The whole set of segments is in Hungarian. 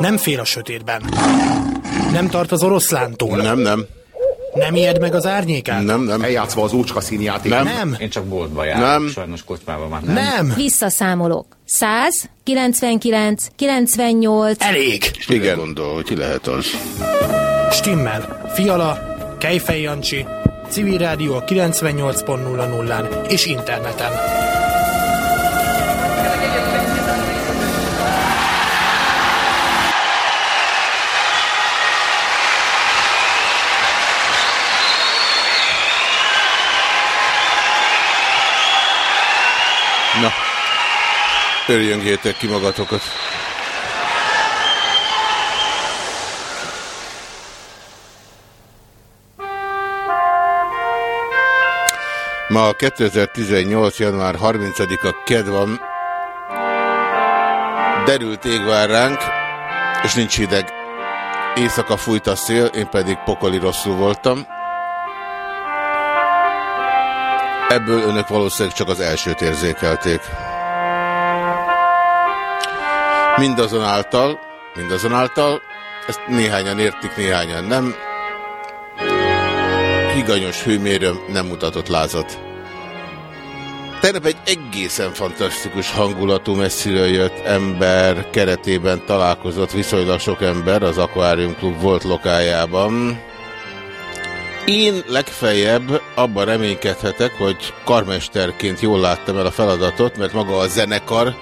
Nem fél a sötétben. Nem tart az oroszlántól. Nem, nem. Nem ijed meg az árnyékát. Nem, nem. Eljátszva az ócska színjáték. Nem. Nem. Én csak boltba járok, Nem. sajnos kocsmában már nem. Nem. Visszaszámolok. 100, 99, 98. Elég. Igen. Gondol, hogy ki lehet az. Stimmel. Fiala, Kejfej Jancsi, Civil Rádió a 98.00-án és interneten. Örjöngétek ki magatokat. Ma 2018. január 30-a ked van. Derült ég vár ránk, és nincs hideg. Éjszaka fújt a szél, én pedig pokoli rosszul voltam. Ebből önök valószínűleg csak az elsőt érzékelték. Mindazonáltal, mindazonáltal, ezt néhányan értik, néhányan nem, higanyos hőmérőm nem mutatott lázat. Tegnap egy egészen fantasztikus hangulatú messziről jött ember keretében találkozott viszonylag sok ember az Aquarium Club volt lokájában. Én legfeljebb abban reménykedhetek, hogy karmesterként jól láttam el a feladatot, mert maga a zenekar,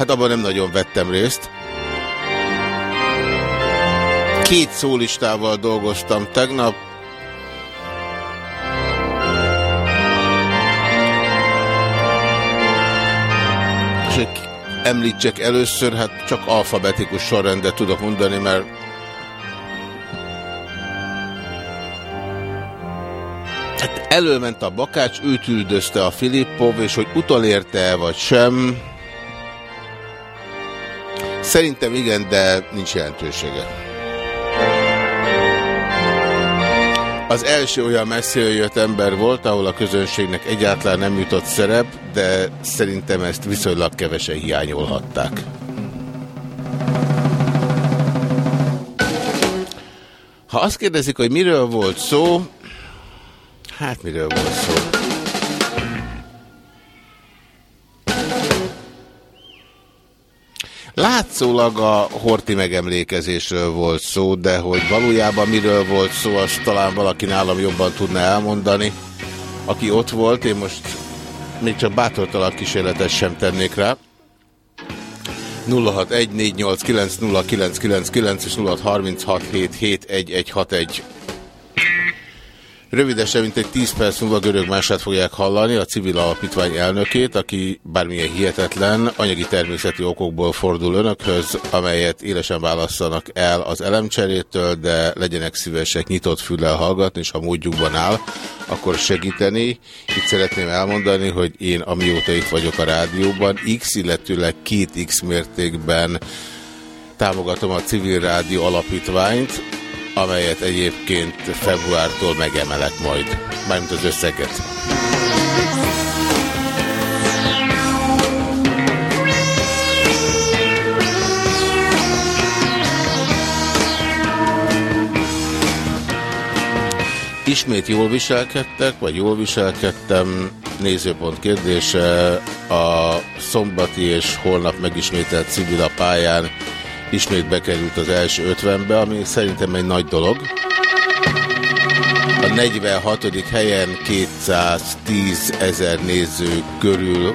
hát abban nem nagyon vettem részt. Két szólistával dolgoztam tegnap, és említsek először, hát csak alfabetikus sorrendet tudok mondani, mert Hát előment a Bakács, őt üldözte a Filippov, és hogy utolérte-e vagy sem, szerintem igen, de nincs jelentősége. Az első olyan messziről jött ember volt, ahol a közönségnek egyáltalán nem jutott szerep, de szerintem ezt viszonylag kevesen hiányolhatták. Ha azt kérdezik, hogy miről volt szó, hát miről volt szó? Látszólag a Horti megemlékezésről volt szó, de hogy valójában miről volt szó, azt talán valaki nálam jobban tudna elmondani. Aki ott volt, én most még csak bátortalan kísérletet sem tennék rá. 0614890999 és 0636771161. Rövidesen, mint egy 10 perc múlva görög mását fogják hallani, a civil alapítvány elnökét, aki bármilyen hihetetlen, anyagi természeti okokból fordul önökhöz, amelyet élesen válasszanak el az elemcserétől, de legyenek szívesek nyitott füllel hallgatni, és ha módjukban áll, akkor segíteni. Itt szeretném elmondani, hogy én amióta itt vagyok a rádióban, X, illetőleg két X mértékben támogatom a civil rádió alapítványt, amelyet egyébként februártól megemelek majd, mármint az összeget. Ismét jól viselkedtek, vagy jól viselkedtem, nézőpont kérdése, a szombati és holnap megismételt civil a pályán ismét bekerült az első 50-be, ami szerintem egy nagy dolog. A 46. helyen 210 ezer néző körül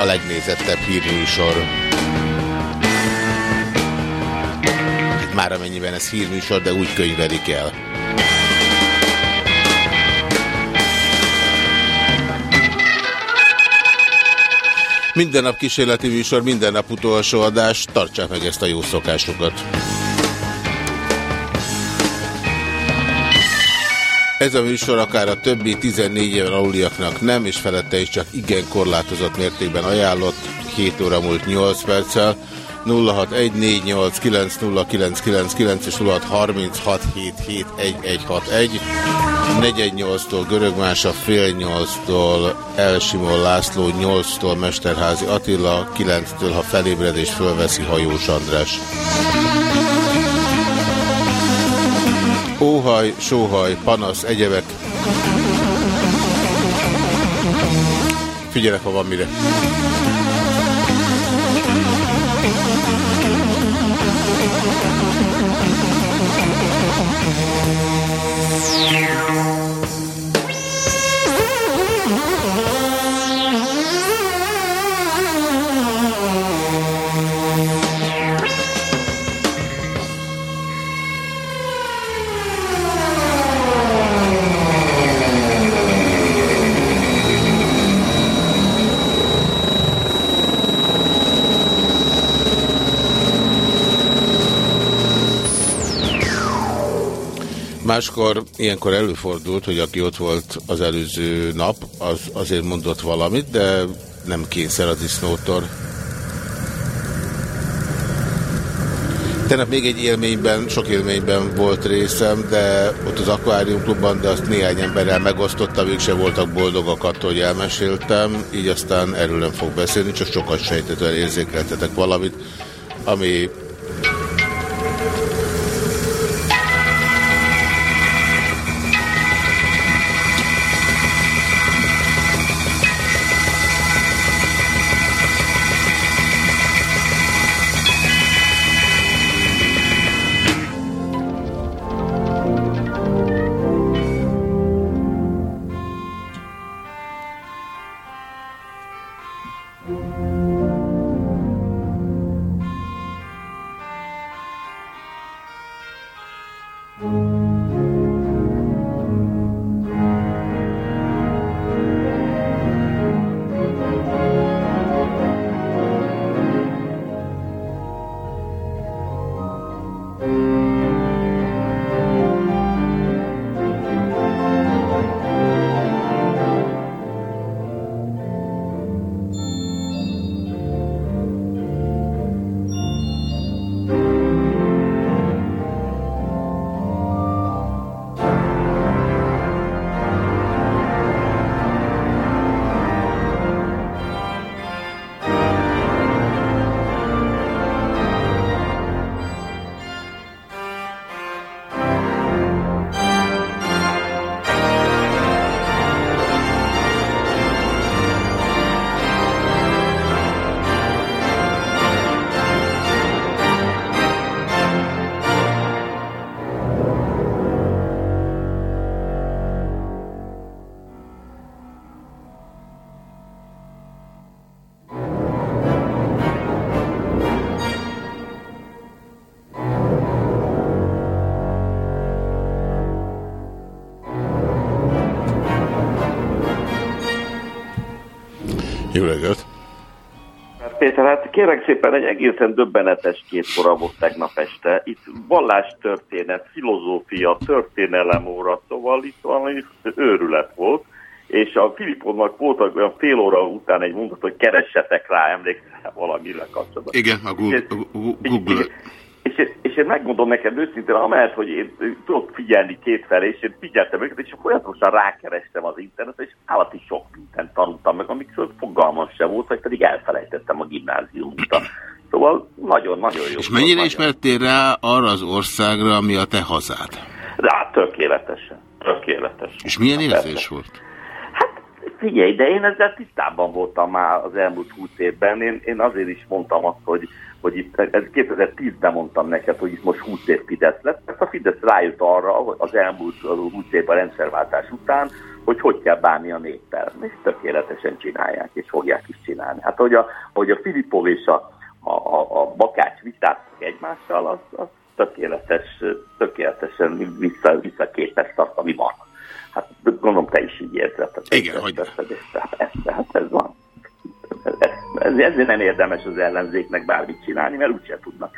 a legnézettebb hírműsor. Hát már amennyiben ez hírműsor, de úgy könyvelik el. Minden nap kísérleti műsor, minden nap utolsó adás, tartsák meg ezt a jó szokásukat. Ez a műsor akár a többi 14 éven aluliaknak nem, és felette is csak igen korlátozott mértékben ajánlott, 7 óra múlt 8 perccel, 0614890999 és 0636771161. 418-tól Görög Mása, fél 8-tól Elsimon László, 8-tól Mesterházi Attila, 9-től, ha felébred és fölveszi Hajós András. Óhaj, sóhaj, panasz, egyebek. Figyelek, ha van mire. Máskor ilyenkor előfordult, hogy aki ott volt az előző nap, az azért mondott valamit, de nem kényszer a disznótor. Tegnap még egy élményben, sok élményben volt részem, de ott az akváriumklubban, de azt néhány emberrel megosztottam, ők se voltak boldogak attól, hogy elmeséltem, így aztán erről nem fog beszélni, csak sokat sejtetően érzékeltetek valamit, ami Jó reggelt! Péter, hát kérek szépen egy egészen döbbenetes két óra volt tegnap este. Itt vallástörténet, filozófia, történelem óra, szóval itt valami őrület volt. És a Filiponnak volt olyan fél óra után egy mondat, hogy keressetek rá, emlékszel valamire kapcsolatban. Igen, a Google. Google. És, és, én megmondom neked őszintén, amellett, hogy én tudok figyelni kétfelé, és én figyeltem őket, és folyamatosan rákerestem az internetre, és állati sok mindent tanultam meg, amikről fogalmam sem volt, vagy pedig elfelejtettem a gimnáziumot. Szóval nagyon-nagyon jó. És mennyire ismertél rá arra az országra, ami a te hazád? Rá, tökéletesen. Tökéletesen. És milyen érzés volt? Hát figyelj, de én ezzel tisztában voltam már az elmúlt húsz évben. Én, én azért is mondtam azt, hogy hogy itt, ez 2010-ben mondtam neked, hogy itt most 20 év Fidesz lett, mert a Fidesz rájött arra, hogy az elmúlt 20 év a rendszerváltás után, hogy hogy kell bánni a néppel. És tökéletesen csinálják, és fogják is csinálni. Hát, hogy a, hogy a Filipov és a, a, a, a Bakács vitáztak egymással, az, az tökéletes, tökéletesen vissza, visszaképezte azt, ami van. Hát gondolom te is így érzed. Igen, hogy... Hát ez, hát ez van ezért nem érdemes az ellenzéknek bármit csinálni, mert úgyse tudnak.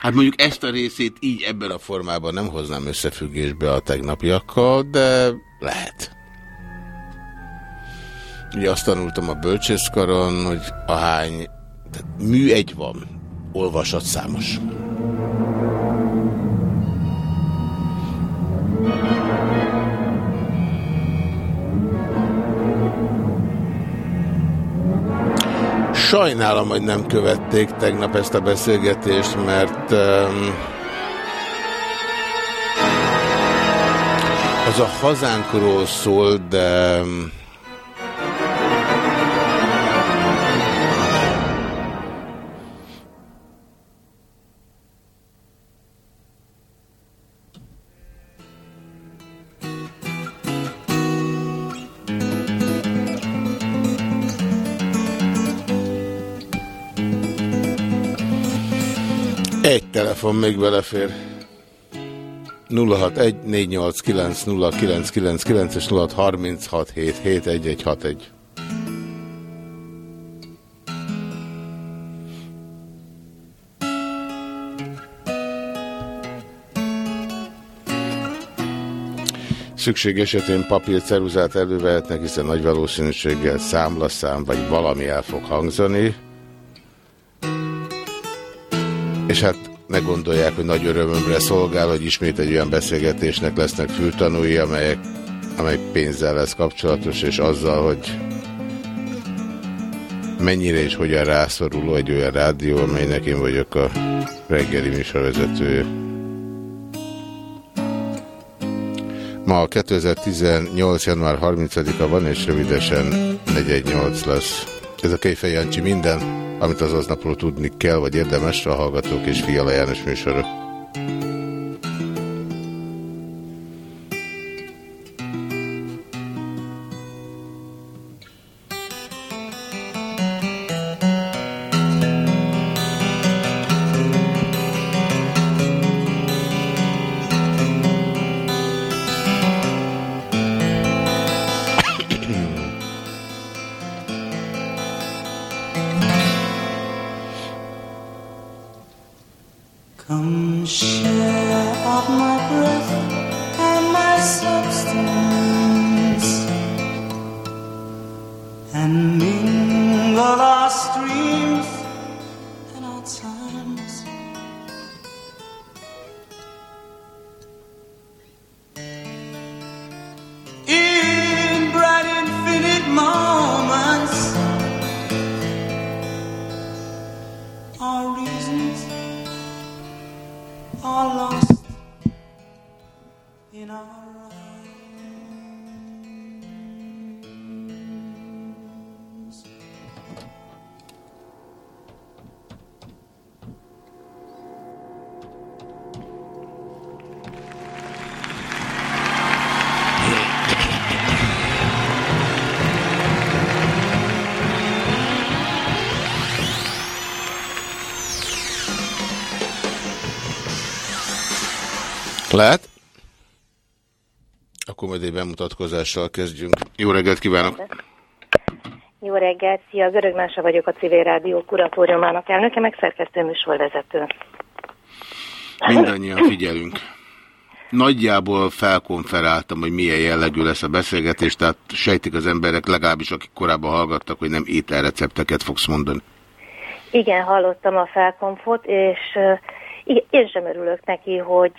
Hát mondjuk ezt a részét így ebben a formában nem hoznám összefüggésbe a tegnapiakkal, de lehet. Ugye azt tanultam a bölcsészkaron, hogy a hány tehát mű egy van, olvasat számos. Sajnálom, hogy nem követték tegnap ezt a beszélgetést, mert um, az a hazánkról szól, de um, telefon még belefér. 061 489 0999 és 0636771161. Szükség esetén papírceruzát elővehetnek, hiszen nagy valószínűséggel számlaszám vagy valami el fog hangzani. És hát ne gondolják, hogy nagy örömömre szolgál, hogy ismét egy olyan beszélgetésnek lesznek fültanúi, amelyek, amely pénzzel lesz kapcsolatos, és azzal, hogy mennyire és hogyan rászoruló egy olyan rádió, amelynek én vagyok a reggeli műsorvezetője. Ma 2018. január 30-a van, és rövidesen 418 lesz. Ez a Kejfej Jancsi minden amit az aznapról tudni kell, vagy érdemes a Hallgatók és Fiala János műsorok. Bemutatkozással kezdjünk. Jó reggelt kívánok! Jó reggelt! Szia! Görög Mása vagyok a Civil Rádió kuratóriumának elnöke, meg szerkesztő műsorvezető. Mindannyian figyelünk. Nagyjából felkonferáltam, hogy milyen jellegű lesz a beszélgetés, tehát sejtik az emberek, legalábbis akik korábban hallgattak, hogy nem ételrecepteket fogsz mondani. Igen, hallottam a felkonfot, és uh, én sem örülök neki, hogy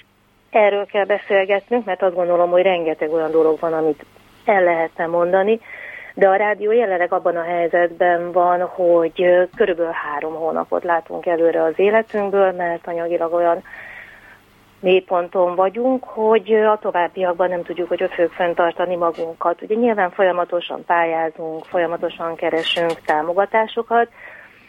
erről kell beszélgetnünk, mert azt gondolom, hogy rengeteg olyan dolog van, amit el lehetne mondani, de a rádió jelenleg abban a helyzetben van, hogy körülbelül három hónapot látunk előre az életünkből, mert anyagilag olyan mélyponton vagyunk, hogy a továbbiakban nem tudjuk, hogy fogjuk fenntartani magunkat. Ugye nyilván folyamatosan pályázunk, folyamatosan keresünk támogatásokat,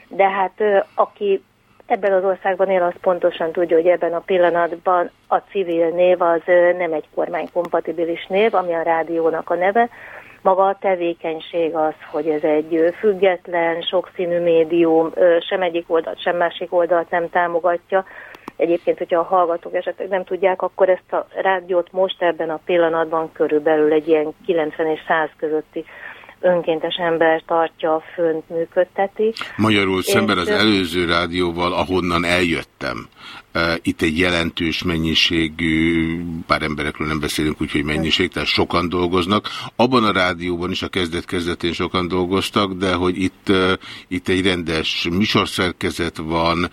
de hát aki ebben az országban él, az pontosan tudja, hogy ebben a pillanatban a civil név az nem egy kormánykompatibilis név, ami a rádiónak a neve. Maga a tevékenység az, hogy ez egy független, sokszínű médium, sem egyik oldalt, sem másik oldalt nem támogatja. Egyébként, hogyha a hallgatók esetleg nem tudják, akkor ezt a rádiót most ebben a pillanatban körülbelül egy ilyen 90 és 100 közötti önkéntes ember tartja, fönt működteti. Magyarul szemben az előző rádióval, ahonnan eljöttem, itt egy jelentős mennyiségű, bár emberekről nem beszélünk úgyhogy mennyiség, tehát sokan dolgoznak. Abban a rádióban is a kezdet-kezdetén sokan dolgoztak, de hogy itt, itt egy rendes műsorszerkezet van,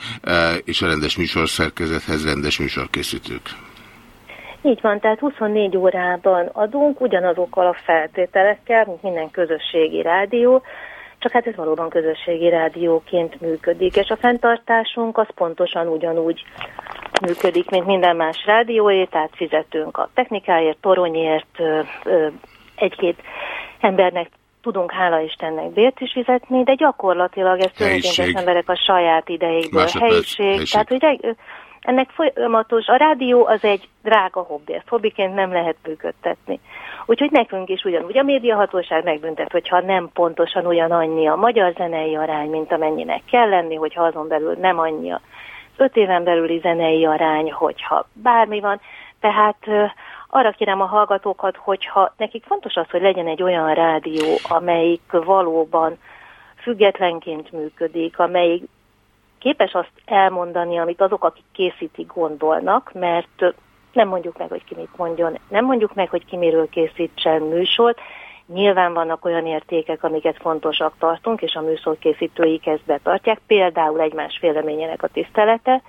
és a rendes műsorszerkezethez rendes műsorkészítők. Így van, tehát 24 órában adunk ugyanazokkal a feltételekkel, mint minden közösségi rádió, csak hát ez valóban közösségi rádióként működik, és a fenntartásunk az pontosan ugyanúgy működik, mint minden más rádióé, tehát fizetünk a technikáért, toronyért, egy-két embernek tudunk hála Istennek bért is fizetni, de gyakorlatilag ez tulajdonképpen emberek a saját idejékből helyiség, helyiség. Tehát, hogy ennek folyamatos, a rádió az egy drága hobbi, ezt hobbiként nem lehet működtetni. Úgyhogy nekünk is ugyanúgy a médiahatóság megbüntet, hogyha nem pontosan ugyan annyi a magyar zenei arány, mint amennyinek kell lenni, hogyha azon belül nem annyi a öt éven belüli zenei arány, hogyha bármi van. Tehát arra kérem a hallgatókat, hogyha nekik fontos az, hogy legyen egy olyan rádió, amelyik valóban függetlenként működik, amelyik képes azt elmondani, amit azok, akik készítik, gondolnak, mert nem mondjuk meg, hogy ki mit mondjon, nem mondjuk meg, hogy ki miről készítsen műsort. Nyilván vannak olyan értékek, amiket fontosak tartunk, és a műsor készítőik ezt betartják, például egymás véleményének a tisztelete,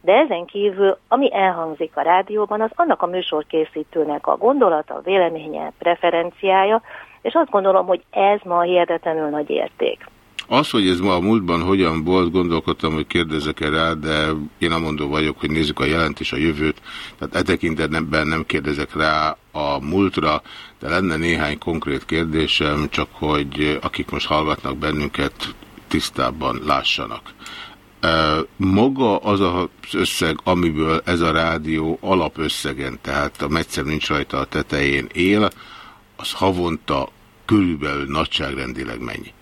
de ezen kívül, ami elhangzik a rádióban, az annak a műsorkészítőnek a gondolata, véleménye, preferenciája, és azt gondolom, hogy ez ma hihetetlenül nagy érték. Az, hogy ez ma a múltban hogyan volt, gondolkodtam, hogy kérdezek-e rá, de én amondó vagyok, hogy nézzük a jelent és a jövőt. Tehát e tekintetben nem kérdezek rá a múltra, de lenne néhány konkrét kérdésem, csak hogy akik most hallgatnak bennünket, tisztábban lássanak. Maga az az összeg, amiből ez a rádió alapösszegen, tehát a megyszer nincs rajta a tetején él, az havonta körülbelül nagyságrendileg mennyi?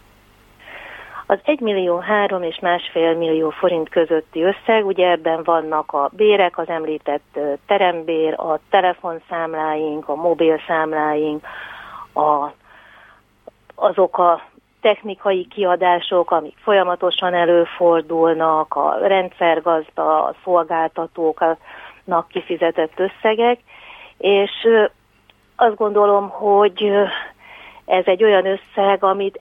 Az 1 millió 3 és másfél millió forint közötti összeg, ugye ebben vannak a bérek, az említett terembér, a telefonszámláink, a mobilszámláink, a, azok a technikai kiadások, amik folyamatosan előfordulnak, a rendszergazda, a szolgáltatóknak kifizetett összegek, és azt gondolom, hogy ez egy olyan összeg, amit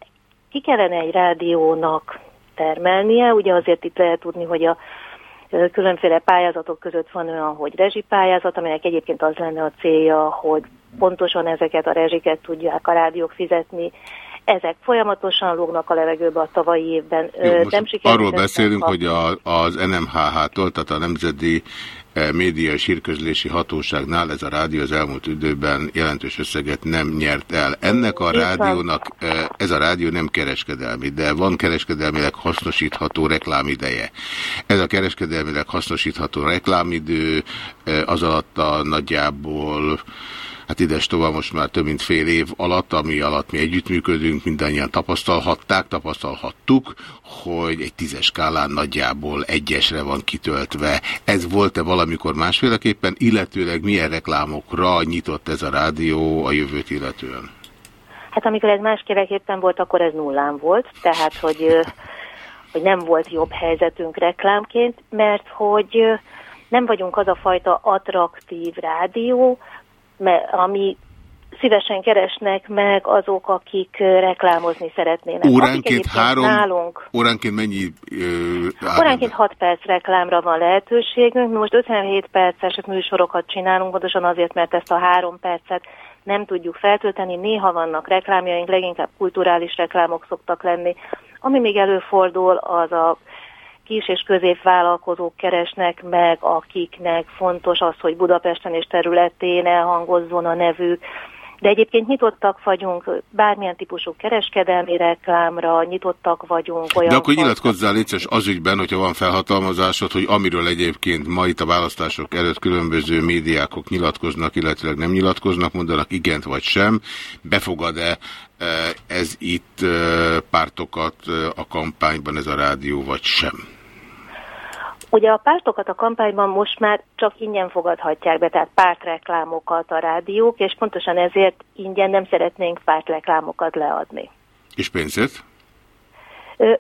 ki kellene egy rádiónak termelnie, ugye azért itt lehet tudni, hogy a különféle pályázatok között van olyan, hogy rezsipályázat, aminek egyébként az lenne a célja, hogy pontosan ezeket a rezsiket tudják a rádiók fizetni, ezek folyamatosan lógnak a levegőbe a tavalyi évben. Jó, most nem arról beszélünk, a... hogy a, az NMHH-tól, tehát a Nemzeti média és hírközlési hatóságnál ez a rádió az elmúlt időben jelentős összeget nem nyert el. Ennek a rádiónak, e, ez a rádió nem kereskedelmi, de van kereskedelmileg hasznosítható reklámideje. Ez a kereskedelmileg hasznosítható reklámidő e, az alatt a nagyjából hát ides tovább most már több mint fél év alatt, ami alatt mi együttműködünk, mindannyian tapasztalhatták, tapasztalhattuk, hogy egy tízes skálán nagyjából egyesre van kitöltve. Ez volt-e valamikor másféleképpen, illetőleg milyen reklámokra nyitott ez a rádió a jövőt illetően? Hát amikor ez másféleképpen volt, akkor ez nullán volt, tehát hogy, hogy nem volt jobb helyzetünk reklámként, mert hogy nem vagyunk az a fajta attraktív rádió, ami szívesen keresnek meg azok, akik reklámozni szeretnének. Óránként három, nálunk, óránként mennyi? Ö, óránként 6 perc reklámra van lehetőségünk. Most 57 perces műsorokat csinálunk, pontosan azért, mert ezt a három percet nem tudjuk feltölteni. Néha vannak reklámjaink, leginkább kulturális reklámok szoktak lenni. Ami még előfordul, az a kis és középvállalkozók keresnek meg, akiknek fontos az, hogy Budapesten és területén elhangozzon a nevük, de egyébként nyitottak vagyunk bármilyen típusú kereskedelmi reklámra, nyitottak vagyunk olyan... De akkor nyilatkozzál létszes az ügyben, hogyha van felhatalmazásod, hogy amiről egyébként ma itt a választások előtt különböző médiákok nyilatkoznak, illetve nem nyilatkoznak, mondanak igent vagy sem, befogad-e e, ez itt e, pártokat e, a kampányban, ez a rádió, vagy sem? Ugye a pártokat a kampányban most már csak ingyen fogadhatják be, tehát pártreklámokat a rádiók, és pontosan ezért ingyen nem szeretnénk pártreklámokat leadni. És pénzért?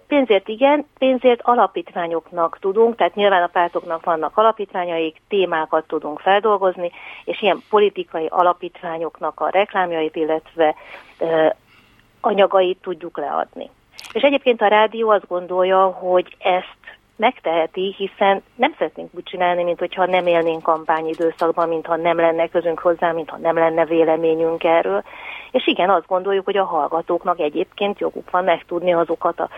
Pénzért igen, pénzért alapítványoknak tudunk, tehát nyilván a pártoknak vannak alapítványaik, témákat tudunk feldolgozni, és ilyen politikai alapítványoknak a reklámjait, illetve anyagait tudjuk leadni. És egyébként a rádió azt gondolja, hogy ezt megteheti, hiszen nem szeretnénk úgy csinálni, mint hogyha nem élnénk kampányidőszakban, mintha nem lenne közünk hozzá, mintha nem lenne véleményünk erről. És igen, azt gondoljuk, hogy a hallgatóknak egyébként joguk van megtudni azokat a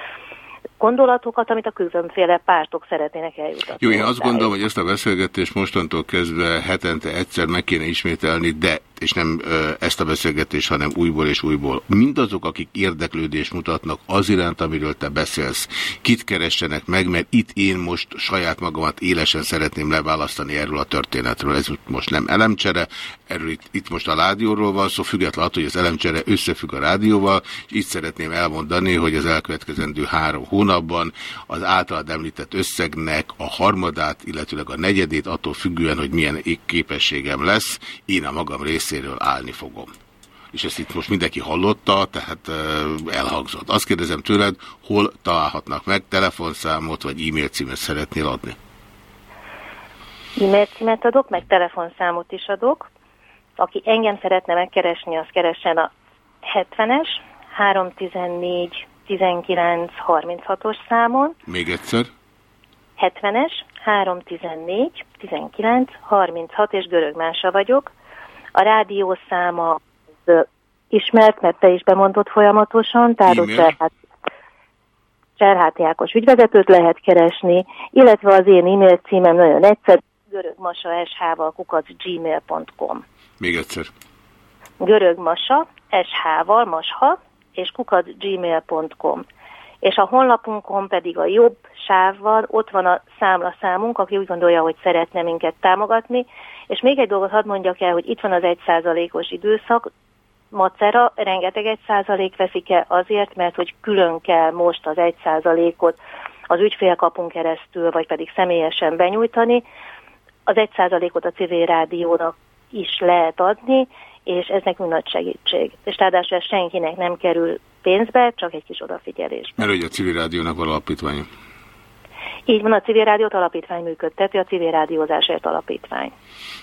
gondolatokat, amit a különféle pártok szeretnének eljutatni. Jó, én azt gondolom, hogy ezt a beszélgetést mostantól kezdve hetente egyszer meg kéne ismételni, de és nem ezt a beszélgetést, hanem újból és újból. Mindazok, akik érdeklődést mutatnak az iránt, amiről te beszélsz, kit keressenek meg, mert itt én most saját magamat élesen szeretném leválasztani erről a történetről. Ez most nem elemcsere, erről itt, itt most a rádióról van szó, függetlenül hogy az elemcsere összefügg a rádióval, és itt szeretném elmondani, hogy az elkövetkezendő három hónapban az általad említett összegnek a harmadát, illetőleg a negyedét attól függően, hogy milyen képességem lesz, én a magam rész részéről állni fogom. És ezt itt most mindenki hallotta, tehát elhangzott. Azt kérdezem tőled, hol találhatnak meg telefonszámot vagy e-mail címet szeretnél adni? E-mail címet adok, meg telefonszámot is adok. Aki engem szeretne megkeresni, az keressen a 70-es, 314 19 36-os számon. Még egyszer. 70-es, 314 19 36 és görögmása vagyok. A rádiószáma ismert, mert te is bemondott folyamatosan, tehát ott Cserhát, Cserhát Jákos ügyvezetőt lehet keresni, illetve az én e-mail címem nagyon egyszer, görögmasa sh-val kukacgmail.com Még egyszer. Görögmasa sh-val, masha, és kukacgmail.com és a honlapunkon pedig a jobb sávval ott van a számlaszámunk, aki úgy gondolja, hogy szeretne minket támogatni, és még egy dolgot hadd mondjak el, hogy itt van az egy százalékos időszak, macera, rengeteg egy százalék veszik el azért, mert hogy külön kell most az egy százalékot az ügyfélkapunk keresztül, vagy pedig személyesen benyújtani. Az egy százalékot a civil rádiónak is lehet adni, és ez nekünk nagy segítség. És ráadásul ez senkinek nem kerül pénzbe, csak egy kis odafigyelés. Mert ugye a civil rádiónak van alapítvány. Így van, a civil rádiót alapítvány működteti, a civil rádiózásért alapítvány.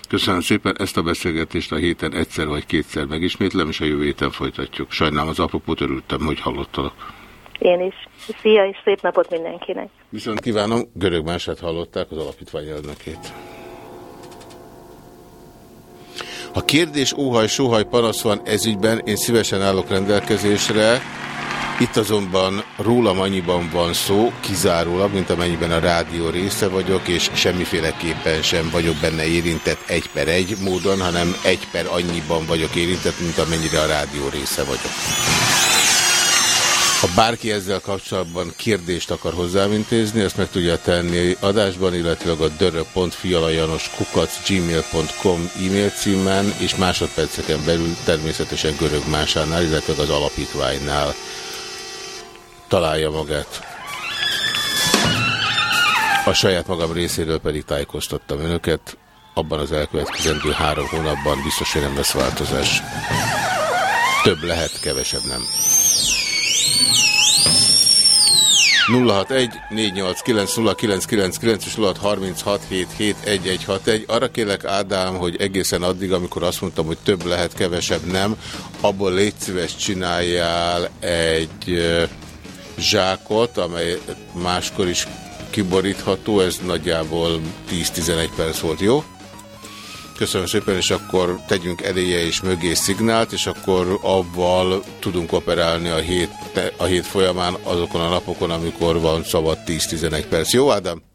Köszönöm szépen, ezt a beszélgetést a héten egyszer vagy kétszer megismétlem, és a jövő héten folytatjuk. Sajnálom az apropót, örültem, hogy hallottalak. Én is. Szia, és szép napot mindenkinek. Viszont kívánom, görög mását hallották az alapítvány elnökét. Ha kérdés, óhaj, sóhaj, panasz van ezügyben, én szívesen állok rendelkezésre. Itt azonban rólam annyiban van szó, kizárólag, mint amennyiben a rádió része vagyok, és semmiféleképpen sem vagyok benne érintett egy per egy módon, hanem egy per annyiban vagyok érintett, mint amennyire a rádió része vagyok. Ha bárki ezzel kapcsolatban kérdést akar hozzám intézni, ezt meg tudja tenni adásban, illetve a dörö.fialajanoskukac.gmail.com e-mail címen, és másodperceken belül természetesen görög másánál, illetve az alapítványnál találja magát. A saját magam részéről pedig tájékoztattam önöket, abban az elkövetkezendő három hónapban biztos, hogy nem lesz változás. Több lehet, kevesebb nem. 061 489 és 0636771161. Arra kérlek Ádám, hogy egészen addig, amikor azt mondtam, hogy több lehet, kevesebb nem, abból légy szíves csináljál egy zsákot, amely máskor is kiborítható, ez nagyjából 10-11 perc volt, jó? Köszönöm szépen, és akkor tegyünk eléje és mögé szignált, és akkor avval tudunk operálni a hét, a hét folyamán azokon a napokon, amikor van szabad 10-11 perc. Jó, Ádám?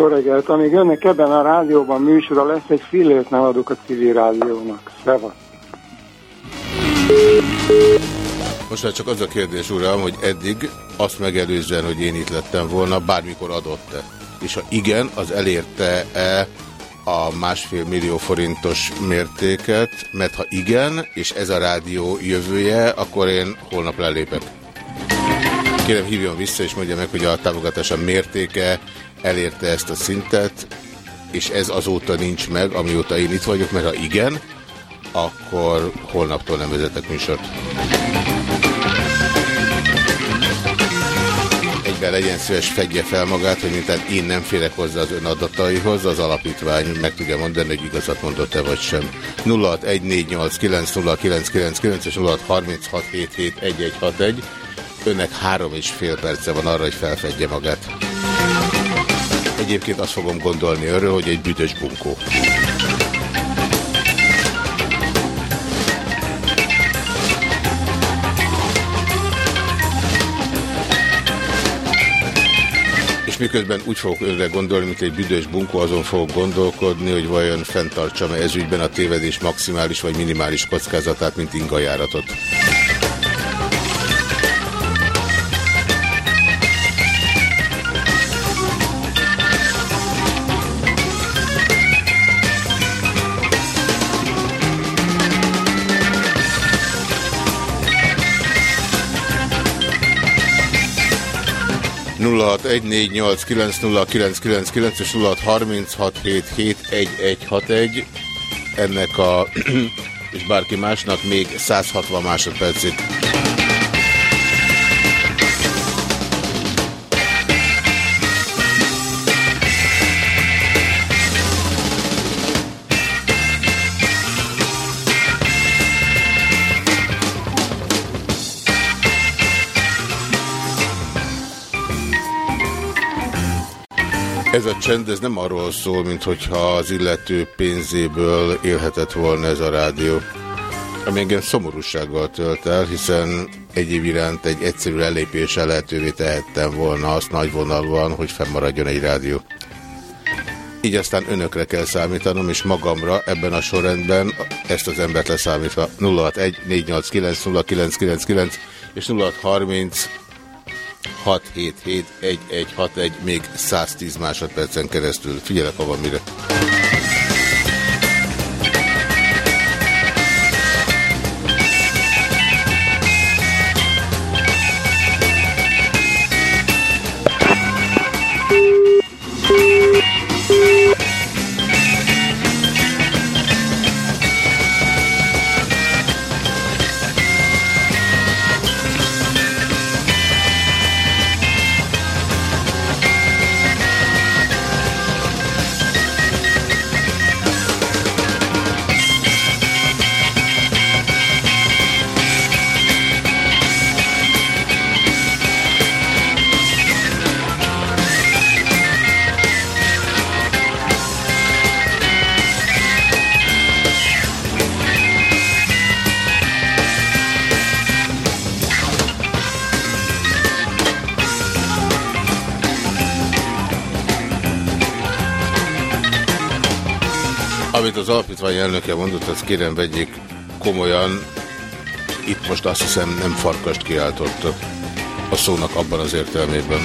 Jó reggelt! Amíg önnek ebben a rádióban műsora lesz, egy fillért nem adok a civil rádiónak. Szevasz! Most már csak az a kérdés, uram, hogy eddig azt megelőzően, hogy én itt lettem volna, bármikor adott-e? és ha igen, az elérte-e a másfél millió forintos mértéket, mert ha igen, és ez a rádió jövője, akkor én holnap lelépek. Kérem hívjon vissza, és mondja meg, hogy a támogatása mértéke elérte ezt a szintet, és ez azóta nincs meg, amióta én itt vagyok, mert ha igen, akkor holnaptól nem vezetek műsort. Egyben legyen szíves, fedje fel magát, hogy mintán én nem férek hozzá az ön adataihoz, az alapítvány meg tudja mondani, hogy igazat mondott-e vagy sem. 0614890999 és 0636771161. Önnek három és fél perce van arra, hogy felfedje magát. Egyébként azt fogom gondolni arról, hogy egy büdös bunkó. És miközben úgy fogok önre gondolni, mint egy büdös bunkó, azon fogok gondolkodni, hogy vajon fenntartsam-e ezügyben a tévedés maximális vagy minimális kockázatát, mint ingajáratot. Nulla és egy ennek a és bárki másnak még 160 másodpercig. Ez a csend ez nem arról szól, mint hogyha az illető pénzéből élhetett volna ez a rádió. Ami engem szomorúsággal tölt el, hiszen egy év iránt egy egyszerű ellépéssel lehetővé tehettem volna azt nagy vonalban, hogy fennmaradjon egy rádió. Így aztán önökre kell számítanom, és magamra ebben a sorrendben ezt az embert leszámítva 061 489 0999 és 0630 677 még 110 másodpercen keresztül. Figyelek, van mire. Elnöke mondott, azt kérem vegyék komolyan. Itt most azt hiszem nem farkast kiáltottak a szónak abban az értelmében.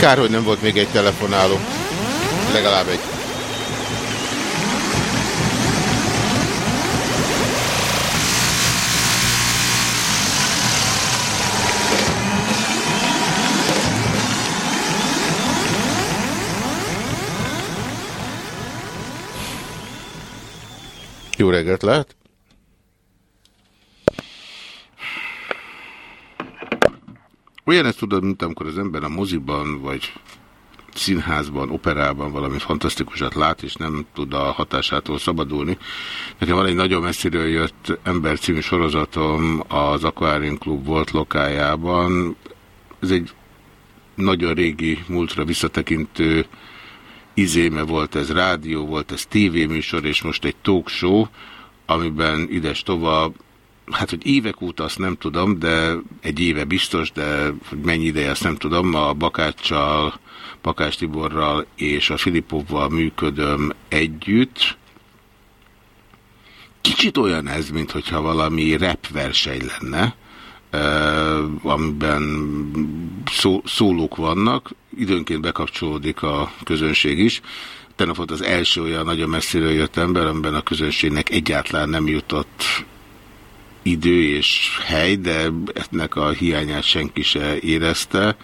Kár, hogy nem volt még egy telefonáló. Legalább egy. Jó reggelt lehet! Olyan ezt tudod, mint amikor az ember a moziban, vagy színházban, operában valami fantasztikusat lát, és nem tud a hatásától szabadulni. Nekem van egy nagyon messziről jött ember című sorozatom az Aquarium Club volt lokájában. Ez egy nagyon régi múltra visszatekintő izéme volt ez rádió, volt ez tévéműsor, és most egy talk show, amiben ides tovább hát hogy évek óta azt nem tudom, de egy éve biztos, de hogy mennyi ideje azt nem tudom, a Bakáccsal, Bakás Tiborral és a Filipovval működöm együtt. Kicsit olyan ez, mintha valami rap verseny lenne, amiben szó, szólók vannak, időnként bekapcsolódik a közönség is. Tegnap volt az első olyan nagyon messziről jött ember, amiben a közönségnek egyáltalán nem jutott idő és hely, de ennek a hiányát senki se érezte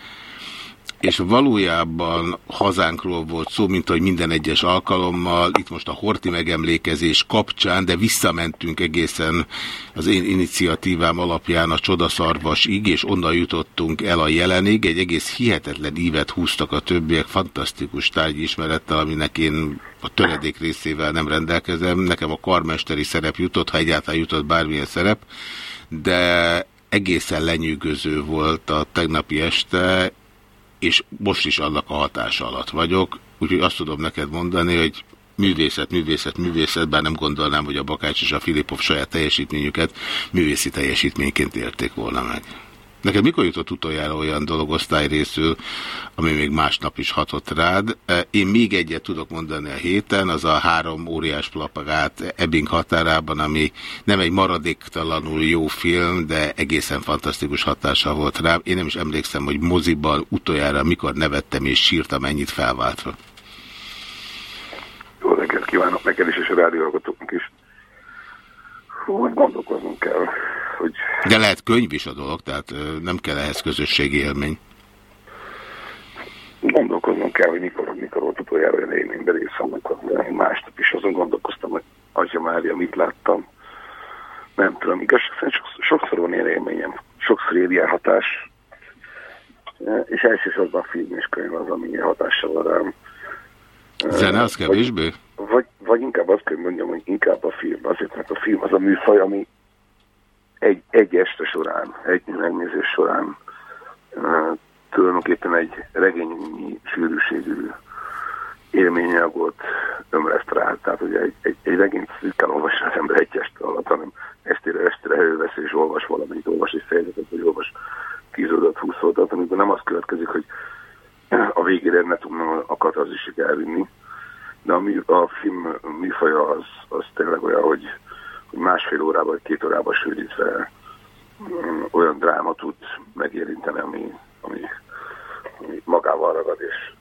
és valójában hazánkról volt szó, mint hogy minden egyes alkalommal, itt most a Horti megemlékezés kapcsán, de visszamentünk egészen az én iniciatívám alapján a Csodaszarvasig, és onnan jutottunk el a jelenig, egy egész hihetetlen ívet húztak a többiek, fantasztikus tárgyismerettel, aminek én a töredék részével nem rendelkezem, nekem a karmesteri szerep jutott, ha egyáltalán jutott bármilyen szerep, de egészen lenyűgöző volt a tegnapi este, és most is annak a hatása alatt vagyok, úgyhogy azt tudom neked mondani, hogy művészet, művészet, művészet, bár nem gondolnám, hogy a Bakács és a Filipov saját teljesítményüket művészi teljesítményként érték volna meg. Neked mikor jutott utoljára olyan dolog osztály részül, ami még másnap is hatott rád? E, én még egyet tudok mondani a héten, az a három óriás plapagát Ebbing határában, ami nem egy maradéktalanul jó film, de egészen fantasztikus hatása volt rám. Én nem is emlékszem, hogy moziban utoljára mikor nevettem és sírtam ennyit felváltva. Jó reggelt kívánok neked is, és a rádióhallgatóknak is. Hú, gondolkoznunk kell hogy... De lehet könyv is a dolog, tehát nem kell ehhez közösségi élmény. Gondolkoznom kell, hogy mikor, mikor volt utoljára olyan élményben részem, másnap is azon gondolkoztam, hogy Atya Mária, mit láttam. Nem tudom, igazság sokszor, sokszor van ilyen élményem, sokszor ér ilyen hatás, és elsősorban a film és könyv az, ami hatással van rám. Zene az kevésbé? Vagy, vagy, vagy inkább azt kell mondjam, hogy inkább a film, azért, mert a film az a műfaj, ami, egy, egy este során, egy megnézés során uh, tulajdonképpen egy regényi sűrűségű élményanyagot ömreszt rá. Tehát ugye egy, egy, egy regényt kell olvasni az ember egy este alatt, hanem estére estére elővesz és olvas valamit, olvas egy fejezetet, vagy olvas tízódat, húszódat, amikor nem az következik, hogy a végére ne tudna a katarzisig elvinni. De a, a film műfaja az, az tényleg olyan, hogy másfél órába vagy két órába sűrítve mm, olyan dráma tud megérinteni, ami, ami, ami magával ragad, és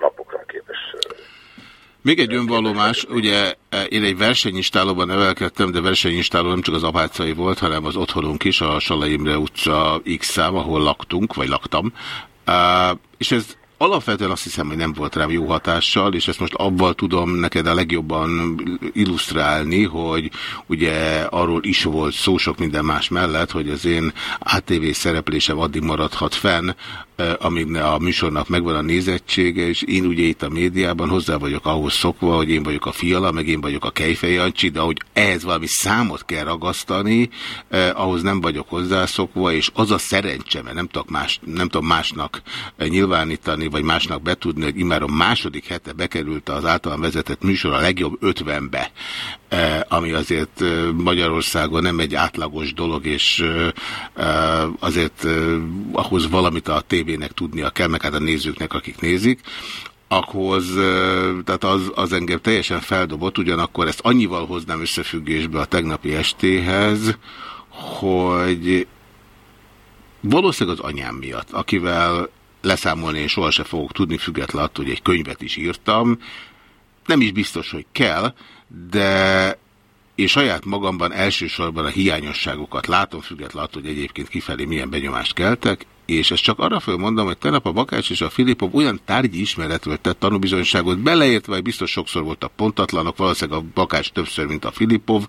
napokra képes még egy önvallomás, ugye én egy versenyistálóban nevelkedtem, de versenyistáló nem csak az apácai volt, hanem az otthonunk is, a Sala utca X szám, ahol laktunk, vagy laktam. És ez alapvetően azt hiszem, hogy nem volt rám jó hatással, és ezt most abban tudom neked a legjobban illusztrálni, hogy ugye arról is volt szó sok minden más mellett, hogy az én ATV szereplésem addig maradhat fenn, amíg a műsornak megvan a nézettsége, és én ugye itt a médiában hozzá vagyok ahhoz szokva, hogy én vagyok a fiala, meg én vagyok a Kejfej Jancsi, de hogy ehhez valami számot kell ragasztani, eh, ahhoz nem vagyok hozzászokva, és az a szerencse, mert nem tudok, más, nem tudom másnak nyilvánítani, vagy másnak betudni, hogy imáron második hete bekerült az általán vezetett műsor a legjobb ötvenbe, eh, ami azért eh, Magyarországon nem egy átlagos dolog, és eh, azért ahhoz valamit a tévé tévének tudnia kell, meg hát a nézőknek, akik nézik, ahhoz, tehát az, az engem teljesen feldobott, ugyanakkor ezt annyival hoznám összefüggésbe a tegnapi estéhez, hogy valószínűleg az anyám miatt, akivel leszámolni én sohasem fogok tudni, függetlenül attól, hogy egy könyvet is írtam, nem is biztos, hogy kell, de én saját magamban elsősorban a hiányosságokat látom, függetlenül attól, hogy egyébként kifelé milyen benyomást keltek, és ezt csak arra mondom, hogy tegnap a Bakács és a Filipov olyan tárgyi ismeretről tett tanúbizonyságot, beleértve, hogy biztos sokszor voltak pontatlanok, valószínűleg a Bakács többször, mint a Filipov,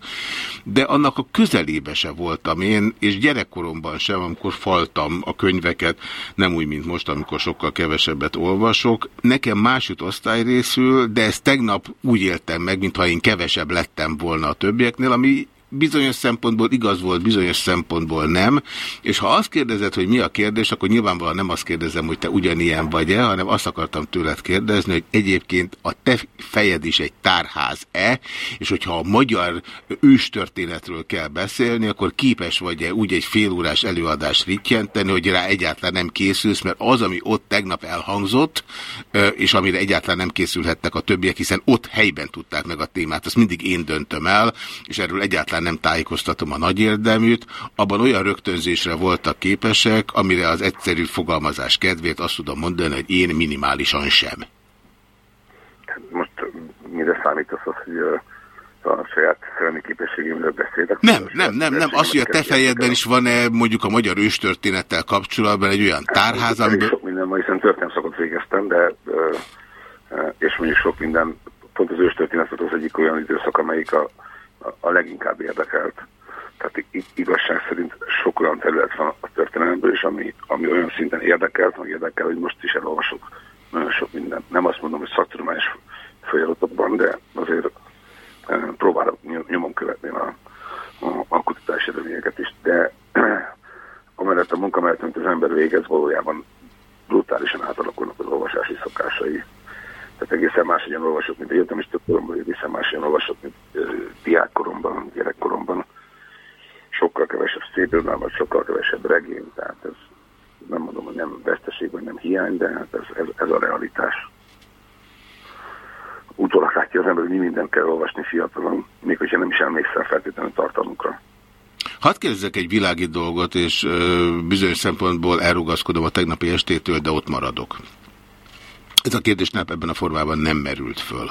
de annak a közelébe se voltam én, és gyerekkoromban sem, amikor faltam a könyveket, nem úgy, mint most, amikor sokkal kevesebbet olvasok. Nekem másút osztály részül, de ezt tegnap úgy éltem meg, mintha én kevesebb lettem volna a többieknél, ami bizonyos szempontból igaz volt, bizonyos szempontból nem, és ha azt kérdezed, hogy mi a kérdés, akkor nyilvánvalóan nem azt kérdezem, hogy te ugyanilyen vagy-e, hanem azt akartam tőled kérdezni, hogy egyébként a te fejed is egy tárház-e, és hogyha a magyar őstörténetről kell beszélni, akkor képes vagy-e úgy egy félórás előadást rittyenteni, hogy rá egyáltalán nem készülsz, mert az, ami ott tegnap elhangzott, és amire egyáltalán nem készülhettek a többiek, hiszen ott helyben tudták meg a témát, azt mindig én döntöm el, és erről egyáltalán nem tájékoztatom a nagy érdeműt, abban olyan rögtönzésre voltak képesek, amire az egyszerű fogalmazás kedvét azt tudom mondani, hogy én minimálisan sem. Most mire számítasz az, hogy a saját szerelmi képességemről beszélek? Nem, nem, nem, nem. Az, hogy a te fejedben is van-e mondjuk a magyar őstörténettel kapcsolatban egy olyan tárház, amiben... Sok minden, ma hiszen történelmszakot végeztem, de és mondjuk sok minden, pont az őstörténet az egyik olyan időszak, amelyik a, a, leginkább érdekelt. Tehát igazság szerint sok olyan terület van a történelemből is, ami, ami olyan szinten érdekelt, hogy érdekel, hogy most is elolvasok nagyon sok minden. Nem azt mondom, hogy szaktudományos folyamatokban, de azért próbálok nyomon követni a, a, a kutatási eredményeket is. De amellett a munka mellett, amit az ember végez, valójában brutálisan átalakulnak az olvasási szokásai. Tehát egészen máshogyan olvasok, mint egyetemista koromban, egészen máshogyan olvasok, mint diákkoromban, gyerekkoromban. Sokkal kevesebb szépirodalmat, sokkal kevesebb regény, tehát ez nem mondom, hogy nem veszteség, vagy nem hiány, de hát ez, ez, ez a realitás. Utólag látja az ember, hogy mi mindent kell olvasni fiatalon, még hogyha nem is emlékszel feltétlenül tartalmukra. Hadd kérdezzek egy világi dolgot, és ö, bizonyos szempontból elrugaszkodom a tegnapi estétől, de ott maradok. Ez a kérdés nem ebben a formában nem merült föl.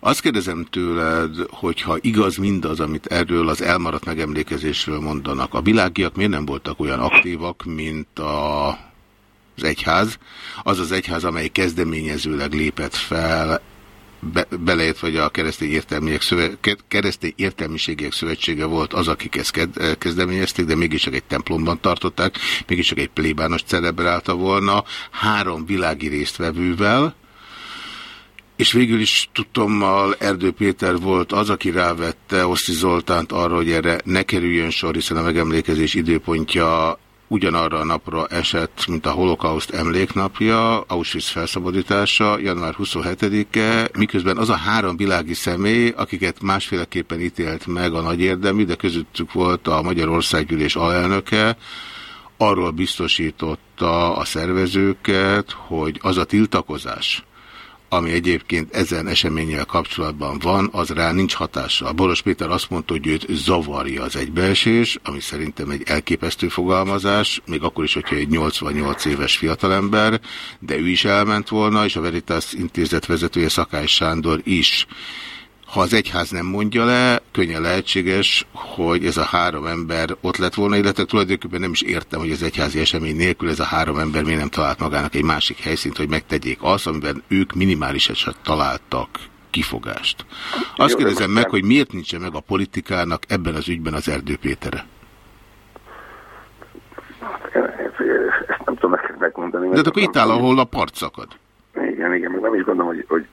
Azt kérdezem tőled, hogyha igaz mindaz, amit erről az elmaradt megemlékezésről mondanak, a világiak miért nem voltak olyan aktívak, mint a, az egyház? Az az egyház, amely kezdeményezőleg lépett fel be, belejött, vagy a keresztény, szöve, keresztény értelmiségek szövetsége volt az, akik ezt kezdeményezték, de mégiscsak egy templomban tartották, mégiscsak egy plébános celebrálta volna, három világi résztvevővel, és végül is tudtommal Erdő Péter volt az, aki rávette Oszti Zoltánt arra, hogy erre ne kerüljön sor, hiszen a megemlékezés időpontja ugyanarra a napra esett, mint a holokauszt emléknapja, Auschwitz felszabadítása, január 27-e, miközben az a három világi személy, akiket másféleképpen ítélt meg a nagy érdemű, de közöttük volt a Magyarországgyűlés alelnöke, arról biztosította a szervezőket, hogy az a tiltakozás, ami egyébként ezen eseménnyel kapcsolatban van, az rá nincs hatása. Boros Péter azt mondta, hogy őt zavarja az egybeesés, ami szerintem egy elképesztő fogalmazás, még akkor is, hogyha egy 88 éves fiatalember, de ő is elment volna, és a Veritas intézet vezetője Szakály Sándor is. Ha az egyház nem mondja le, könnyen lehetséges, hogy ez a három ember ott lett volna, illetve tulajdonképpen nem is értem, hogy az egyházi esemény nélkül ez a három ember miért nem talált magának egy másik helyszínt, hogy megtegyék azt, amiben ők minimális eset találtak kifogást. Azt kérdezem meg, hogy miért nincsen meg a politikának ebben az ügyben az Erdő Pétere? Ezt nem tudom megmondani. De akkor itt áll, ahol a part szakad. Igen, igen, meg nem is gondolom, hogy, hogy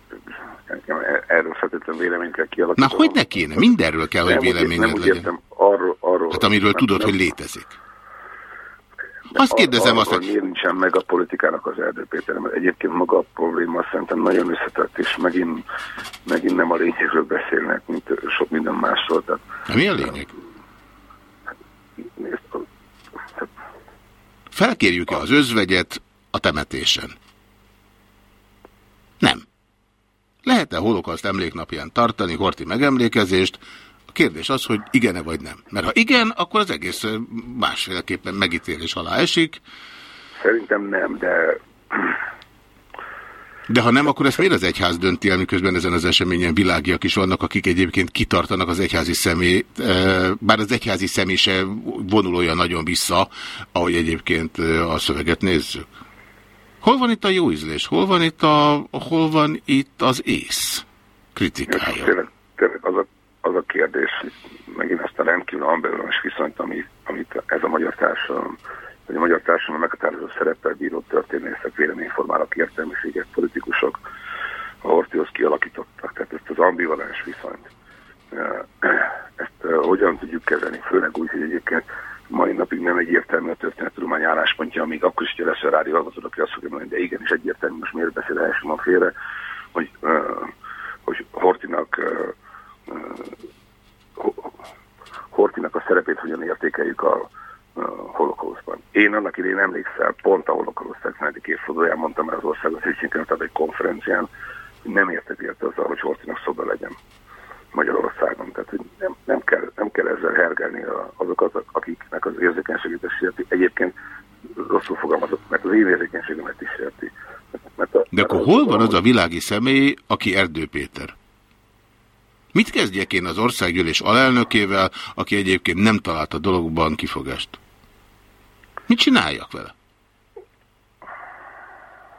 erről feltétlenül véleményt kell kialakítani. Na, hogy ne kéne? Mindenről kell, hogy véleményed legyen. Értem, arról, arról, hát amiről nem, tudod, nem, hogy létezik. Azt kérdezem azt, hogy... Miért nincsen meg a politikának az Erdő Péter, mert egyébként maga a probléma szerintem nagyon összetett, és megint, megint nem a lényegről beszélnek, mint sok minden másról. Tehát, mi a lényeg? Felkérjük-e az özvegyet a temetésen? Nem. Lehet-e holokauszt emléknapján tartani horti megemlékezést? A kérdés az, hogy igen-e vagy nem. Mert ha igen, akkor az egész másféleképpen megítélés alá esik. Szerintem nem, de... De ha nem, akkor ezt miért az egyház dönti el, miközben ezen az eseményen világiak is vannak, akik egyébként kitartanak az egyházi személy, bár az egyházi személy se vonul olyan nagyon vissza, ahogy egyébként a szöveget nézzük. Hol van itt a jó ízlés? Hol van itt, a, hol van itt az ész kritikája? Tényleg, tényleg az, a, az a kérdés, megint ezt a rendkívül ambivalens viszonyt, ami, amit ez a magyar társadalom, vagy a magyar társadalom meghatározó szereppel bíró történészek, véleményformálak, értelmiségek, politikusok a Hortihoz kialakítottak. Tehát ezt az ambivalens viszonyt, ezt hogyan tudjuk kezelni, főleg úgy, hogy egyébként mai napig nem egyértelmű a történettudomány álláspontja, amíg akkor is, hogy lesz a rádió hallgatód, aki azt fogja mondani, de igenis egyértelmű, most miért beszél a félre, hogy, uh, hogy Hortinak uh, Hortinak a szerepét hogyan értékeljük a, holokauszban. Én annak idején emlékszel, pont a holokauszt 70. évfordulóján mondtam el az országos tehát egy konferencián, nem értek érte azzal, hogy Hortinak szoba legyen Magyarországon. Tehát hogy nem, nem, kell, nem kell ezzel hergelni azokat, akiknek az érzékenységét is érti. Egyébként rosszul fogalmazott, mert az én érzékenységemet is érti. Mert a, De akkor hol van az a világi személy, aki Erdő Péter? Mit kezdjek én az országgyűlés alelnökével, aki egyébként nem talált a dologban kifogást? Mit csináljak vele?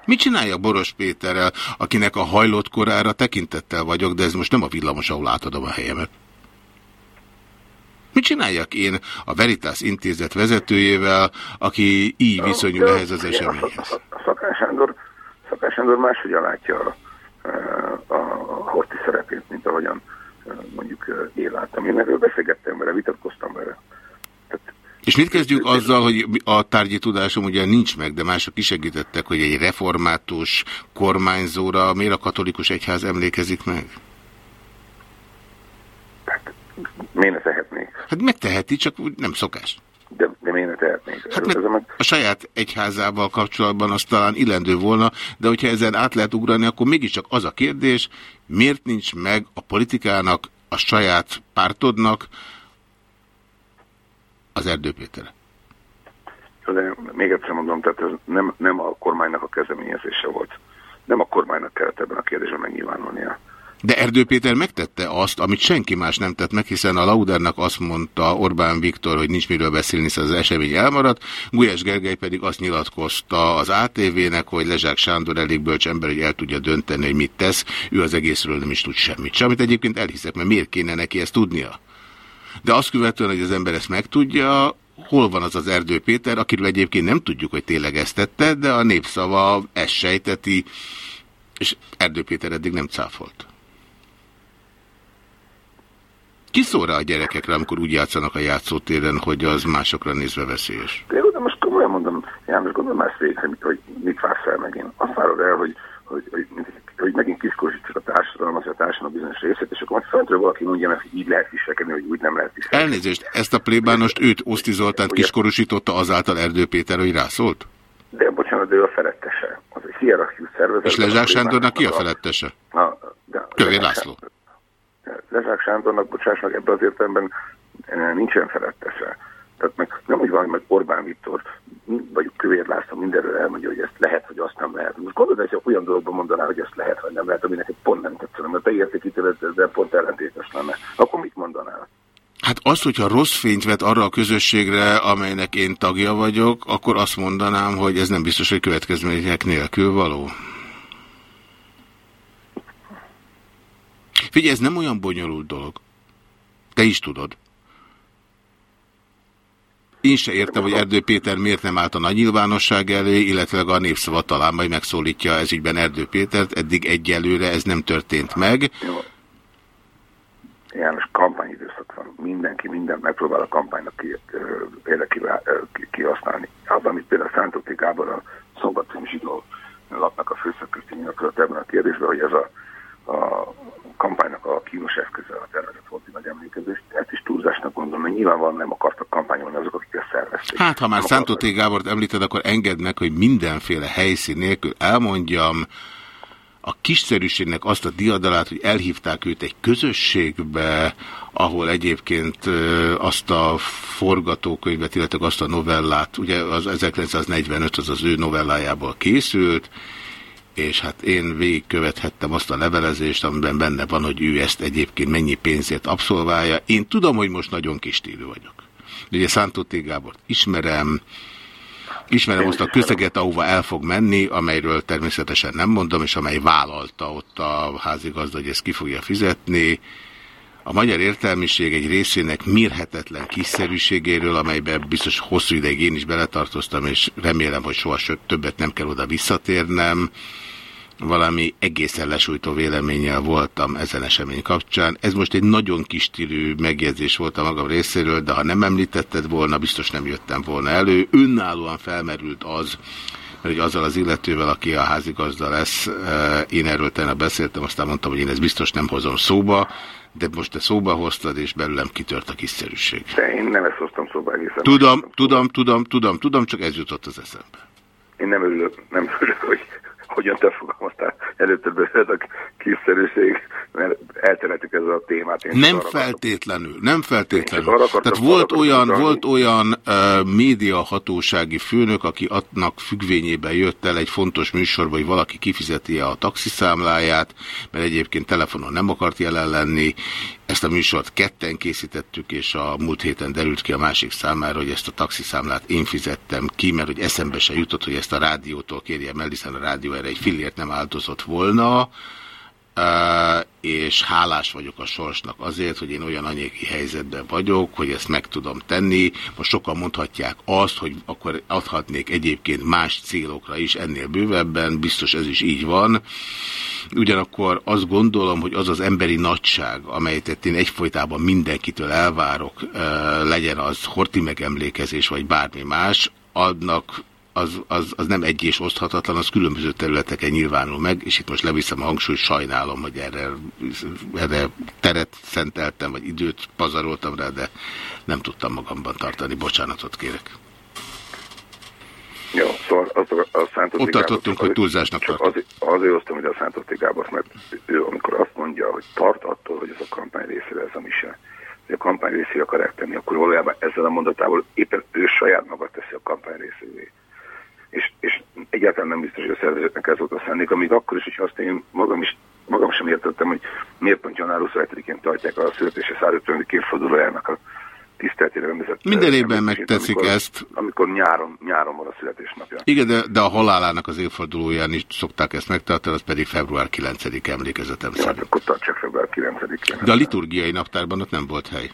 Mit csináljak Boros Péterrel, akinek a hajlott korára tekintettel vagyok, de ez most nem a villamos, ahol átadom a helyemet? Mit csináljak én a Veritas intézet vezetőjével, aki így viszonyul ehhez az eseményhez? Szakás Sándor, Szakás Sándor máshogyan látja a, a, a Horti szerepét, mint ahogyan mondjuk én láttam. Én erről beszélgettem vele, vitatkoztam vele. Tehát, és mit kezdjük azzal, hogy a tárgyi tudásom ugye nincs meg, de mások is segítettek, hogy egy református kormányzóra miért a katolikus egyház emlékezik meg? Hát, miért ne tehetnék? Hát megteheti, csak nem szokás. De, de miért ne tehetnék? Hát mert a saját egyházával kapcsolatban az talán illendő volna, de hogyha ezen át lehet ugrani, akkor mégiscsak az a kérdés, miért nincs meg a politikának, a saját pártodnak az Erdő Péter? De még egyszer mondom, tehát ez nem, nem a kormánynak a kezdeményezése volt. Nem a kormánynak kellett ebben a kérdésben megnyilvánulnia. De Erdő Péter megtette azt, amit senki más nem tett meg, hiszen a Laudernak azt mondta Orbán Viktor, hogy nincs miről beszélni, hiszen az esemény elmaradt. Gulyás Gergely pedig azt nyilatkozta az ATV-nek, hogy Lezsák Sándor elég bölcs ember, hogy el tudja dönteni, hogy mit tesz. Ő az egészről nem is tud semmit. Semmit egyébként elhiszek, mert miért kéne neki ezt tudnia? De azt követően, hogy az ember ezt megtudja, hol van az az Erdő Péter, akiről egyébként nem tudjuk, hogy tényleg ezt tette, de a népszava ezt sejteti, és Erdő Péter eddig nem cáfolt. Ki szól rá a gyerekekre, amikor úgy játszanak a játszótéren, hogy az másokra nézve veszélyes? De, de most komolyan mondom, János, gondolom más végig, hogy mit vársz el megint. Azt várod el, hogy, hogy, hogy, hogy megint kiskosítsuk a társadalom, az a társadalom bizonyos részét, és akkor majd föntről valaki mondja meg, hogy így lehet viselkedni, hogy úgy nem lehet viselkedni. Elnézést, ezt a plébánost őt, Oszti Zoltánt kiskorosította azáltal Erdő Péter, hogy rászólt? De bocsánat, de ő a felettese. Az egy hierarchius szervezet. És Lezsák Sándornak ki a felettese? Kövér László. Lezsák Sándornak, bocsáss meg, ebben az értelemben eh, nincsen felettese. Tehát meg nem úgy van, hogy Orbán Viktor, vagy Kövér László mindenről elmondja, hogy ezt lehet, hogy azt nem lehet. Most gondolod, hogy olyan dologban mondaná, hogy ezt lehet, vagy nem lehet, ami neked pont nem tetszene, mert te értékítélet, de pont ellentétes lenne. Akkor mit mondanál? Hát az, hogyha rossz fényt vet arra a közösségre, amelynek én tagja vagyok, akkor azt mondanám, hogy ez nem biztos, hogy következmények nélkül való. Figyelj, ez nem olyan bonyolult dolog. Te is tudod. Én se értem, hogy Erdő Péter miért nem állt a nagy nyilvánosság elé, illetve a népszava talán majd megszólítja ez ügyben Erdő Pétert. Eddig egyelőre ez nem történt meg. Jó. János, kampányidőszak van. Mindenki minden megpróbál a kampánynak ki, ki, kihasználni. Abban, amit például Szántóti Gábor a Szombat zsidó lapnak a nyilatkozott ebben a kérdésben, hogy ez a, a kampánynak a kínos eszköze a tervezett volt nagy emlékezés. Ezt is túlzásnak gondolom, hogy nyilvánvalóan nem akartak kampányolni azok, akik ezt szervezték. Hát, ha már Szántó T. Gábort említed, akkor engedd meg, hogy mindenféle helyszín nélkül elmondjam, a kiszerűségnek azt a diadalát, hogy elhívták őt egy közösségbe, ahol egyébként azt a forgatókönyvet, illetve azt a novellát, ugye az 1945 az az ő novellájából készült, és hát én végigkövethettem azt a levelezést, amiben benne van, hogy ő ezt egyébként mennyi pénzért abszolválja. Én tudom, hogy most nagyon kis stílű vagyok. Ugye Szántó. Gábort ismerem, ismerem azt a közeget, ahova el fog menni, amelyről természetesen nem mondom, és amely vállalta ott a házigazda, hogy ezt ki fogja fizetni. A magyar értelmiség egy részének mérhetetlen kiszerűségéről, amelyben biztos hosszú ideig én is beletartoztam, és remélem, hogy soha többet nem kell oda visszatérnem valami egészen lesújtó véleménnyel voltam ezen esemény kapcsán. Ez most egy nagyon kis stílű megjegyzés volt a magam részéről, de ha nem említetted volna, biztos nem jöttem volna elő. Önállóan felmerült az, mert hogy azzal az illetővel, aki a házigazda lesz, eh, én erről tegnap beszéltem, aztán mondtam, hogy én ezt biztos nem hozom szóba, de most te szóba hoztad, és belőlem kitört a kiszerűség. De én nem ezt hoztam szóba egészen. Tudom, tudom, tudom, tudom, tudom, csak ez jutott az eszembe. Én nem örülök, nem örülök, hogy hogyan te fogalmaztál előtte belőled a kiszerűség, mert elteretik ezzel a témát. Én nem feltétlenül, nem feltétlenül. Tehát volt olyan, volt olyan uh, médiahatósági főnök, aki annak függvényében jött el egy fontos műsorba, hogy valaki kifizeti -e a taxiszámláját, mert egyébként telefonon nem akart jelen lenni. Ezt a műsort ketten készítettük, és a múlt héten derült ki a másik számára, hogy ezt a taxiszámlát én fizettem ki, mert hogy eszembe se jutott, hogy ezt a rádiótól kérjem el, hiszen a rádió erre egy fillért nem áldozott volna és hálás vagyok a sorsnak azért, hogy én olyan anyagi helyzetben vagyok, hogy ezt meg tudom tenni. Most sokan mondhatják azt, hogy akkor adhatnék egyébként más célokra is ennél bővebben, biztos ez is így van. Ugyanakkor azt gondolom, hogy az az emberi nagyság, amelyet én egyfolytában mindenkitől elvárok, legyen az horti megemlékezés, vagy bármi más, adnak az, az, az nem egy és oszthatatlan, az különböző területeken nyilvánul meg, és itt most leviszem a hangsúlyt, sajnálom, hogy erre, erre teret szenteltem, vagy időt pazaroltam rá, de nem tudtam magamban tartani. Bocsánatot kérek. Jó, szóval az, a, a Szántotti Ott tartottunk, hogy túlzásnak tartott. Azért, azért hoztam hogy a Szántotti Gábor, mert ő amikor azt mondja, hogy tart attól, hogy ez a kampány részére ez a mise, hogy a kampány részére akarják tenni, akkor valójában ezzel a mondatával éppen ő saját maga teszi a kampány részévé és, és egyáltalán nem biztos, hogy a szervezetnek ez volt a szándék, amíg akkor is, hogy azt én magam is magam sem értettem, hogy miért pont január 27-én tartják a születése 150. évfordulójának a tiszteltére rendezett. Minden évben megtetszik amikor, ezt. Amikor nyáron, nyáron van a születésnapja. Igen, de, de a halálának az évfordulóján is szokták ezt megtartani, az pedig február 9 emlékezetem ja, szerint. akkor tartsák február 9-én. De a liturgiai naptárban ott nem volt hely.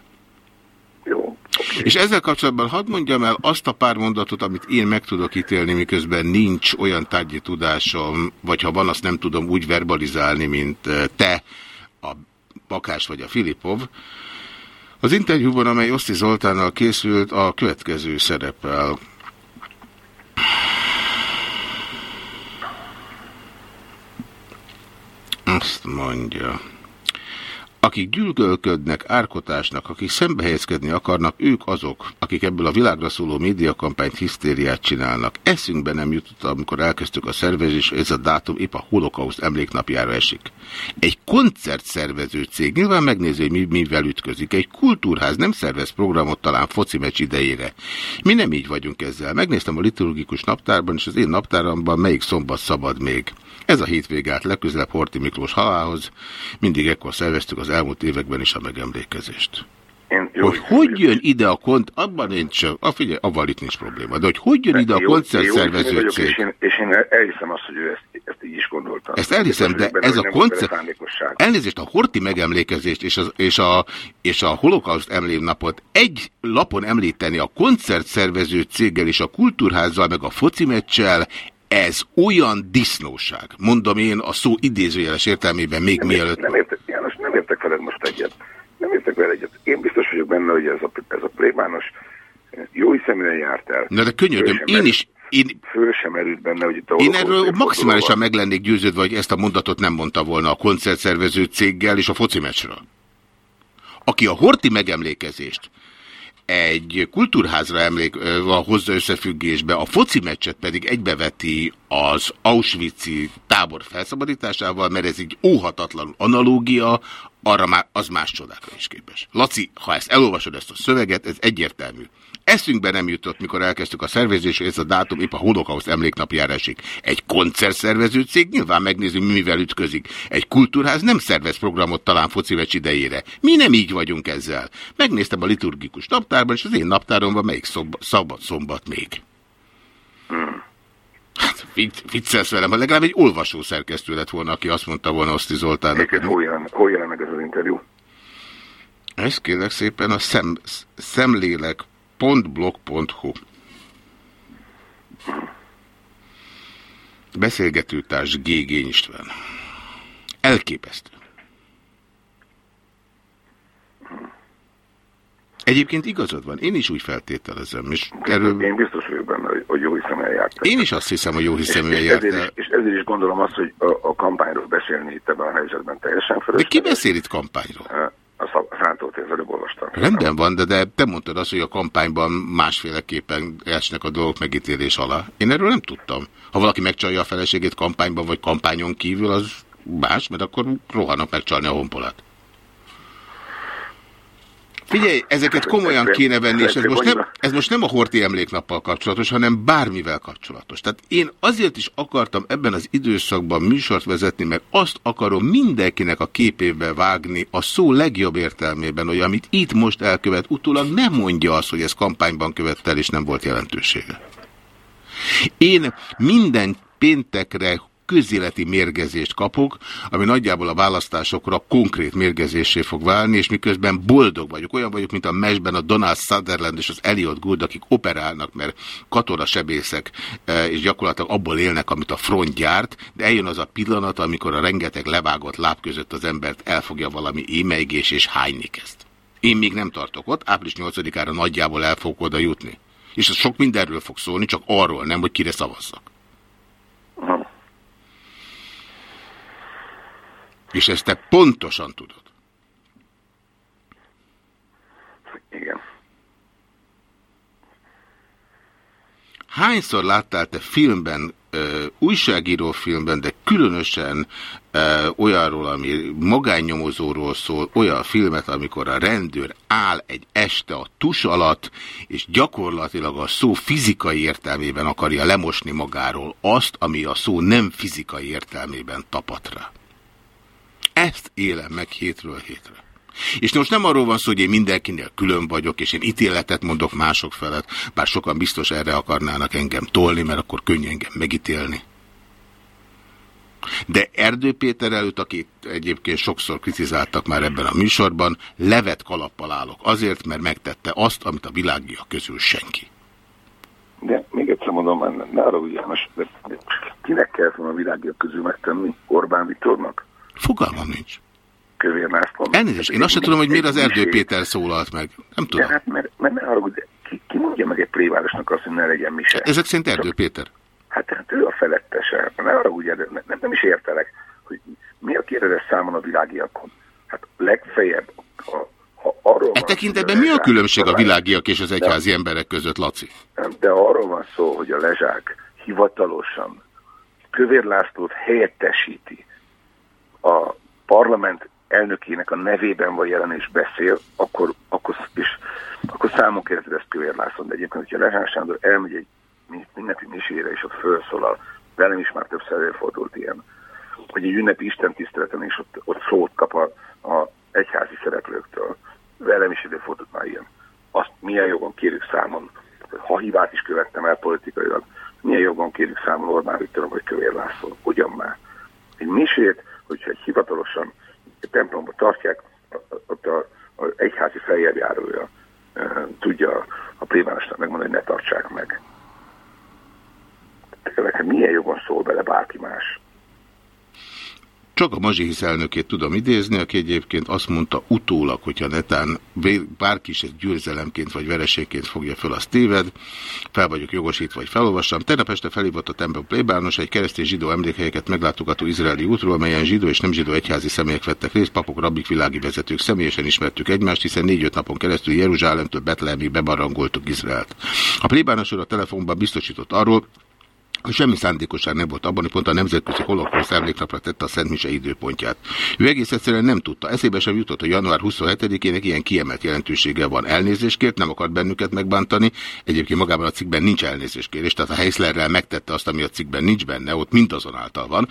És ezzel kapcsolatban hadd mondjam el azt a pár mondatot, amit én meg tudok ítélni, miközben nincs olyan tárgyi tudásom, vagy ha van, azt nem tudom úgy verbalizálni, mint eh, te, a Bakás vagy a Filipov. Az interjúban, amely Oszti Zoltánnal készült, a következő szerepel. Azt mondja akik gyűlölködnek árkotásnak, akik szembehelyezkedni akarnak, ők azok, akik ebből a világra szóló médiakampányt hisztériát csinálnak. Eszünkbe nem jutott, amikor elkezdtük a szervezés, ez a dátum épp a holokauszt emléknapjára esik. Egy koncertszervező cég nyilván megnézi, hogy mi, mivel ütközik. Egy kultúrház nem szervez programot talán foci meccs idejére. Mi nem így vagyunk ezzel. Megnéztem a liturgikus naptárban, és az én naptáramban melyik szombat szabad még. Ez a hétvége át legközelebb Horti Miklós halálhoz. Mindig ekkor szerveztük az elmúlt években is a megemlékezést. Én hogy hogy jön ide a kont... Abban nincs, a figyelj, abban itt nincs probléma. De hogy hogy jön ide a koncertszervező cég? És én, és én elhiszem azt, hogy ő ezt, ezt így is gondolta. Ezt elhiszem, de ez a koncert... Elnézést, a Horti megemlékezést és, az, és a, és a holokauszt emléknapot egy lapon említeni a koncertszervező céggel és a kultúrházzal, meg a foci meccsel, ez olyan disznóság, mondom én a szó idézőjeles értelmében még nem mielőtt... Nem értek, János, nem értek veled most egyet. Nem értek veled egyet. Én biztos vagyok benne, hogy ez a, ez a plébános jó hiszeműen járt el. Na de könyörgöm, én is... Én, föl sem erült benne, hogy itt a Én erről maximálisan meg lennék győződve, hogy ezt a mondatot nem mondta volna a koncertszervező céggel és a foci meccsről. Aki a horti megemlékezést egy kultúrházra emlék, hozza összefüggésbe, a foci meccset pedig egybeveti az Auschwitz-i tábor felszabadításával, mert ez egy óhatatlan analógia, arra már az más csodákra is képes. Laci, ha ezt elolvasod ezt a szöveget, ez egyértelmű. Eszünkbe nem jutott, mikor elkezdtük a szervezést, hogy ez a dátum épp a holokauszt emléknapjára esik. Egy koncertszervező cég nyilván megnézi, mivel ütközik. Egy kultúrház nem szervez programot talán focivecs idejére. Mi nem így vagyunk ezzel. Megnéztem a liturgikus naptárban, és az én naptáromban melyik szombat, szabad szombat még. Hmm. Hát viccelsz velem, ha legalább egy olvasó szerkesztő lett volna, aki azt mondta volna Oszti Zoltánnak. Hol jelen, hol jelen meg ez az interjú? Ezt kérlek szépen a szem, szemlélek.blog.hu Beszélgetőtárs Gégény István. Elképesztő. Egyébként igazad van, én is úgy feltételezem. És erről... Én biztos vagyok benne, hogy jó hiszem eljárt. Én is azt hiszem, hogy jó hiszem eljárt. És, és ezért is gondolom azt, hogy a, a kampányról beszélni itt ebben a helyzetben teljesen felesleges. De ki beszél itt kampányról? A Szántót én előbb olvastam. Rendben van, de, de te mondtad azt, hogy a kampányban másféleképpen esnek a dolgok megítélés alá. Én erről nem tudtam. Ha valaki megcsalja a feleségét kampányban vagy kampányon kívül, az más, mert akkor rohannak megcsalni a honpolat. Figyelj, ezeket komolyan kéne venni, és ez most, nem, ez most nem a Horti emléknappal kapcsolatos, hanem bármivel kapcsolatos. Tehát én azért is akartam ebben az időszakban műsort vezetni, mert azt akarom mindenkinek a képébe vágni a szó legjobb értelmében, hogy amit itt most elkövet, utólag nem mondja azt, hogy ez kampányban követtel, és nem volt jelentősége. Én minden péntekre közéleti mérgezést kapok, ami nagyjából a választásokra konkrét mérgezésé fog válni, és miközben boldog vagyok. Olyan vagyok, mint a mesben a Donald Sutherland és az Elliot Gould, akik operálnak, mert katonasebészek, e, és gyakorlatilag abból élnek, amit a front gyárt, de eljön az a pillanat, amikor a rengeteg levágott láb között az embert elfogja valami émeigés, és hányni kezd. Én még nem tartok ott, április 8-ára nagyjából el fogok oda jutni. És ez sok mindenről fog szólni, csak arról nem, hogy kire szavazzak. És ezt te pontosan tudod. Igen. Hányszor láttál te filmben, ö, újságíró filmben, de különösen ö, olyanról, ami magánnyomozóról szól, olyan filmet, amikor a rendőr áll egy este a tus alatt, és gyakorlatilag a szó fizikai értelmében akarja lemosni magáról azt, ami a szó nem fizikai értelmében tapat rá. Ezt élem meg hétről hétre. És most nem arról van szó, hogy én mindenkinél külön vagyok, és én ítéletet mondok mások felett, bár sokan biztos erre akarnának engem tolni, mert akkor könnyű engem megítélni. De Erdő Péter előtt, akit egyébként sokszor kritizáltak már ebben a műsorban, levet kalappal állok azért, mert megtette azt, amit a világiak közül senki. De még egyszer mondom, ne arra János, de kinek kell volna a világiak közül megtenni? Orbán Viktornak? Fogalmam nincs. Kövér László. Elnézést, én azt sem tudom, hogy miért az Erdő Péter szólalt meg. Nem tudom. De hát, mert, mert ne haragudj, ki, ki mondja meg egy plévárosnak azt, hogy ne legyen mise? Ezek szerint Erdő Péter. Hát, hát ő a felettese. Ne haragudj, de nem, nem is értelek, hogy mi a kérdezes számon a világiakon. Hát legfeljebb, ha, ha arról E tekintetben mi a különbség a világiak és az egyházi de, emberek között, Laci? De arról van szó, hogy a lezsák hivatalosan Kövér Lászlót helyettesíti a parlament elnökének a nevében van jelen és beszél, akkor, akkor, is, akkor számon kezdve ezt Kövér László. De egyébként, hogyha Lehán Sándor elmegy egy ünnepi misére, és ott felszólal, velem is már többször előfordult ilyen, hogy egy ünnepi istentiszteleten is ott, ott szót kap a, a egyházi szereplőktől. Velem is előfordult már ilyen. Azt milyen jogon kérjük számon, ha hibát is követtem el politikailag, milyen jogon kérjük számon Orbán Viktor vagy Kövér László, ugyan már. Egy misét hogyha egy hivatalosan templomba tartják, ott a, a egyházi feljárjárója e, tudja a plébánosnak megmondani, hogy ne tartsák meg. Tehát milyen jogon szól bele bárki más? Csak a Mazsihisz elnökét tudom idézni, aki egyébként azt mondta utólag, hogyha netán bárki is ezt győzelemként vagy vereségként fogja föl, az téved, fel vagyok jogosítva, vagy felolvassam. Tegnap este felhívott a Temple plébános egy keresztény zsidó emlékhelyeket meglátogató izraeli útról, melyen zsidó és nem zsidó egyházi személyek vettek részt, papok, rabbik, világi vezetők személyesen ismertük egymást, hiszen négy-öt napon keresztül Jeruzsálemtől Betlehemig bebarangoltuk Izraelt. A plébános a telefonban biztosított arról, Semmi szándékosság nem volt abban, hogy pont a Nemzetközi Holokauszt emléknapra tette a Szent Mise időpontját. Ő egész egyszerűen nem tudta. Eszébe sem jutott, hogy január 27-ének ilyen kiemelt jelentősége van. Elnézéskért, nem akart bennünket megbántani. Egyébként magában a cikkben nincs elnézéskérés, tehát a Heislerrel megtette azt, ami a cikkben nincs benne, ott mindazonáltal van.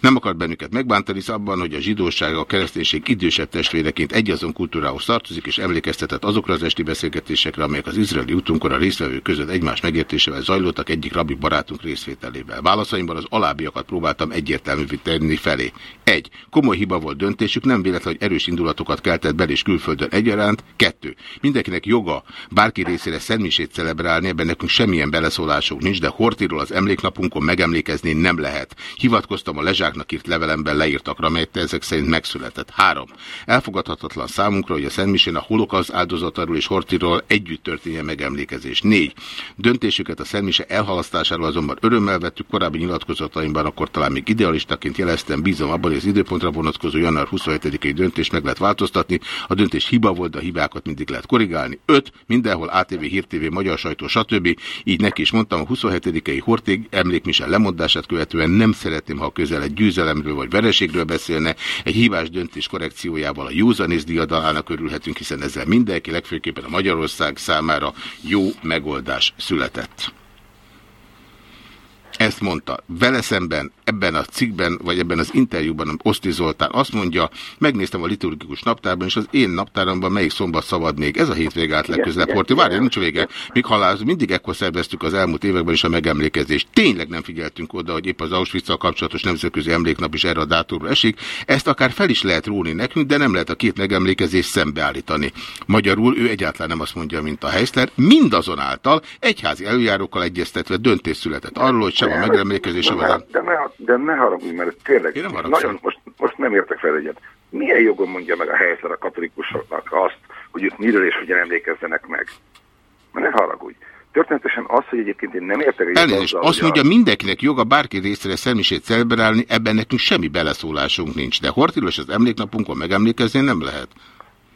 Nem akart bennünket megbántani, abban, hogy a zsidóság a kereszténység idősebb testvéreként egyazon kultúrához tartozik, és emlékeztetett azokra az esti beszélgetésekre, amelyek az izraeli útunkon a résztvevők között egymás megértésével zajlottak, egyik rabbi barátunk részt részvételével. Válaszaimban az alábbiakat próbáltam egyértelművé tenni felé. Egy. Komoly hiba volt döntésük, nem véletlen, hogy erős indulatokat keltett bel és külföldön egyaránt. Kettő. Mindenkinek joga bárki részére szentmisét celebrálni, ebben nekünk semmilyen beleszólásunk nincs, de Hortiról az emléknapunkon megemlékezni nem lehet. Hivatkoztam a lezsáknak írt levelemben leírtakra, melyet ezek szerint megszületett. Három. Elfogadhatatlan számunkra, hogy a Szentmisén a holokauz áldozatáról és Hortiról együtt történjen megemlékezés. Négy. Döntésüket a Szentmise elhalasztásáról azonban örömmel vettük korábbi nyilatkozataimban, akkor talán még idealistaként jeleztem, bízom abban, hogy az időpontra vonatkozó január 27-i döntés meg lehet változtatni. A döntés hiba volt, de a hibákat mindig lehet korrigálni. 5. Mindenhol ATV, Hír TV, Magyar Sajtó, stb. Így neki is mondtam, a 27-i Hortig emlékmise lemondását követően nem szeretném, ha közel egy győzelemről vagy vereségről beszélne. Egy hibás döntés korrekciójával a józanész diadalának örülhetünk, hiszen ezzel mindenki, legfőképpen a Magyarország számára jó megoldás született. Ezt mondta. Vele szemben ebben a cikkben, vagy ebben az interjúban Oszti Zoltán azt mondja, megnéztem a liturgikus naptárban, és az én naptáramban melyik szombat szabad még. Ez a hétvége át legközelebb. Horti, várj, nincs vége. Míg halász, mindig ekkor szerveztük az elmúlt években is a megemlékezést. Tényleg nem figyeltünk oda, hogy épp az auschwitz kapcsolatos nemzetközi emléknap is erre a dátumra esik. Ezt akár fel is lehet róni nekünk, de nem lehet a két megemlékezést szembeállítani. Magyarul ő egyáltalán nem azt mondja, mint a Heisler. Mindazonáltal egyházi előjárókkal egyeztetve döntés született arról, hogy sem a megemlékezés, sem a... De ne, de ne haragudj, mert tényleg Én nem nagyon, most, most nem értek fel egyet. Milyen jogon mondja meg a helyszín a katolikusoknak azt, hogy ők miről és hogyan emlékezzenek meg? Mert ne haragudj. Történetesen az, hogy egyébként én nem értek egyet Elnézést, azzal, azt mondja, a... mindenkinek joga bárki részre szemmisét celebrálni, ebben nekünk semmi beleszólásunk nincs. De Hortilos az emléknapunkon megemlékezni nem lehet.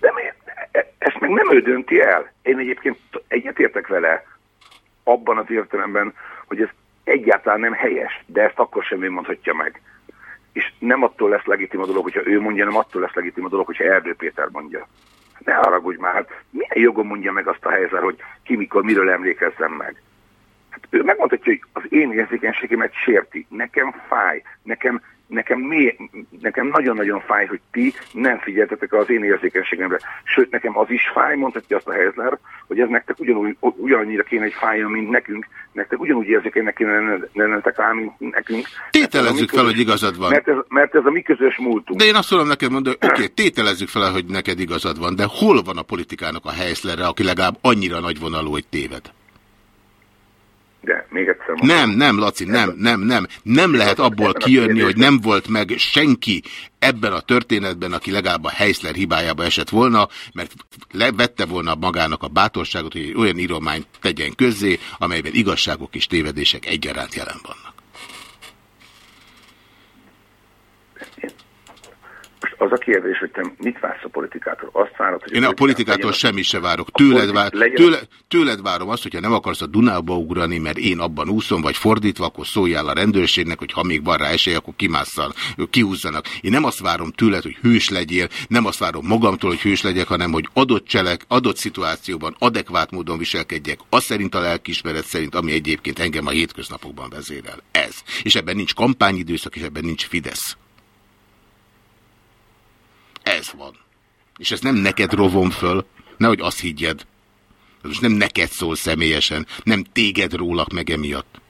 De miért? E- ezt meg nem ő dönti el. Én egyébként egyetértek vele abban az értelemben, hogy ez egyáltalán nem helyes, de ezt akkor sem ő mondhatja meg. És nem attól lesz legitim a dolog, hogyha ő mondja, nem attól lesz legitim a dolog, hogyha Erdő Péter mondja. Ne haragudj már, hát milyen jogon mondja meg azt a helyzet, hogy ki mikor, miről emlékezzem meg. Hát ő megmondhatja, hogy az én érzékenységemet sérti, nekem fáj, nekem nekem, nekem nagyon-nagyon fáj, hogy ti nem figyeltetek az én érzékenységemre. Sőt, nekem az is fáj, mondhatja azt a Heizler, hogy ez nektek ugyanúgy, ugyanannyira kéne egy fájjon, mint nekünk, nektek ugyanúgy érzékenynek kéne lennetek rá, mint nekünk. Tételezzük fel, hogy igazad van. Mert ez, mert ez a mi közös múltunk. De én azt tudom neked mondani, oké, okay, tételezzük fel, hogy neked igazad van, de hol van a politikának a Heizlerre, aki legalább annyira nagyvonalú, hogy téved? De még egyszer mondom. Nem, nem, Laci, nem, nem, nem. Nem lehet abból kijönni, hogy nem volt meg senki ebben a történetben, aki legalább a Heisler hibájába esett volna, mert levette volna magának a bátorságot, hogy egy olyan írományt tegyen közzé, amelyben igazságok és tévedések egyaránt jelen az a kérdés, hogy te mit vársz a politikától? Azt várod, hogy... Én a politikától semmi se várok. Tőled, vár, tőle, tőled várom azt, hogyha nem akarsz a Dunába ugrani, mert én abban úszom, vagy fordítva, akkor szóljál a rendőrségnek, hogy ha még van rá esély, akkor kimásszal, kihúzzanak. Én nem azt várom tőled, hogy hős legyél, nem azt várom magamtól, hogy hős legyek, hanem hogy adott cselek, adott szituációban adekvát módon viselkedjek, az szerint a lelkismeret szerint, ami egyébként engem a hétköznapokban vezérel. Ez. És ebben nincs kampányidőszak, és ebben nincs Fidesz. Ez van. És ezt nem neked rovom föl, nehogy azt higgyed. Ez most nem neked szól személyesen, nem téged rólak meg emiatt.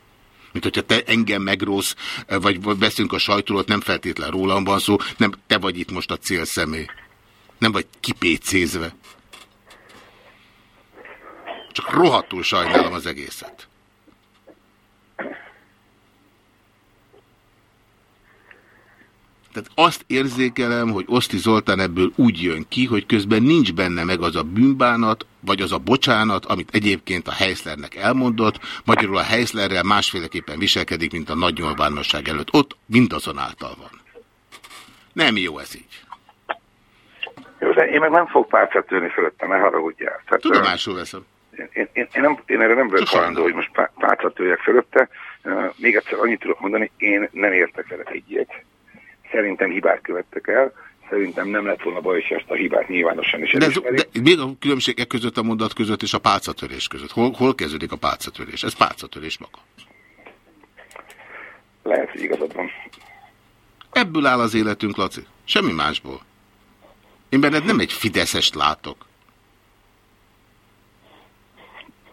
Mint hogyha te engem megrósz, vagy beszélünk a sajtóról, nem feltétlen rólam van szó, nem te vagy itt most a célszemély. Nem vagy kipécézve. Csak rohadtul sajnálom az egészet. Tehát azt érzékelem, hogy Oszti Zoltán ebből úgy jön ki, hogy közben nincs benne meg az a bűnbánat, vagy az a bocsánat, amit egyébként a Heislernek elmondott, magyarul a Heislerrel másféleképpen viselkedik, mint a nagy nyilvánosság előtt. Ott mindazonáltal van. Nem jó ez így. Jó, de én meg nem fogok párcát törni fölöttem, mert haragudjál. Tehát, Tudomásul veszem. Én, én, én, nem, én erre nem vagyok hajlandó, hogy most párcát törjek fölötte. Uh, még egyszer annyit tudok mondani, én nem értek vele egyet Szerintem hibát követtek el, szerintem nem lett volna baj, és ezt a hibát nyilvánosan is de, de még a különbség e között a mondat között és a pálcatörés között? Hol, hol kezdődik a pálcatörés? Ez pálcatörés maga. Lehet, hogy igazad van. Ebből áll az életünk, Laci. Semmi másból. Én benned nem egy fideszest látok.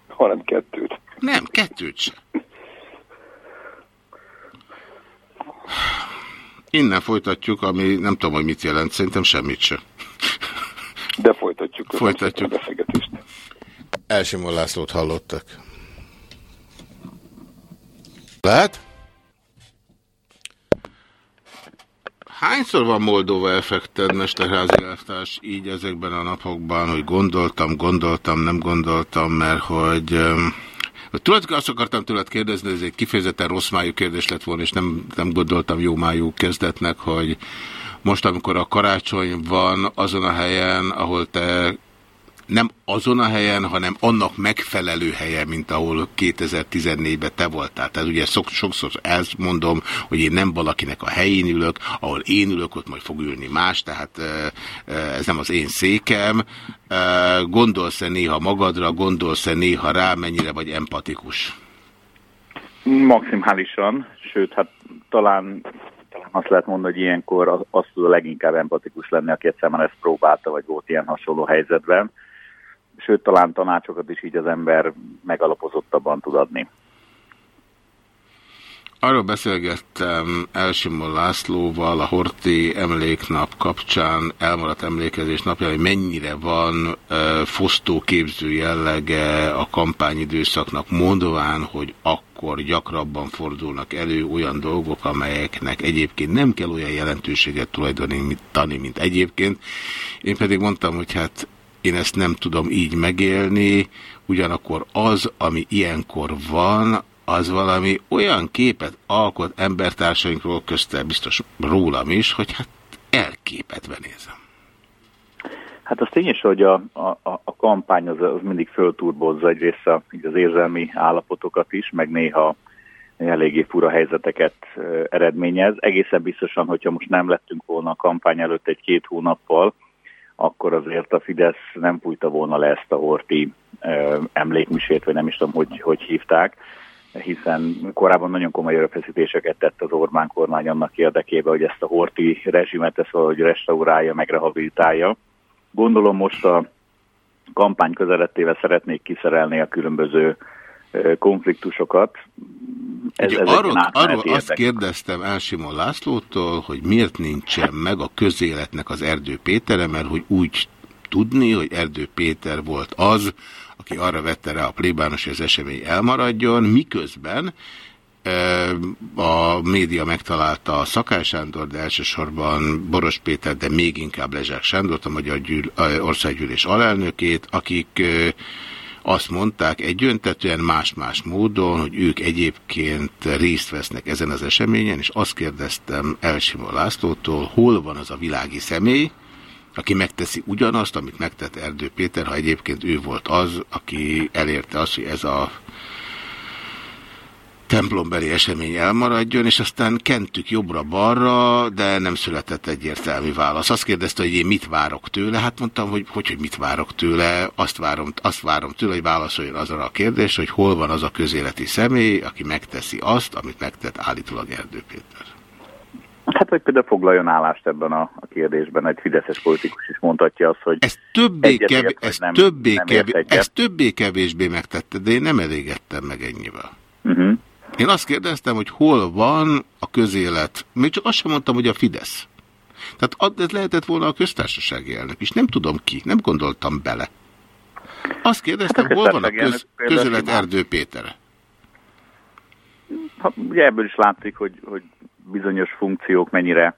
Hanem kettőt. Nem, kettőt sem. Innen folytatjuk, ami nem tudom, hogy mit jelent, szerintem semmit se. De folytatjuk. Folytatjuk. A beszélgetést. Elsimon Lászlót hallottak. Lehet? Hányszor van Moldova effekted, Mesterházi elvtárs, így ezekben a napokban, hogy gondoltam, gondoltam, nem gondoltam, mert hogy... Um, tulajdonképpen azt akartam tőled kérdezni, ez egy kifejezetten rossz májú kérdés lett volna, és nem, nem gondoltam jó májú kezdetnek, hogy most, amikor a karácsony van azon a helyen, ahol te nem azon a helyen, hanem annak megfelelő helyen, mint ahol 2014-ben te voltál. Tehát ugye sokszor ezt mondom, hogy én nem valakinek a helyén ülök, ahol én ülök, ott majd fog ülni más, tehát ez nem az én székem. Gondolsz-e néha magadra, gondolsz-e néha rá, mennyire vagy empatikus? Maximálisan, sőt, hát talán, talán azt lehet mondani, hogy ilyenkor az, tud leginkább empatikus lenni, aki egyszer már ezt próbálta, vagy volt ilyen hasonló helyzetben sőt talán tanácsokat is így az ember megalapozottabban tud adni. Arról beszélgettem Elsimon Lászlóval a Horti emléknap kapcsán, elmaradt emlékezés napja, hogy mennyire van e, fosztóképző jellege a kampányidőszaknak, mondván, hogy akkor gyakrabban fordulnak elő olyan dolgok, amelyeknek egyébként nem kell olyan jelentőséget tulajdonítani, mint egyébként. Én pedig mondtam, hogy hát én ezt nem tudom így megélni, ugyanakkor az, ami ilyenkor van, az valami olyan képet alkot embertársainkról, közte biztos rólam is, hogy hát elképetve nézem. Hát az tényes, hogy a, a, a kampány az, az mindig fölturbozza egyrészt a, az érzelmi állapotokat is, meg néha eléggé fura helyzeteket eredményez. Egészen biztosan, hogyha most nem lettünk volna a kampány előtt egy-két hónappal, akkor azért a Fidesz nem fújta volna le ezt a Horti emlékmisét, vagy nem is tudom, hogy, hogy hívták, hiszen korábban nagyon komoly erőfeszítéseket tett az Orbán kormány annak érdekében, hogy ezt a Horti rezsimet ezt valahogy restaurálja, meg. Gondolom most a kampány közelettével szeretnék kiszerelni a különböző konfliktusokat. Ez, Ugye, arról, arról azt kérdeztem el Simon Lászlótól, hogy miért nincsen meg a közéletnek az Erdő Pétere, mert hogy úgy tudni, hogy Erdő Péter volt az, aki arra vette rá a plébános, hogy az esemény elmaradjon, miközben a média megtalálta a Szakás Sándor, de elsősorban Boros Péter, de még inkább Lezsák Sándort, a Magyar Gyűl, Országgyűlés alelnökét, akik azt mondták egyöntetően más-más módon, hogy ők egyébként részt vesznek ezen az eseményen, és azt kérdeztem Elsimó Lászlótól, hol van az a világi személy, aki megteszi ugyanazt, amit megtett Erdő Péter, ha egyébként ő volt az, aki elérte azt, hogy ez a templombeli esemény elmaradjon, és aztán kentük jobbra-balra, de nem született egyértelmű válasz. Azt kérdezte, hogy én mit várok tőle, hát mondtam, hogy hogy, hogy mit várok tőle, azt várom, azt várom tőle, hogy válaszoljon azra a kérdésre, hogy hol van az a közéleti személy, aki megteszi azt, amit megtett állítólag Erdő Péter. Hát, hogy például foglaljon állást ebben a, a kérdésben, egy fideszes politikus is mondhatja azt, hogy ez többé, kevés, ez nem, többé, nem kevés, ez többé kevésbé megtette, de én nem elégettem meg ennyivel. Uh mhm. -huh. Én azt kérdeztem, hogy hol van a közélet. Még csak azt sem mondtam, hogy a Fidesz. Tehát ez lehetett volna a köztársasági elnök is. Nem tudom ki, nem gondoltam bele. Azt kérdeztem, hát hol van a köz, közélet Erdő Péter? Ha, ugye ebből is látszik, hogy, hogy bizonyos funkciók mennyire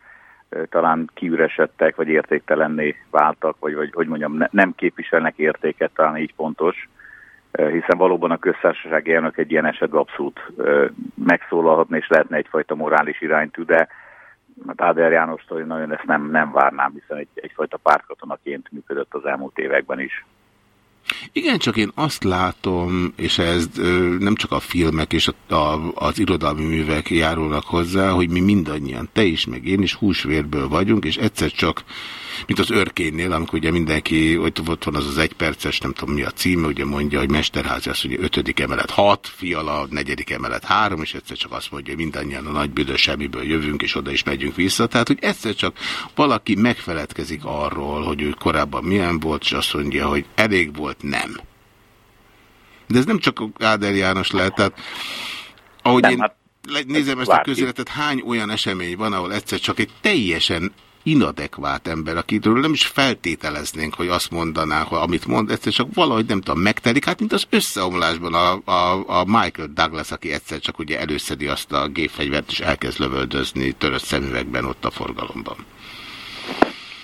talán kiüresedtek, vagy értéktelenné váltak, vagy, vagy hogy mondjam, ne, nem képviselnek értéket, talán így pontos hiszen valóban a köztársasági elnök egy ilyen esetben abszolút megszólalhatna, és lehetne egyfajta morális iránytű, de hát Áder Jánostól én nagyon ezt nem, nem várnám, hiszen egy, egyfajta pártkatonaként működött az elmúlt években is. Igen, csak én azt látom, és ez nem csak a filmek és a, a, az irodalmi művek járulnak hozzá, hogy mi mindannyian, te is, meg én is húsvérből vagyunk, és egyszer csak mint az örkénynél, amikor ugye mindenki, hogy ott van az az egyperces, nem tudom mi a címe, ugye mondja, hogy Mesterházi azt mondja, ötödik emelet hat, fiala, negyedik emelet három, és egyszer csak azt mondja, hogy mindannyian a nagy büdös semmiből jövünk, és oda is megyünk vissza. Tehát, hogy egyszer csak valaki megfeledkezik arról, hogy ő korábban milyen volt, és azt mondja, hogy elég volt, nem. De ez nem csak Áder János lehet, tehát ahogy nem, én... Hát nézem ezt a közéletet, hány olyan esemény van, ahol egyszer csak egy teljesen inadekvát ember, akitől nem is feltételeznénk, hogy azt mondaná, hogy amit mond, egyszer csak valahogy nem tudom, megtelik, hát mint az összeomlásban a, a, a Michael Douglas, aki egyszer csak ugye előszedi azt a gépfegyvert, és elkezd lövöldözni törött szemüvegben ott a forgalomban.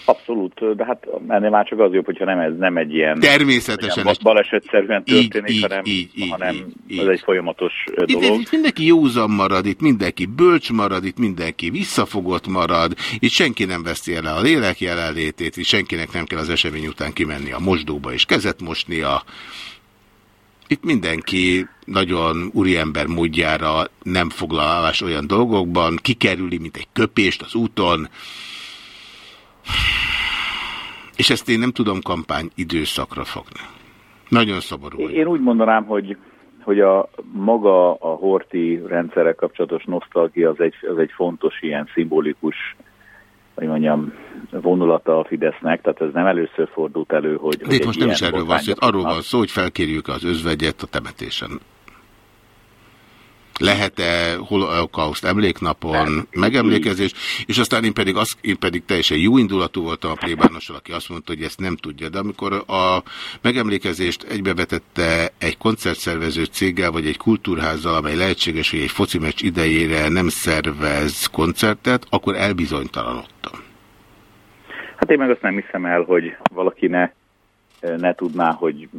Abszolút, de hát ennél már csak az jobb, hogyha nem ez nem egy ilyen Természetesen ilyen balesetszerűen történik, így, hanem, így, így, hanem így, így. ez egy folyamatos itt, dolog. itt mindenki józan marad, itt mindenki bölcs marad, itt mindenki visszafogott marad, itt senki nem veszti el a lélek jelenlétét, itt senkinek nem kell az esemény után kimenni a mosdóba és kezet mosnia. Itt mindenki nagyon úriember módjára nem foglalás olyan dolgokban, kikerüli, mint egy köpést az úton, és ezt én nem tudom kampány időszakra fogni. Nagyon szomorú. Én úgy mondanám, hogy, hogy a maga a horti rendszerek kapcsolatos nosztalgia az egy, az egy fontos ilyen szimbolikus hogy mondjam, vonulata a Fidesznek, tehát ez nem először fordult elő, hogy... De itt most nem is erről van szó, arról van szó, hogy felkérjük az özvegyet a temetésen. Lehet-e holokauszt emléknapon megemlékezés, és aztán én pedig, az, én pedig teljesen jó indulatú voltam a plébánossal, aki azt mondta, hogy ezt nem tudja, de amikor a megemlékezést egybevetette egy koncertszervező céggel, vagy egy kultúrházzal, amely lehetséges, hogy egy foci meccs idejére nem szervez koncertet, akkor elbizonytalanodtam. Hát én meg azt nem hiszem el, hogy valaki ne, ne tudná, hogy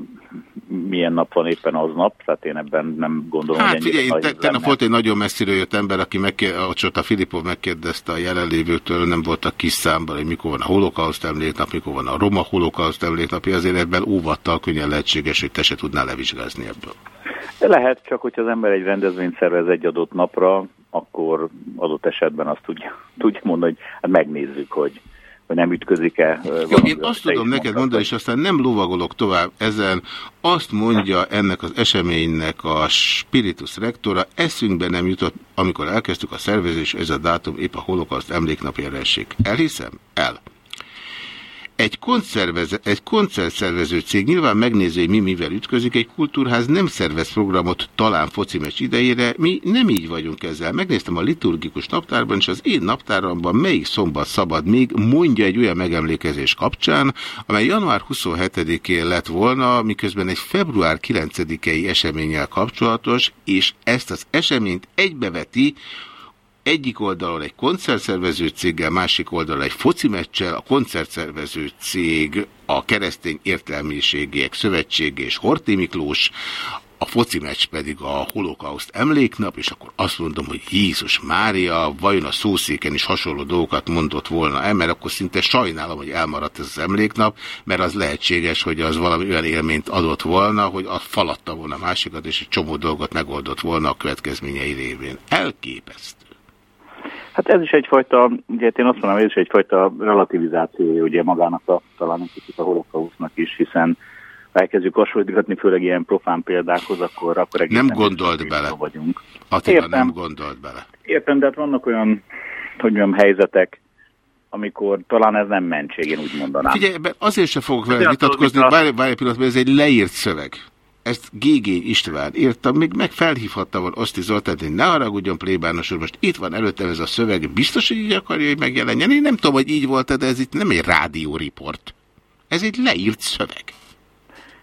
milyen nap van éppen aznap, tehát én ebben nem gondolom, Hát hogy figyelj, ennyire nagy te, tegnap volt egy nagyon messziről jött ember, aki megkér, a Filipov megkérdezte a jelenlévőtől, nem voltak kis számban, hogy mikor van a holokauszt emléknap, mikor van a roma holokauszt emléknapja, azért ebben óvattal könnyen lehetséges, hogy te se tudnál levizsgázni ebből. Lehet, csak hogyha az ember egy rendezvényt szervez egy adott napra, akkor adott esetben azt tudja, tudja mondani, hogy hát megnézzük, hogy, hogy nem ütközik-e. Jó, én azt tudom neked mondani, és aztán nem lovagolok tovább ezen, azt mondja ennek az eseménynek a spiritus rektora, eszünkbe nem jutott, amikor elkezdtük a szervezés, ez a dátum épp a holokauszt emléknapjára esik. Elhiszem? El. Egy, egy koncertszervező cég nyilván megnézi, hogy mi mivel ütközik, egy kultúrház nem szervez programot talán foci meccs idejére, mi nem így vagyunk ezzel. Megnéztem a liturgikus naptárban, és az én naptáramban melyik szombat szabad még, mondja egy olyan megemlékezés kapcsán, amely január 27-én lett volna, miközben egy február 9-i eseménnyel kapcsolatos, és ezt az eseményt egybeveti egyik oldalon egy koncertszervező céggel, másik oldalon egy foci meccsel, a koncertszervező cég a keresztény értelmiségiek szövetsége és Horthy Miklós, a foci meccs pedig a holokauszt emléknap, és akkor azt mondom, hogy Jézus Mária, vajon a szószéken is hasonló dolgokat mondott volna el, mert akkor szinte sajnálom, hogy elmaradt ez az emléknap, mert az lehetséges, hogy az valami olyan élményt adott volna, hogy az falatta volna másikat, és egy csomó dolgot megoldott volna a következményei révén. Elképesztő. Hát ez is egyfajta, ugye én azt mondom, ez is egyfajta relativizáció ugye magának a, talán egy kicsit a holokausznak is, hiszen ha elkezdjük hasonlítgatni, főleg ilyen profán példákhoz, akkor, akkor egészen Nem gondolt bele. vagyunk. Attila Értem. nem gondolt bele. Értem, de hát vannak olyan, hogy mondjam, helyzetek, amikor talán ez nem mentség, én úgy mondanám. Figyelj, azért sem fogok vele vitatkozni, várj, várj egy pillanat, mert ez egy leírt szöveg. Ezt GG István írta, még meg felhívhatta volna Oszti Zoltán, hogy ne haragudjon plébános úr, most itt van előttem ez a szöveg, biztos, hogy így akarja, hogy megjelenjen. Én nem tudom, hogy így volt, de ez itt nem egy rádióriport. Ez egy leírt szöveg.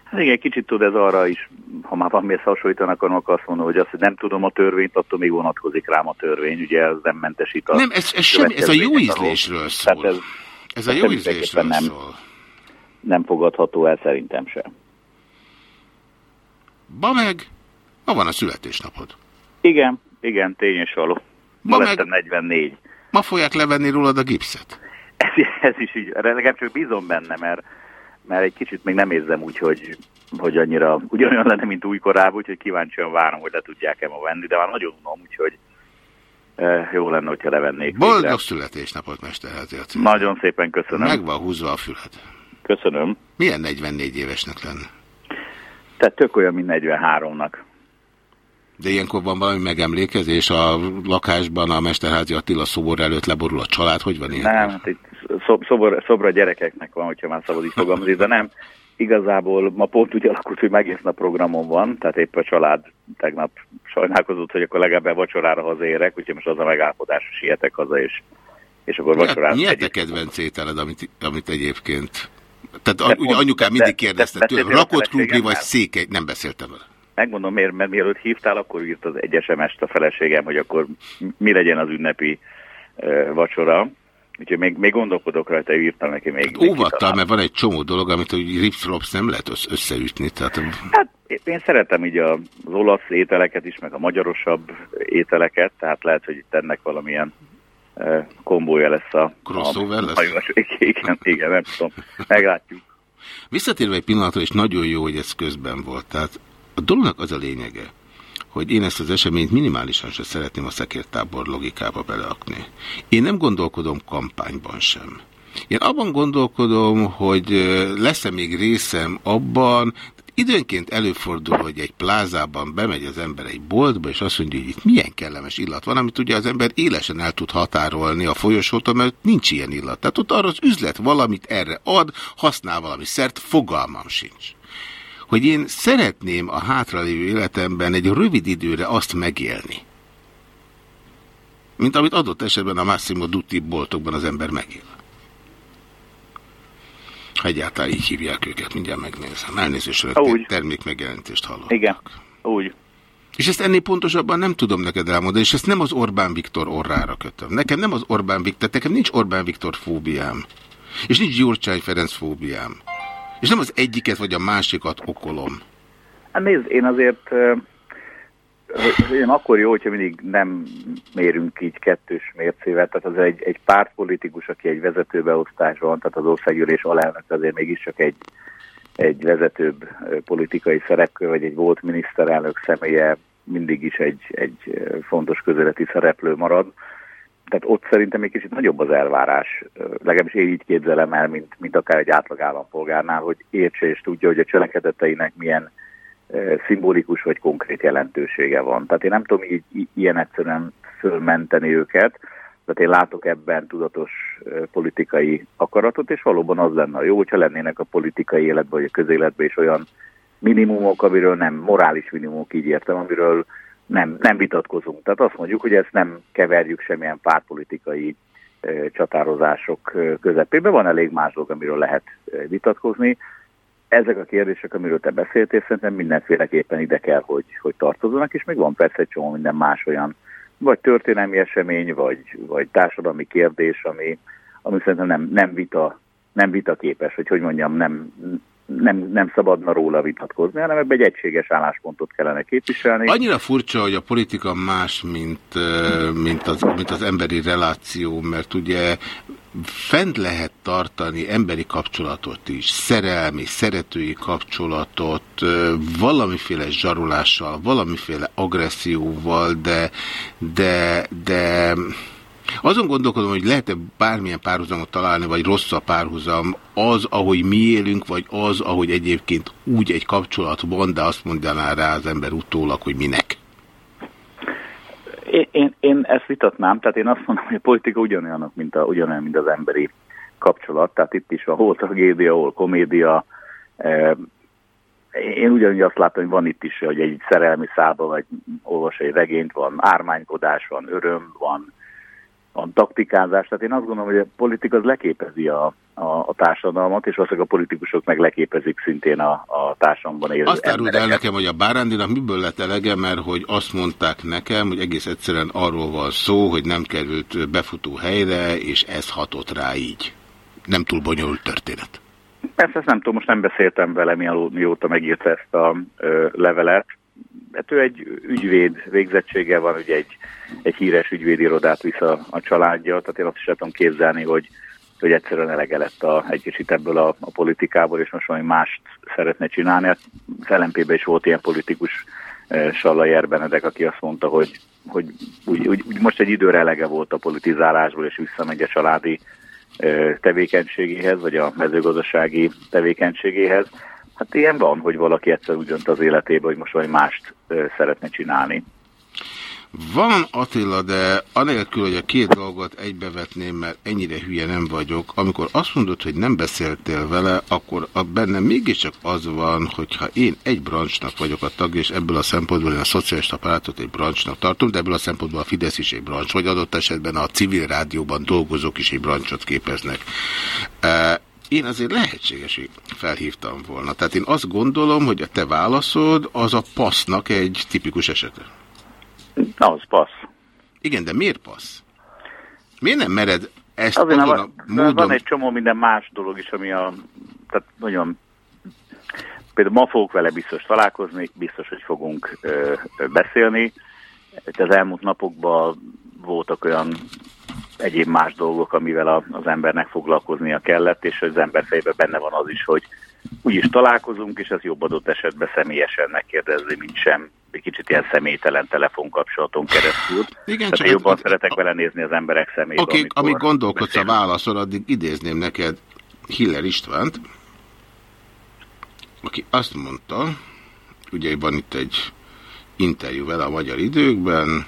Hát igen, kicsit tud ez arra is, ha már valamihez hasonlítanak, akkor azt mondom, hogy azt, hogy nem tudom a törvényt, attól még vonatkozik rám a törvény, ugye ez nem mentesít a... Nem, ez, ez, semmi, ez a jó ízlésről szól. Tehát ez, Ez a jó ízlésről nem. szól. nem fogadható el szerintem sem. Ba meg, ma van a születésnapod. Igen, igen, tény és való. Ma Ma meg- lettem 44. Ma fogják levenni rólad a gipszet. Ez, ez is így, legalább csak bízom benne, mert, mert egy kicsit még nem érzem úgy, hogy, hogy annyira ugyanolyan lenne, mint újkorában, úgyhogy kíváncsian várom, hogy le tudják-e ma venni, de már nagyon unom, úgyhogy jó lenne, hogyha levennék. végre. Boldog születésnapot, Mesterházi Attila. Nagyon szépen köszönöm. Meg van húzva a füled. Köszönöm. Milyen 44 évesnek lenne? Tehát tök olyan, mint 43-nak. De ilyenkor van valami megemlékezés a lakásban, a Mesterházi Attila szobor előtt leborul a család, hogy van ilyen? Nem, hát itt szob, szobor, szobra gyerekeknek van, hogyha már szabad így fogalmazni, de nem. igazából ma pont úgy alakult, hogy megint a programon van, tehát épp a család tegnap sajnálkozott, hogy akkor legalább vacsorára hazaérek, úgyhogy most az a megállapodás, hogy sietek haza, és, és akkor vacsorára... Mi a kedvenc ételed, amit, amit egyébként... Tehát de ugye anyukám mindig kérdezte, tőle, rakott krumpli vagy székely, nem beszéltem vele. Megmondom miért, mert mielőtt hívtál, akkor írt az egy SMS-t a feleségem, hogy akkor mi legyen az ünnepi uh, vacsora, Úgyhogy még, még gondolkodok rajta, írtam neki még. Hát óvattal, mert van egy csomó dolog, amit hogy ripsrops nem lehet összeütni. Tehát... Hát én szeretem így az olasz ételeket is, meg a magyarosabb ételeket, tehát lehet, hogy itt ennek valamilyen kombója lesz a... Crossover lesz? A, igen, igen, nem tudom. Meglátjuk. Visszatérve egy pillanatra, és nagyon jó, hogy ez közben volt. Tehát a dolognak az a lényege, hogy én ezt az eseményt minimálisan se szeretném a szekértábor logikába beleakni. Én nem gondolkodom kampányban sem. Én abban gondolkodom, hogy lesz-e még részem abban, Időnként előfordul, hogy egy plázában bemegy az ember egy boltba, és azt mondja, hogy itt milyen kellemes illat van, amit ugye az ember élesen el tud határolni a folyosótól, mert nincs ilyen illat. Tehát ott arra az üzlet valamit erre ad, használ valami szert, fogalmam sincs hogy én szeretném a hátralévő életemben egy rövid időre azt megélni, mint amit adott esetben a Massimo Dutti boltokban az ember megél. Ha egyáltalán így hívják őket, mindjárt megnézem. Elnézésre, termék megjelenítést hallottak. Igen, úgy. És ezt ennél pontosabban nem tudom neked elmondani, és ezt nem az Orbán Viktor orrára kötöm. Nekem nem az Orbán Viktor, nekem nincs Orbán Viktor fóbiám. És nincs Gyurcsány Ferenc fóbiám. És nem az egyiket vagy a másikat okolom. Hát nézd, én azért én akkor jó, hogyha mindig nem mérünk így kettős mércével, tehát az egy, egy pártpolitikus, aki egy vezetőbeosztásban, tehát az országgyűlés alelnök azért mégiscsak egy, egy vezetőbb politikai szereplő, vagy egy volt miniszterelnök személye mindig is egy, egy fontos közéleti szereplő marad. Tehát ott szerintem egy kicsit nagyobb az elvárás, legalábbis én így képzelem el, mint, mint akár egy átlag állampolgárnál, hogy értse és tudja, hogy a cselekedeteinek milyen szimbolikus vagy konkrét jelentősége van. Tehát én nem tudom így ilyen egyszerűen fölmenteni őket, tehát én látok ebben tudatos politikai akaratot, és valóban az lenne jó, hogyha lennének a politikai életben vagy a közéletben is olyan minimumok, amiről nem, morális minimumok így értem, amiről nem, nem vitatkozunk. Tehát azt mondjuk, hogy ezt nem keverjük semmilyen pártpolitikai csatározások közepébe. Van elég más dolog, amiről lehet vitatkozni. Ezek a kérdések, amiről te beszéltél, szerintem mindenféleképpen ide kell, hogy, hogy tartozzanak, és még van persze egy csomó minden más olyan, vagy történelmi esemény, vagy, vagy társadalmi kérdés, ami, ami szerintem nem, nem vita nem vita képes, hogy hogy mondjam, nem, nem, nem szabadna róla vitatkozni, hanem ebbe egy egységes álláspontot kellene képviselni. Annyira furcsa, hogy a politika más, mint, mint, az, mint az emberi reláció, mert ugye fent lehet tartani emberi kapcsolatot is, szerelmi, szeretői kapcsolatot, valamiféle zsarulással, valamiféle agresszióval, de, de, de azon gondolkodom, hogy lehet-e bármilyen párhuzamot találni, vagy rossz a párhuzam, az, ahogy mi élünk, vagy az, ahogy egyébként úgy egy kapcsolat van, de azt mondaná rá az ember utólag, hogy minek? Én, én, ezt vitatnám, tehát én azt mondom, hogy a politika ugyanolyanok, mint, a, ugyanolyan, mint az emberi kapcsolat, tehát itt is van hol tragédia, hol komédia. Eh, én ugyanúgy azt látom, hogy van itt is, hogy egy szerelmi szába, vagy olvas egy regényt, van ármánykodás, van öröm, van van taktikázás. Tehát én azt gondolom, hogy a politika az leképezi a, a, a társadalmat, és azok a politikusok meg leképezik szintén a, a társadalomban élő Azt áruld el nekem, hogy a Bárándinak miből lett elege, mert hogy azt mondták nekem, hogy egész egyszerűen arról van szó, hogy nem került befutó helyre, és ez hatott rá így. Nem túl bonyolult történet. Persze ezt nem tudom, most nem beszéltem vele, mióta megírta ezt a ö, levelet, hát ő egy ügyvéd végzettsége van, ugye egy, egy híres ügyvédirodát visz a, a családja, tehát én azt is tudom képzelni, hogy, hogy egyszerűen elege lett a, egy kicsit ebből a, a politikából, és most valami mást szeretne csinálni. Hát lmp is volt ilyen politikus e, Sallajer Benedek, aki azt mondta, hogy, hogy úgy, úgy, úgy most egy időre elege volt a politizálásból, és visszamegy a családi e, tevékenységéhez, vagy a mezőgazdasági tevékenységéhez. Hát ilyen van, hogy valaki egyszer úgy dönt az életébe, hogy most valami mást szeretne csinálni. Van Attila, de anélkül, hogy a két dolgot egybevetném, mert ennyire hülye nem vagyok, amikor azt mondod, hogy nem beszéltél vele, akkor a bennem mégiscsak az van, hogyha én egy brancsnak vagyok a tag, és ebből a szempontból én a szociális apparátot egy brancsnak tartom, de ebből a szempontból a Fidesz is egy brancs, vagy adott esetben a civil rádióban dolgozók is egy brancsot képeznek. Én azért lehetséges, hogy felhívtam volna. Tehát én azt gondolom, hogy a te válaszod az a passznak egy tipikus esete. Na, az passz. Igen, de miért passz? Miért nem mered ezt Azért azon a módon... van egy csomó minden más dolog is, ami a... Tehát nagyon... Például ma fogok vele biztos találkozni, biztos, hogy fogunk ö, ö, beszélni. Az elmúlt napokban voltak olyan egyéb más dolgok, amivel a, az embernek foglalkoznia kellett, és az ember fejében benne van az is, hogy úgyis találkozunk, és ez jobb adott esetben személyesen megkérdezni, mint sem egy kicsit ilyen személytelen telefonkapcsolaton keresztül. Igen, Tehát csak jobban a, szeretek vele nézni az emberek szemébe. Oké, okay, amíg gondolkodsz beszélünk. a válaszol, addig idézném neked Hiller Istvánt, aki azt mondta, ugye van itt egy interjú vele a Magyar Időkben,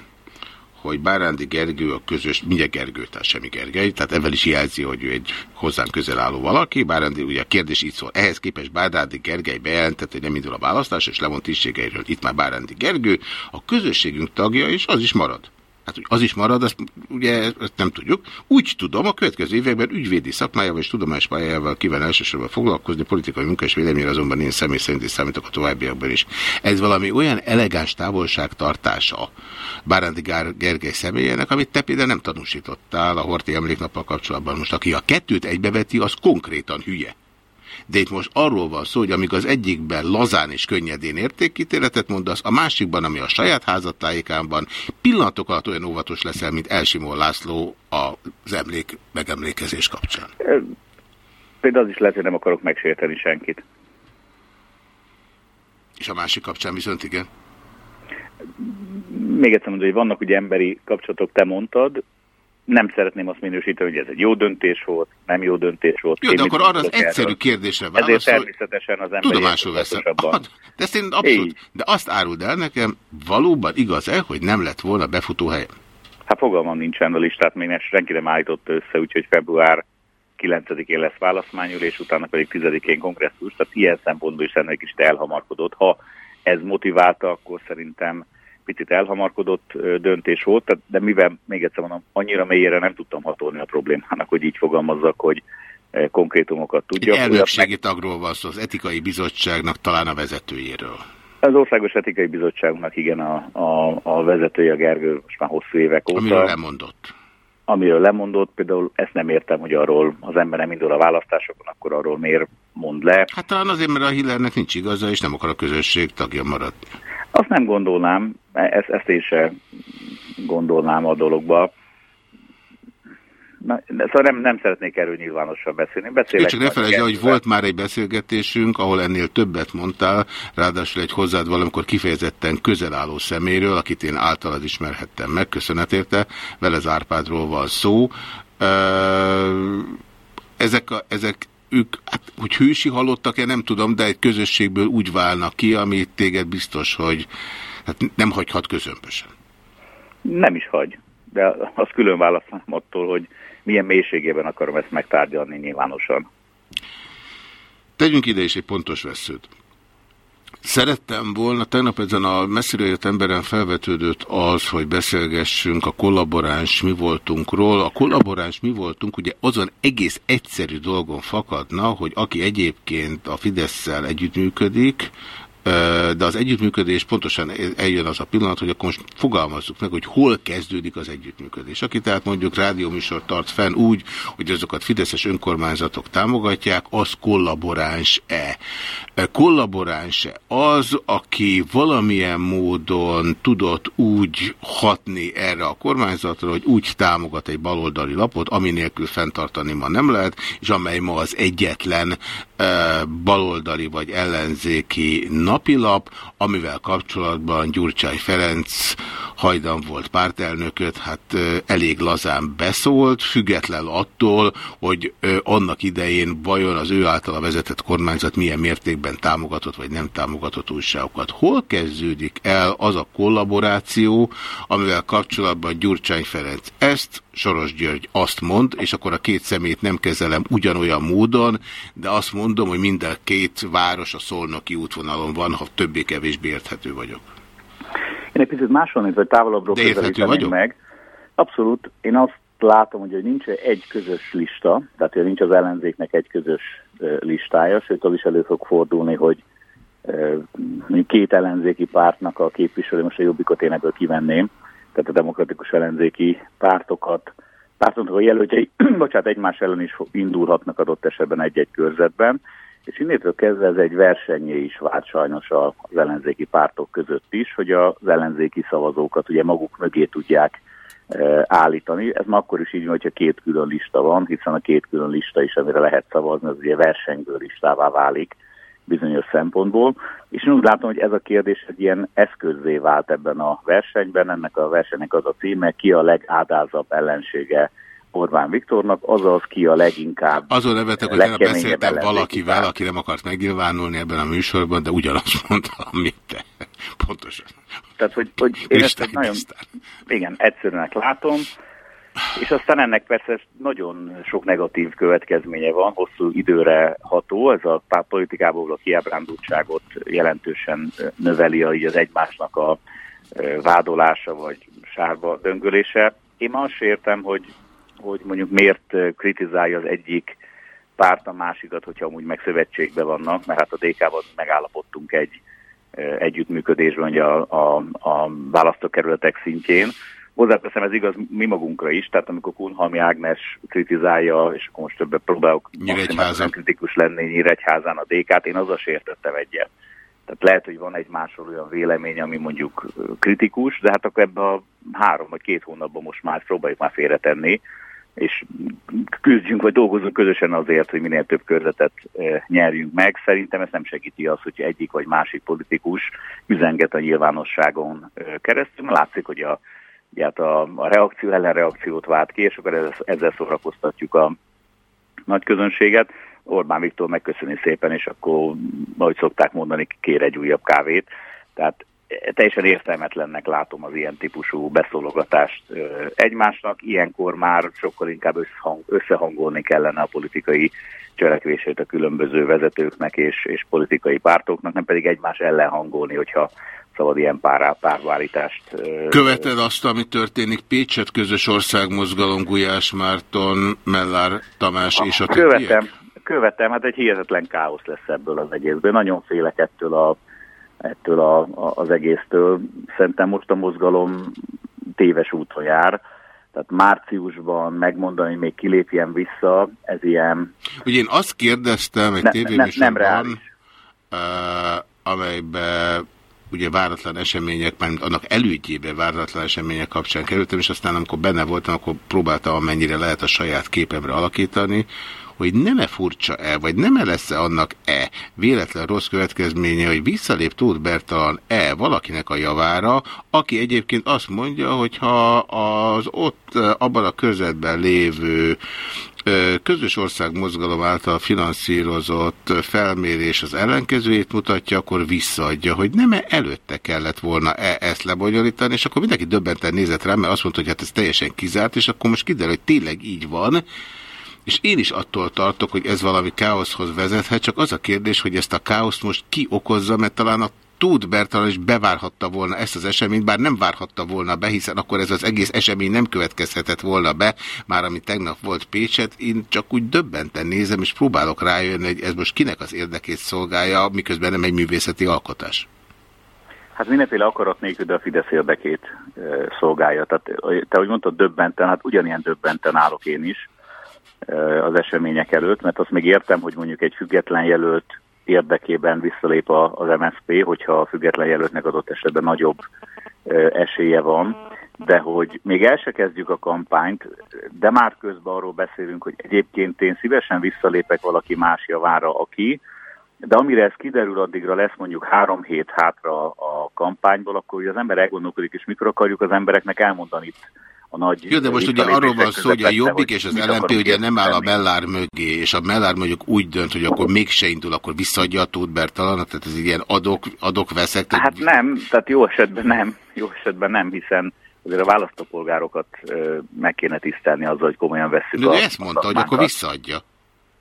hogy Bárándi Gergő a közös, mindjárt Gergő, tehát semmi Gergely, tehát ebben is jelzi, hogy ő egy hozzám közel álló valaki. Bárándi, ugye a kérdés így szól, ehhez képest Bárándi Gergely bejelentett, hogy nem indul a választás, és lemond tisztségeiről. Itt már Bárándi Gergő, a közösségünk tagja, és az is marad hát az is marad, azt ugye ezt nem tudjuk. Úgy tudom, a következő években ügyvédi szakmájával és tudományos pályával kíván elsősorban foglalkozni, politikai munkás véleményre azonban én személy szerint is számítok a továbbiakban is. Ez valami olyan elegáns távolságtartása Bárándi Gergely személyének, amit te például nem tanúsítottál a Horti emléknappal kapcsolatban. Most aki a kettőt egybeveti, az konkrétan hülye de itt most arról van szó, hogy amíg az egyikben lazán és könnyedén értékítéletet mondasz, a másikban, ami a saját házattájékánban, pillanatok alatt olyan óvatos leszel, mint Elsimó László az emlék megemlékezés kapcsán. Például az is lehet, hogy nem akarok megsérteni senkit. És a másik kapcsán viszont igen? Még egyszer mondom, hogy vannak ugye emberi kapcsolatok, te mondtad, nem szeretném azt minősíteni, hogy ez egy jó döntés volt, nem jó döntés volt. Jó, de akkor arra az egyszerű erről. kérdésre válaszol. Ezért természetesen az ember... Tudomásul veszem. De, ezt én abszolút, Így. de azt áruld el nekem, valóban igaz-e, hogy nem lett volna befutó helye? Hát fogalmam nincsen a listát, még senki nem állított össze, úgyhogy február 9-én lesz választmányul, és utána pedig 10-én kongresszus, tehát ilyen szempontból is ennek is elhamarkodott. Ha ez motiválta, akkor szerintem picit elhamarkodott döntés volt, de mivel, még egyszer mondom, annyira mélyére nem tudtam hatolni a problémának, hogy így fogalmazzak, hogy konkrétumokat tudjak. Egy elnökségi tagról van szó, az etikai bizottságnak talán a vezetőjéről. Az Országos Etikai Bizottságnak igen a, a, a vezetője, a Gergő most már hosszú évek óta. Amiről lemondott. Amiről lemondott, például ezt nem értem, hogy arról az ember nem indul a választásokon, akkor arról miért mond le. Hát talán azért, mert a Hillernek nincs igaza, és nem akar a közösség tagja maradni. Azt nem gondolnám, ezt, ezt én sem gondolnám a dologba. Na, szóval nem, nem szeretnék erről nyilvánosan beszélni. Beszélek csak ne felejtsd hogy volt már egy beszélgetésünk, ahol ennél többet mondtál, ráadásul egy hozzád valamikor kifejezetten közel álló szeméről, akit én általad ismerhettem meg, köszönet érte, vele az Árpádról van szó. Ezek, a, ezek ők, hát, hogy hősi halottak-e, nem tudom, de egy közösségből úgy válnak ki, ami téged biztos, hogy hát nem hagyhat közömbösen. Nem is hagy, de azt külön választom attól, hogy milyen mélységében akarom ezt megtárgyalni nyilvánosan. Tegyünk ide is egy pontos veszőt. Szerettem volna, tegnap ezen a messzire jött emberen felvetődött az, hogy beszélgessünk a kollaboráns mi voltunkról. A kollaboráns mi voltunk, ugye azon egész egyszerű dolgon fakadna, hogy aki egyébként a Fidesz-szel együttműködik, de az együttműködés pontosan eljön az a pillanat, hogy akkor most fogalmazzuk meg, hogy hol kezdődik az együttműködés. Aki tehát mondjuk rádióműsor tart fenn úgy, hogy azokat fideszes önkormányzatok támogatják, az kollaboráns-e? Kollaboráns-e az, aki valamilyen módon tudott úgy hatni erre a kormányzatra, hogy úgy támogat egy baloldali lapot, ami nélkül fenntartani ma nem lehet, és amely ma az egyetlen baloldali vagy ellenzéki napilap, amivel kapcsolatban Gyurcsány Ferenc hajdan volt pártelnököt, hát elég lazán beszólt, független attól, hogy annak idején vajon az ő általa vezetett kormányzat milyen mértékben támogatott vagy nem támogatott újságokat. Hol kezdődik el az a kollaboráció, amivel kapcsolatban Gyurcsány Ferenc ezt, Soros György azt mond, és akkor a két szemét nem kezelem ugyanolyan módon, de azt mondom, hogy minden két város a szolnoki útvonalon van, ha többé-kevésbé érthető vagyok. Én egy picit máshol vagy távolabbról közelíteném meg. Abszolút. Én azt látom, hogy nincs egy közös lista, tehát hogy nincs az ellenzéknek egy közös listája, sőt az is elő fog fordulni, hogy két ellenzéki pártnak a képviselő, most a jobbikot én ebből kivenném, tehát a demokratikus ellenzéki pártokat, pártoknak a jelöltjei, bocsánat, egymás ellen is indulhatnak adott esetben egy-egy körzetben, és innétől kezdve ez egy versenyé is vált sajnos az ellenzéki pártok között is, hogy az ellenzéki szavazókat ugye maguk mögé tudják e, állítani. Ez ma akkor is így van, hogyha két külön lista van, hiszen a két külön lista is, amire lehet szavazni, az ugye versenyből listává válik bizonyos szempontból. És én úgy látom, hogy ez a kérdés egy ilyen eszközzé vált ebben a versenyben. Ennek a versenynek az a címe, ki a legádázabb ellensége Orbán Viktornak, azaz ki a leginkább Azon nevetek, hogy én beszéltem valakivel, aki nem akart megnyilvánulni ebben a műsorban, de ugyanazt mondta, amit te. Pontosan. Tehát, hogy, hogy én ezt nagyon, igen, egyszerűen látom, és aztán ennek persze nagyon sok negatív következménye van, hosszú időre ható, ez a politikából a kiábrándultságot jelentősen növeli a, így az egymásnak a vádolása vagy sárba döngölése. Én azt értem, hogy hogy mondjuk miért kritizálja az egyik párt a másikat, hogyha amúgy meg szövetségben vannak, mert hát a DK-val megállapodtunk egy együttműködésben ugye a, a, a választókerületek szintjén. Hozzáteszem, ez igaz mi magunkra is, tehát amikor Kunhalmi Ágnes kritizálja, és akkor most többet próbálok kritikus lenni Nyíregyházán a DK-t, én azzal sértettem egyet. Tehát lehet, hogy van egy másról olyan vélemény, ami mondjuk kritikus, de hát akkor ebbe a három vagy két hónapban most már próbáljuk már félretenni, és küzdjünk, vagy dolgozunk közösen azért, hogy minél több körzetet nyerjünk meg. Szerintem ez nem segíti az, hogy egyik vagy másik politikus üzenget a nyilvánosságon keresztül. Látszik, hogy a, hát a, a reakció ellenreakciót vált ki, és akkor ezzel, ezzel szórakoztatjuk a nagy közönséget. Orbán Viktor megköszöni szépen, és akkor, ahogy szokták mondani, kér egy újabb kávét. Tehát teljesen értelmetlennek látom az ilyen típusú beszólogatást egymásnak. Ilyenkor már sokkal inkább összehang, összehangolni kellene a politikai cselekvését a különböző vezetőknek és, és politikai pártoknak, nem pedig egymás ellen hangolni, hogyha szabad ilyen pár, párválítást. Követed azt, ami történik Pécset közös országmozgalom, Gulyás Márton, Mellár Tamás és a Követem, többiek? követem, hát egy hihetetlen káosz lesz ebből az egészből. Nagyon félek ettől a ettől a, a, az egésztől. Szerintem most a mozgalom téves úton jár. Tehát márciusban megmondani, hogy még kilépjen vissza, ez ilyen... Ugye én azt kérdeztem egy ne, ne, nem uh, amelybe ugye váratlan események, mert annak elődjébe váratlan események kapcsán kerültem, és aztán amikor benne voltam, akkor próbáltam amennyire lehet a saját képemre alakítani, hogy nem-e furcsa-e, vagy nem-e lesz-e annak-e véletlen rossz következménye, hogy visszalép Tóth Bertalan-e valakinek a javára, aki egyébként azt mondja, hogy ha az ott abban a körzetben lévő közös országmozgalom által finanszírozott felmérés az ellenkezőjét mutatja, akkor visszaadja, hogy nem -e előtte kellett volna -e ezt lebonyolítani, és akkor mindenki döbbenten nézett rá, mert azt mondta, hogy hát ez teljesen kizárt, és akkor most kiderül, hogy tényleg így van, és én is attól tartok, hogy ez valami káoszhoz vezethet, csak az a kérdés, hogy ezt a káoszt most ki okozza, mert talán a Tóth Bertalan is bevárhatta volna ezt az eseményt, bár nem várhatta volna be, hiszen akkor ez az egész esemény nem következhetett volna be, már ami tegnap volt Pécset. Én csak úgy döbbenten nézem, és próbálok rájönni, hogy ez most kinek az érdekét szolgálja, miközben nem egy művészeti alkotás. Hát mindenféle akarat nélkül, de a Fidesz érdekét szolgálja. Tehát te, ahogy mondtad, döbbenten, hát ugyanilyen döbbenten állok én is az események előtt, mert azt még értem, hogy mondjuk egy független jelölt érdekében visszalép az MSZP, hogyha a független jelöltnek adott esetben nagyobb esélye van, de hogy még el se kezdjük a kampányt, de már közben arról beszélünk, hogy egyébként én szívesen visszalépek valaki más javára, aki, de amire ez kiderül, addigra lesz mondjuk három hét hátra a kampányból, akkor az ember elgondolkodik, és mikor akarjuk az embereknek elmondani itt a nagy... Jó, de most ugye arról van szó, hogy a Jobbik és az LNP ugye nem áll a Mellár mögé, és a Mellár mondjuk úgy dönt, hogy akkor mégse indul, akkor visszaadja a Tóth Bertalan, tehát ez ilyen adok, adok veszek. Tehát... Hát nem, tehát jó esetben nem, jó esetben nem, hiszen azért a választópolgárokat meg kéne tisztelni azzal, hogy komolyan veszük. De, de ezt mondta, hogy akkor visszaadja,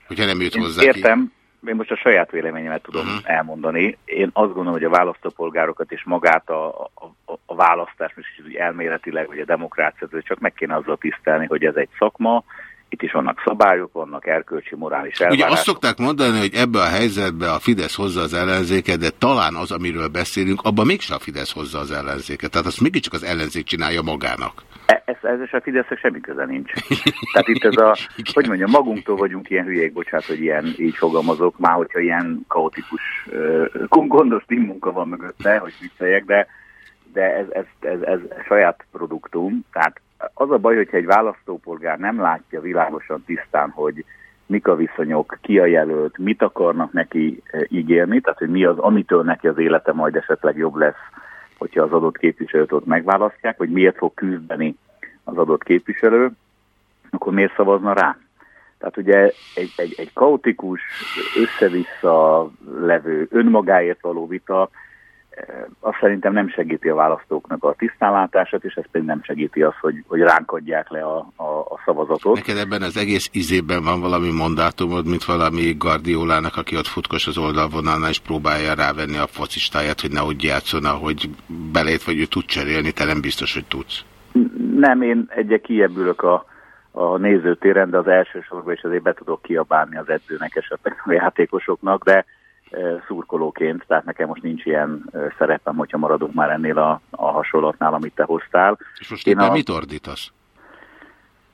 hogyha nem jut hozzá Értem, ki én most a saját véleményemet tudom uh-huh. elmondani. Én azt gondolom, hogy a választópolgárokat és magát a, a, a, választás, most is elméletileg, vagy a demokrácia, csak meg kéne azzal tisztelni, hogy ez egy szakma, itt is vannak szabályok, vannak erkölcsi, morális elvárások. Ugye azt szokták mondani, hogy ebbe a helyzetbe a Fidesz hozza az ellenzéket, de talán az, amiről beszélünk, abban mégsem a Fidesz hozza az ellenzéket. Tehát azt mégiscsak az ellenzék csinálja magának. E, ez, ez a Fidesznek semmi köze nincs. Tehát itt ez a, hogy mondjam, magunktól vagyunk ilyen hülyék, bocsánat, hogy ilyen így fogalmazok, már hogyha ilyen kaotikus, gondos munka van mögötte, hogy vicceljek, de, de ez, ez, ez, ez saját produktum, tehát az a baj, hogyha egy választópolgár nem látja világosan tisztán, hogy mik a viszonyok, ki a jelölt, mit akarnak neki ígérni, tehát hogy mi az, amitől neki az élete majd esetleg jobb lesz, hogyha az adott képviselőt ott megválasztják, hogy miért fog küzdeni az adott képviselő, akkor miért szavazna rá? Tehát ugye egy, egy, egy kaotikus, össze-vissza levő, önmagáért való vita, azt szerintem nem segíti a választóknak a tisztánlátását, és ez pedig nem segíti azt, hogy, hogy ránk adják le a, a, a szavazatot. Neked ebben az egész izében van valami mandátumod, mint valami Guardiolának, aki ott futkos az oldalvonalnál, és próbálja rávenni a focistáját, hogy nehogy játszon, hogy belét vagy ő tud cserélni, te nem biztos, hogy tudsz. Nem, én egyre kiebbülök a, a nézőtéren, de az elsősorban is azért be tudok kiabálni az edzőnek, esetleg a játékosoknak, de szurkolóként, tehát nekem most nincs ilyen szerepem, hogyha maradunk már ennél a, a hasonlatnál, amit te hoztál. És most éppen a... mit ordítasz?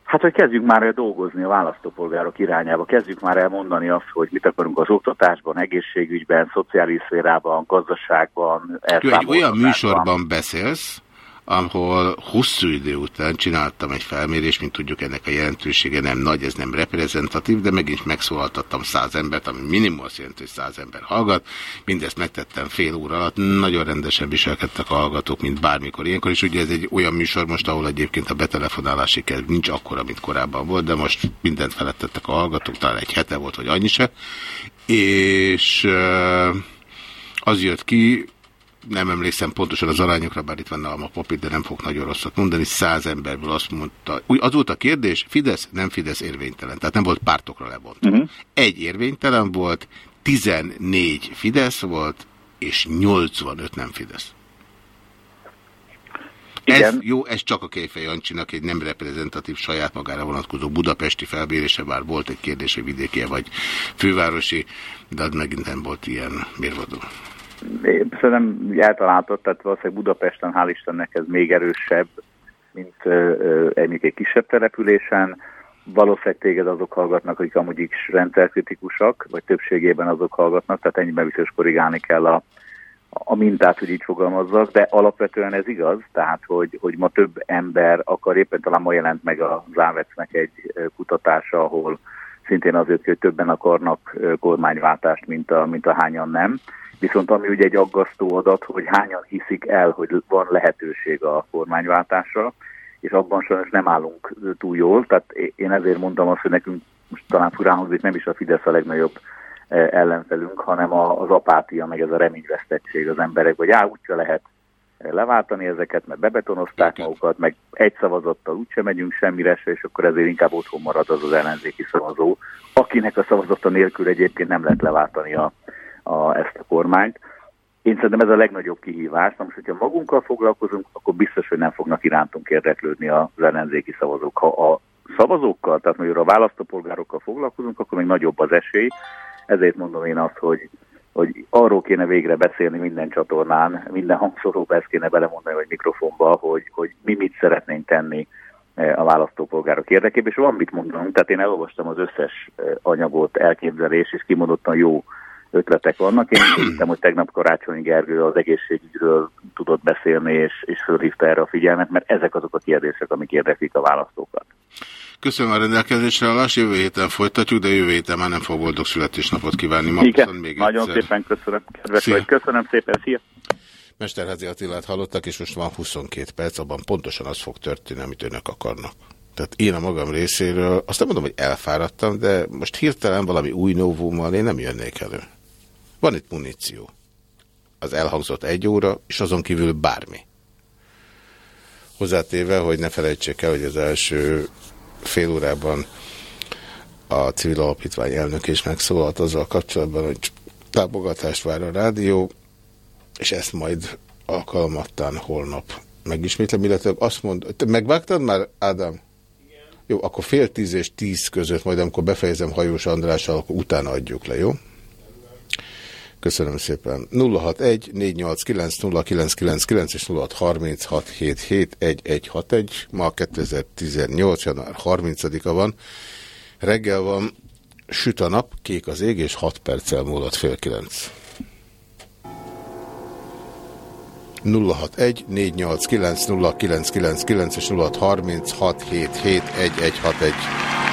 Hát, hogy kezdjük már el dolgozni a választópolgárok irányába, kezdjük már el mondani azt, hogy mit akarunk az oktatásban, egészségügyben, szociális szférában, gazdaságban, Egy olyan műsorban beszélsz, ahol hosszú idő után csináltam egy felmérést, mint tudjuk ennek a jelentősége nem nagy, ez nem reprezentatív, de megint megszólaltattam száz embert, ami minimum azt jelenti, hogy száz ember hallgat. Mindezt megtettem fél óra alatt, nagyon rendesen viselkedtek a hallgatók, mint bármikor ilyenkor, és ugye ez egy olyan műsor most, ahol egyébként a betelefonálási kedv nincs akkora, mint korábban volt, de most mindent felettettek a hallgatók, talán egy hete volt, vagy annyi se. És az jött ki, nem emlékszem pontosan az arányokra, bár itt van a papír, de nem fog nagyon rosszat mondani, száz emberből azt mondta, úgy az volt a kérdés, Fidesz, nem Fidesz érvénytelen, tehát nem volt pártokra levont. Uh mhm. -huh. Egy érvénytelen volt, 14 Fidesz volt, és 85 nem Fidesz. Igen. Ez, jó, ez csak a Kejfej Jancsinak egy nem reprezentatív saját magára vonatkozó budapesti felbérése, bár volt egy kérdés, hogy vidéki vagy fővárosi, de az megint nem volt ilyen mérvadó szerintem eltaláltott, tehát valószínűleg Budapesten, hál' Istennek ez még erősebb, mint egy, egy kisebb településen. Valószínűleg téged azok hallgatnak, akik amúgy is rendszerkritikusak, vagy többségében azok hallgatnak, tehát ennyiben biztos korrigálni kell a, a mintát, hogy így fogalmazzak, de alapvetően ez igaz, tehát hogy, hogy ma több ember akar, éppen talán ma jelent meg a Závecnek egy kutatása, ahol szintén azért, hogy többen akarnak kormányváltást, mint a, mint a hányan nem. Viszont ami ugye egy aggasztó adat, hogy hányan hiszik el, hogy van lehetőség a kormányváltásra, és abban sajnos nem állunk túl jól. Tehát én ezért mondtam azt, hogy nekünk most talán furán hangzik, nem is a Fidesz a legnagyobb e, ellenfelünk, hanem az apátia, meg ez a reményvesztettség az emberek, hogy á, úgyse lehet leváltani ezeket, mert bebetonozták magukat, meg egy szavazattal úgyse megyünk semmire se, és akkor ezért inkább otthon marad az az ellenzéki szavazó, akinek a szavazata nélkül egyébként nem lehet leváltani a, a, ezt a kormányt. Én szerintem ez a legnagyobb kihívás. Na most, hogyha magunkkal foglalkozunk, akkor biztos, hogy nem fognak irántunk érdeklődni az ellenzéki szavazók. Ha a szavazókkal, tehát mondjuk a választópolgárokkal foglalkozunk, akkor még nagyobb az esély. Ezért mondom én azt, hogy, hogy arról kéne végre beszélni minden csatornán, minden hangszóróba ezt kéne belemondani, vagy mikrofonba, hogy, hogy mi mit szeretnénk tenni e, a választópolgárok érdekében, és van mit mondanunk, tehát én elolvastam az összes e, anyagot, elképzelés, és kimondottan jó ötletek vannak. Én hittem, hogy tegnap Karácsonyi Gergő az egészségügyről tudott beszélni, és, és fölhívta erre a figyelmet, mert ezek azok a kérdések, amik érdeklik a választókat. Köszönöm a rendelkezésre állás, jövő héten folytatjuk, de jövő héten már nem fog boldog születésnapot kívánni. Ma Igen, még nagyon egyszer. szépen köszönöm, kedves vagy. Köszönöm szépen, szia! Mesterházi Attilát hallottak, és most van 22 perc, abban pontosan az fog történni, amit önök akarnak. Tehát én a magam részéről, azt nem mondom, hogy elfáradtam, de most hirtelen valami új novummal én nem jönnék elő. Van itt muníció. Az elhangzott egy óra, és azon kívül bármi. Hozzátéve, hogy ne felejtsék el, hogy az első fél órában a civil alapítvány elnök is megszólalt azzal kapcsolatban, hogy támogatást vár a rádió, és ezt majd alkalmattán holnap megismétlem, illetve azt mond, te megvágtad már, Ádám? Igen. Jó, akkor fél tíz és tíz között, majd amikor befejezem Hajós Andrással, akkor utána adjuk le, jó? Köszönöm szépen. 061 489 0999 és 0636771161. Ma 2018. január 30-a van. Reggel van, süt a nap, kék az ég, és 6 perccel múlott fél 9. 061 489 0999 és 0636771161.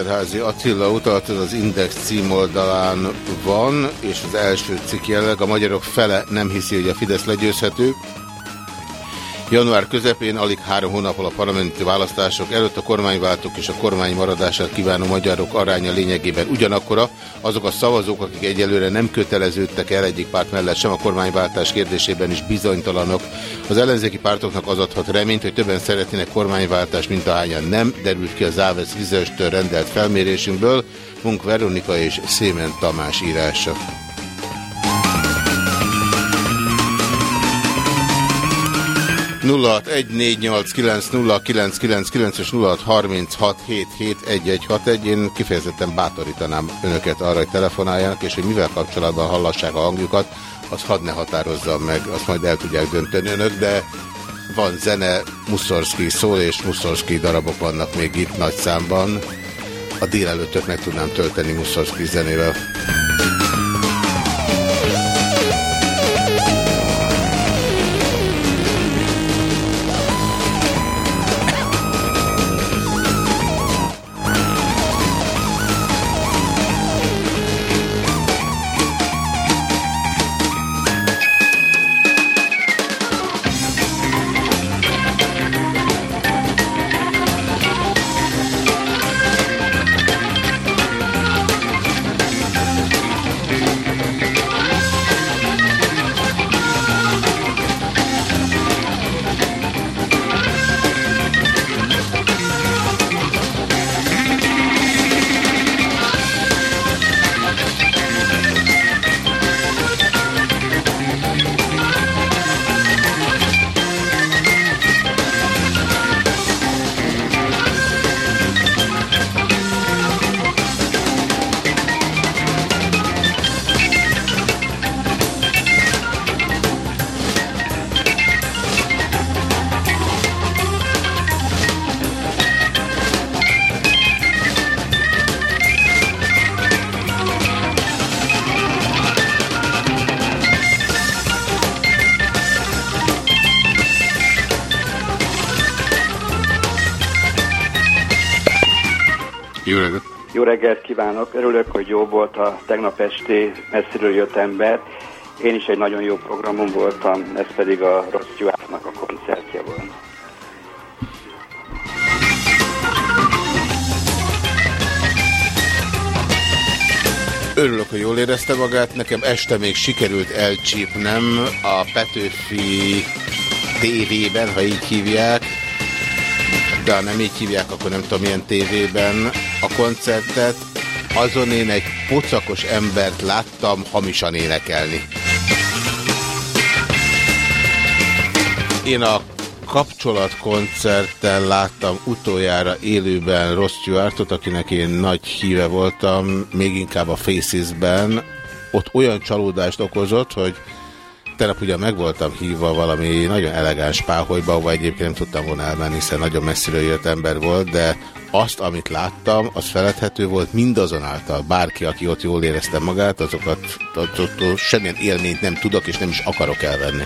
amire Mesterházi Attila utalt, az az Index címoldalán van, és az első cikk jelleg, a magyarok fele nem hiszi, hogy a Fidesz legyőzhető. Január közepén, alig három hónappal a parlamenti választások előtt a kormányváltók és a kormány maradását kívánó magyarok aránya lényegében ugyanakkora. Azok a szavazók, akik egyelőre nem köteleződtek el egyik párt mellett sem a kormányváltás kérdésében is bizonytalanok. Az ellenzéki pártoknak az adhat reményt, hogy többen szeretnének kormányváltást, mint ahányan nem, derült ki az Ávesz Vizestől rendelt felmérésünkből. Munk Veronika és Szémen Tamás írása. 0614890999 és 0636771161. Én kifejezetten bátorítanám önöket arra, hogy telefonáljanak, és hogy mivel kapcsolatban hallassák a hangjukat, azt hadd ne határozzam meg, azt majd el tudják dönteni önök, de van zene, Muszorszki szól, és Muszorszki darabok vannak még itt nagy számban. A délelőttöt meg tudnám tölteni Muszorszki zenével. Reggelt kívánok! Örülök, hogy jó volt a tegnap esti messziről jött ember. Én is egy nagyon jó programon voltam, ez pedig a Rossz Stewart-nak a koncertje volt. Örülök, hogy jól érezte magát. Nekem este még sikerült elcsípnem a Petőfi tévében, ha így hívják. Ha nem így hívják, akkor nem tudom milyen tévében a koncertet. Azon én egy pocakos embert láttam hamisan énekelni. Én a kapcsolatkoncerten láttam utoljára élőben Ross Stewartot, akinek én nagy híve voltam, még inkább a Faces-ben. Ott olyan csalódást okozott, hogy tegnap ugye meg voltam hívva valami nagyon elegáns páholyba, vagy egyébként nem tudtam volna elmenni, hiszen nagyon messziről jött ember volt, de azt, amit láttam, az feledhető volt mindazonáltal. Bárki, aki ott jól érezte magát, azokat semmilyen élményt nem tudok és nem is akarok elvenni.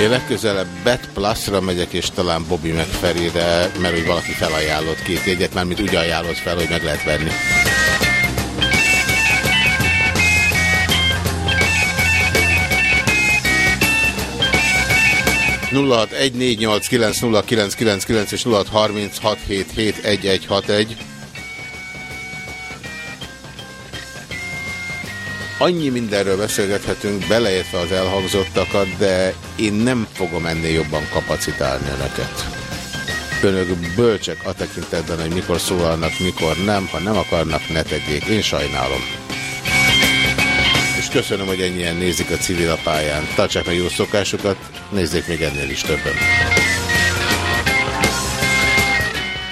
Én legközelebb Bet Plus-ra megyek, és talán Bobby McFerry-re, mert hogy valaki felajánlott két jegyet, már mint úgy ajánlott fel, hogy meg lehet venni. és 0636771161. Annyi mindenről beszélgethetünk, beleértve az elhangzottakat, de én nem fogom ennél jobban kapacitálni önöket. Önök bölcsek a tekintetben, hogy mikor szólalnak, mikor nem. Ha nem akarnak, ne tegyék. Én sajnálom. És köszönöm, hogy ennyien nézik a civil a pályán. Tartsák meg jó szokásukat, nézzék még ennél is többen.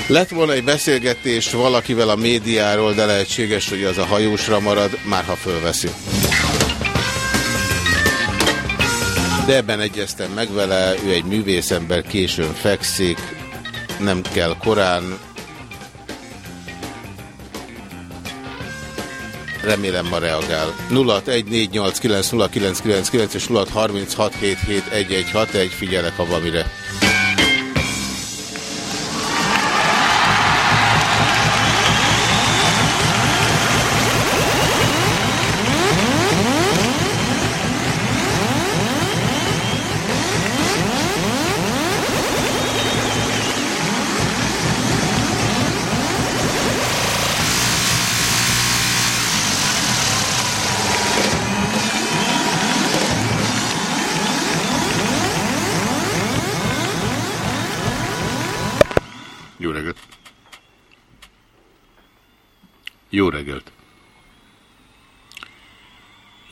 Lett volna egy beszélgetés valakivel a médiáról, de lehetséges, hogy az a hajósra marad, már ha fölveszi. De ebben egyeztem meg vele, ő egy művészember, későn fekszik, nem kell korán. Remélem ma reagál. 0614890999 és 0636771161, figyelek ha valamire.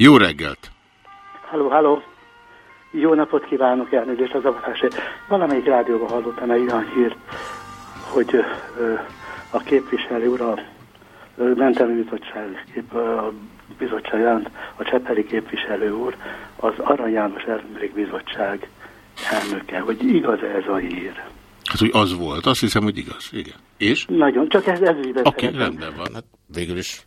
Jó reggelt! Halló, halló! Jó napot kívánok, elnézést az avatásért. Valamelyik rádióban hallottam egy olyan hírt, hogy ö, a képviselő úr, a mentelmi bizottság, a bizottság jelent, a Csepeli képviselő úr, az Arany János Bizottság elnöke, hogy igaz -e ez a hír? Hát, hogy az volt, azt hiszem, hogy igaz. Igen. És? Nagyon, csak ez, ez Oké, okay, rendben van. Hát végül is.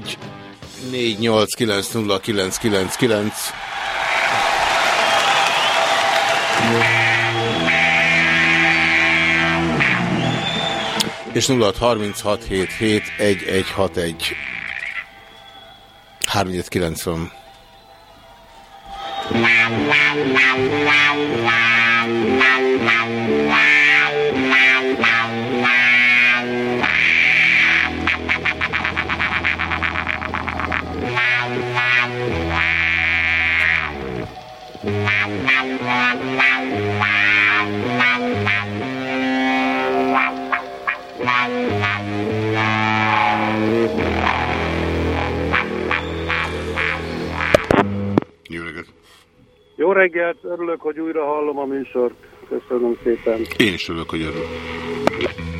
061 4890999 és 0636771161 3790 reggelt, örülök, hogy újra hallom a műsort. Köszönöm szépen. Én is örülök, hogy örülök.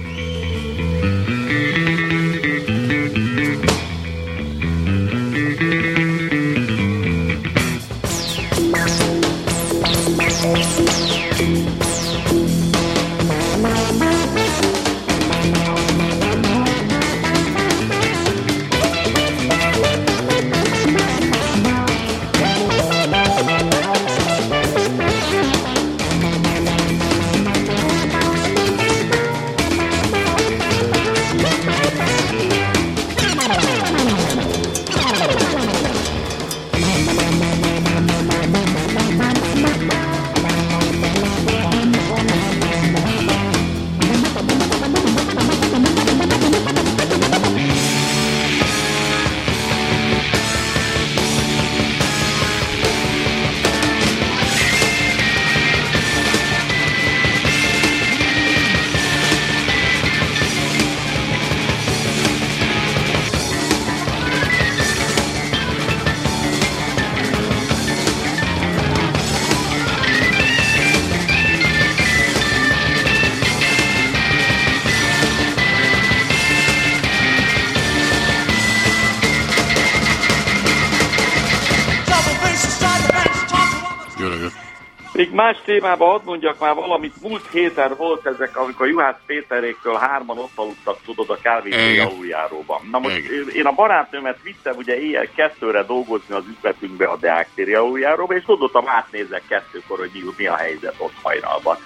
Témában hadd mondjak már valamit. Múlt héten volt ezek, amikor Juhász Péteréktől hárman ott aludtak, tudod, a kávézó Igen. aluljáróban. Na most én a barátnőmet vittem ugye éjjel kettőre dolgozni az üzletünkbe a Deák téri aluljáróba, és gondoltam átnézek kettőkor, hogy mi, mi a helyzet ott hajnalban.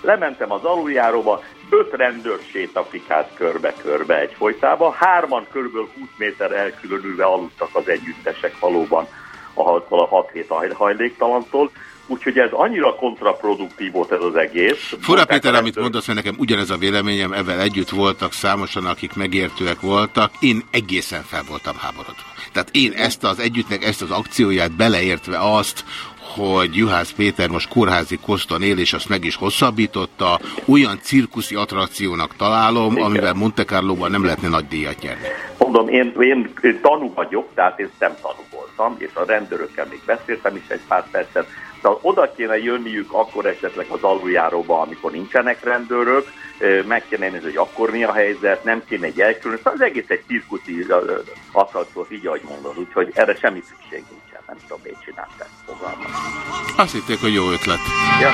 Lementem az aluljáróba, öt rendőr sétafikált körbe-körbe egy folytába, hárman körülbelül 20 méter elkülönülve aludtak az együttesek valóban a 6-7 hajléktalantól, úgyhogy ez annyira kontraproduktív volt ez az egész. Fura Péter, amit mondasz, mert nekem ugyanez a véleményem, ezzel együtt voltak számosan, akik megértőek voltak, én egészen fel voltam háborodva. Tehát én ezt az együttnek, ezt az akcióját beleértve azt, hogy Juhász Péter most kórházi koszton él, és azt meg is hosszabbította, olyan cirkuszi attrakciónak találom, Igen. amivel Monte Carlo-ban nem lehetne nagy díjat nyerni. Mondom, én, én tanú vagyok, tehát én nem tanú voltam, és a rendőrökkel még beszéltem is egy pár percet. Tehát oda kéne jönniük akkor esetleg az aluljáróba, amikor nincsenek rendőrök, meg kéne nézni, hogy akkor mi a helyzet, nem kéne egy elkülön. Szóval az egész egy cirkuszi attrakció, így ahogy mondod, úgyhogy erre semmi szükség nincsen, nem tudom, miért csinálták fogalmat. Azt hitték, hogy jó ötlet. Ja.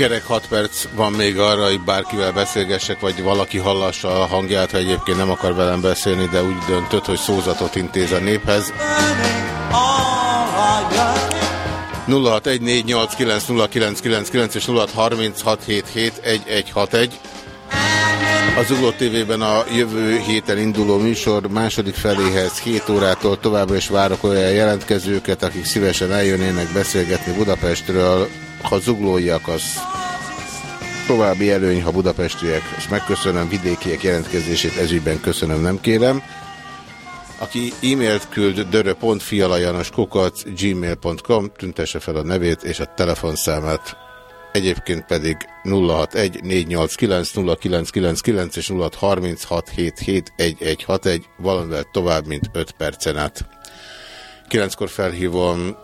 Kerek 6 perc van még arra, hogy bárkivel beszélgessek, vagy valaki hallassa a hangját, ha egyébként nem akar velem beszélni, de úgy döntött, hogy szózatot intéz a néphez. 0614890999 és 0636771161. Az Zugló TV-ben a jövő héten induló műsor második feléhez 7 órától továbbra is várok olyan jelentkezőket, akik szívesen eljönnének beszélgetni Budapestről. Ha zuglóiak, az további előny, ha budapestiek, és megköszönöm vidékiek jelentkezését, ezügyben köszönöm, nem kérem. Aki e-mailt küld dörö.fialajanoskukac gmail.com, tüntesse fel a nevét és a telefonszámát. Egyébként pedig 061 489 0999 és 0636771161, valamivel tovább, mint 5 percen át. 9-kor felhívom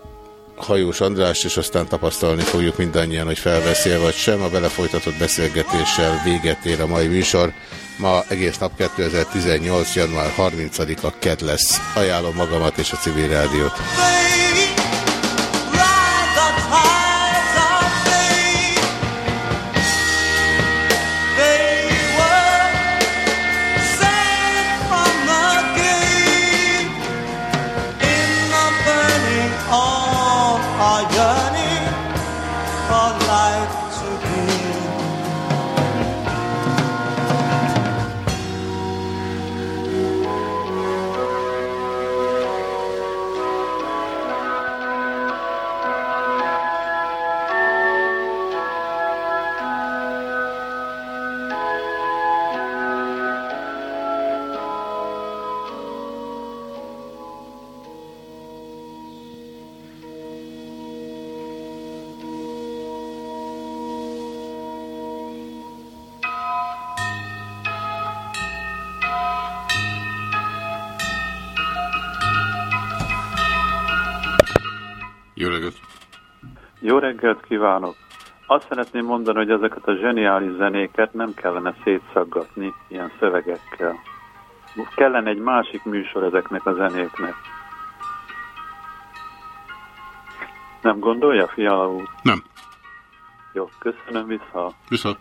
Hajós András, és aztán tapasztalni fogjuk mindannyian, hogy felveszél vagy sem. A belefolytatott beszélgetéssel véget ér a mai műsor. Ma egész nap 2018. január 30-a KED lesz. Ajánlom magamat és a civil rádiót. Reggelt kívánok! Azt szeretném mondani, hogy ezeket a zseniális zenéket nem kellene szétszaggatni ilyen szövegekkel. Kellene egy másik műsor ezeknek a zenéknek. Nem gondolja, Fiala úr? Nem. Jó, köszönöm vissza. Viszont.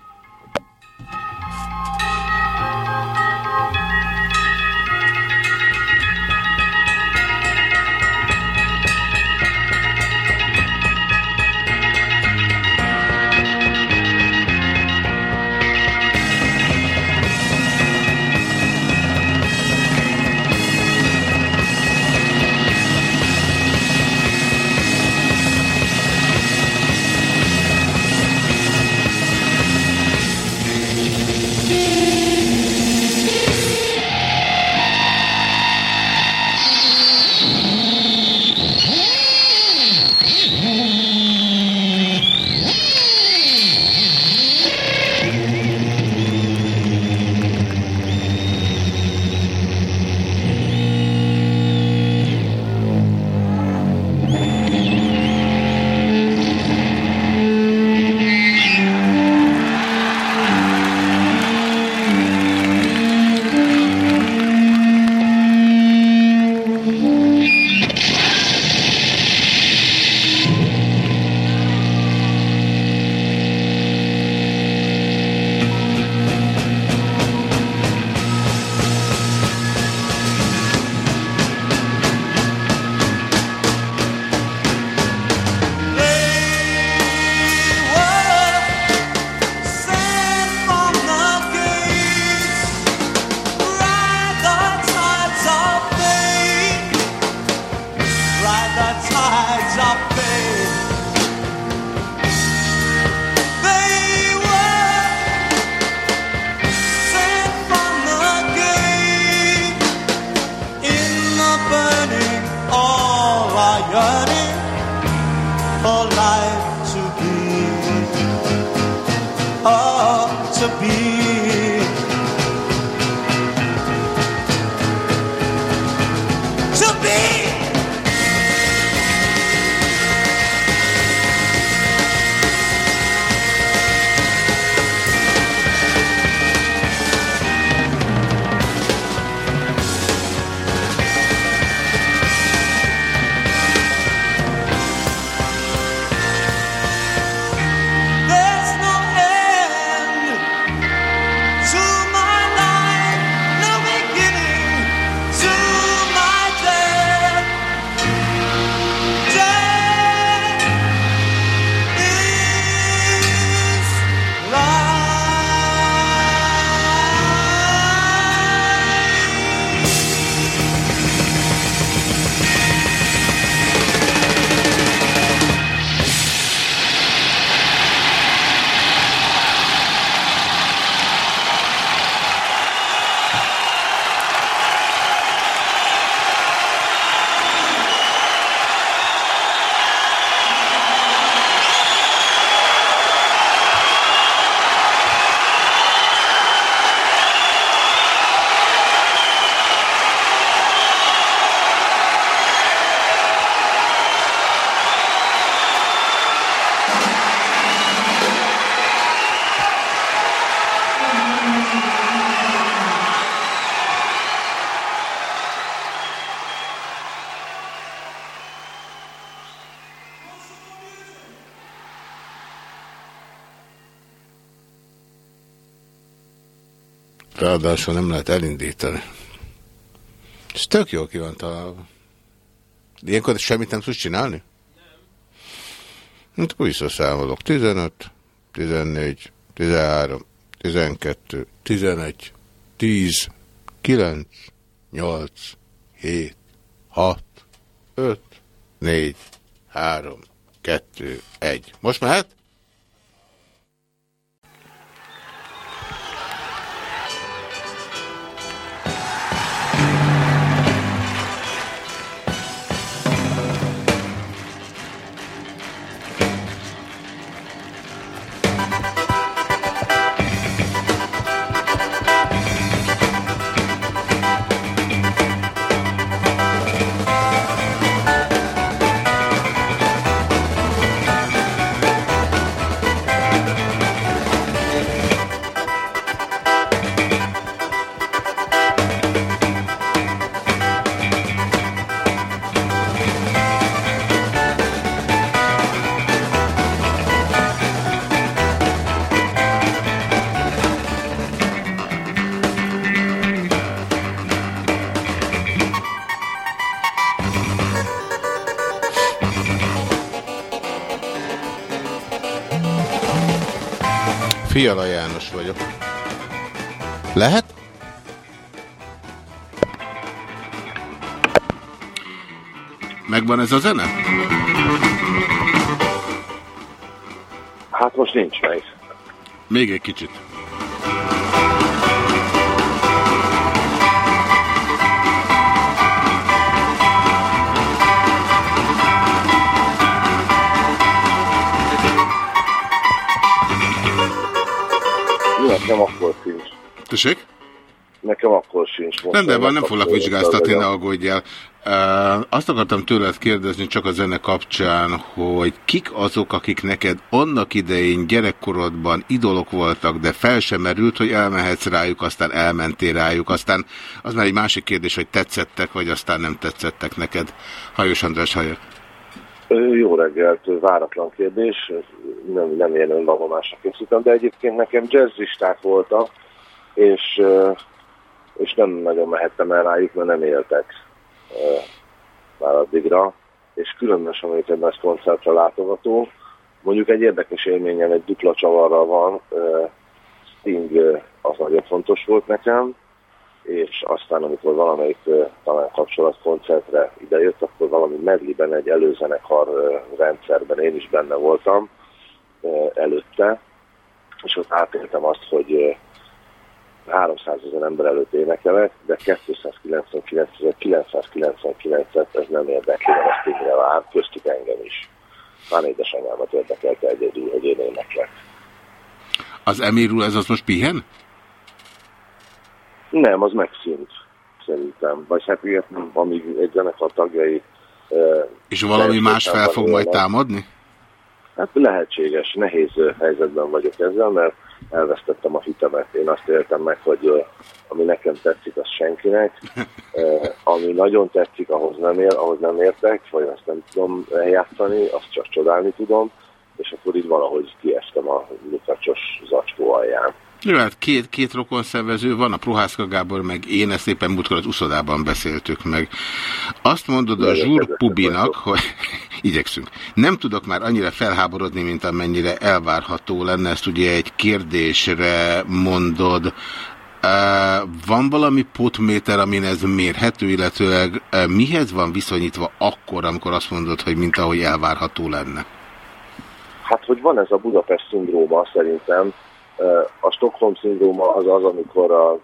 Ráadásul nem lehet elindítani. Ez tök jó ki van találva. Ilyenkor semmit nem tudsz csinálni? Hát akkor visszaszámolok. 15, 14, 13, 12, 11, 10, 9, 8, 7, 6, 5, 4, 3, 2, 1. Most mehet? Fiala János vagyok. Lehet? Megvan ez a zene? Hát most nincs meg. Még egy kicsit. Nekem akkor sincs. Tessék? Nekem akkor sincs. Most Rendben van, nem foglak vizsgáztatni, ne aggódjál. Uh, azt akartam tőled kérdezni csak a zene kapcsán, hogy kik azok, akik neked annak idején gyerekkorodban idolok voltak, de fel sem merült, hogy elmehetsz rájuk, aztán elmentél rájuk, aztán az már egy másik kérdés, hogy tetszettek, vagy aztán nem tetszettek neked. Hajós András Hajak. Jó reggelt, váratlan kérdés, nem, nem ilyen önvallomásra készültem, de egyébként nekem jazzisták voltak, és, és nem nagyon mehettem el rájuk, mert nem éltek már addigra, és különösen, amikor egy nagy koncertre látogató, mondjuk egy érdekes élményem, egy dupla csavarral van, Sting az nagyon fontos volt nekem, és aztán amikor valamelyik talán kapcsolatkoncertre idejött, akkor valami medliben egy előzenekar rendszerben én is benne voltam előtte, és ott átéltem azt, hogy ö, 300 ezer ember előtt énekelek, de 299.999-et ez nem érdekli, mert ezt Stingre vár, köztük engem is. Már édesanyámat érdekelte egyedül, hogy én éneklek. Az Emirul ez az most pihen? Nem, az megszűnt, szerintem. Vagy hát ilyet, amíg egy zenekar tagjai... És valami más fel fog majd támadni? Hát lehetséges, nehéz helyzetben vagyok ezzel, mert elvesztettem a hitemet. Én azt éltem meg, hogy ami nekem tetszik, az senkinek. Ami nagyon tetszik, ahhoz nem, ér, ahhoz nem értek, vagy azt nem tudom eljátszani, azt csak csodálni tudom, és akkor így valahogy kiestem a lukacsos zacskó alján. Jó, hát két, két rokon szervező van, a Prohászka Gábor, meg én, ezt éppen múltkor az uszodában beszéltük meg. Azt mondod a Zsúr Pubinak, hogy igyekszünk. Nem tudok már annyira felháborodni, mint amennyire elvárható lenne, ezt ugye egy kérdésre mondod. Van valami potméter, amin ez mérhető, illetőleg mihez van viszonyítva akkor, amikor azt mondod, hogy mint ahogy elvárható lenne? Hát, hogy van ez a Budapest szindróma szerintem. A Stockholm szindróma az az, amikor a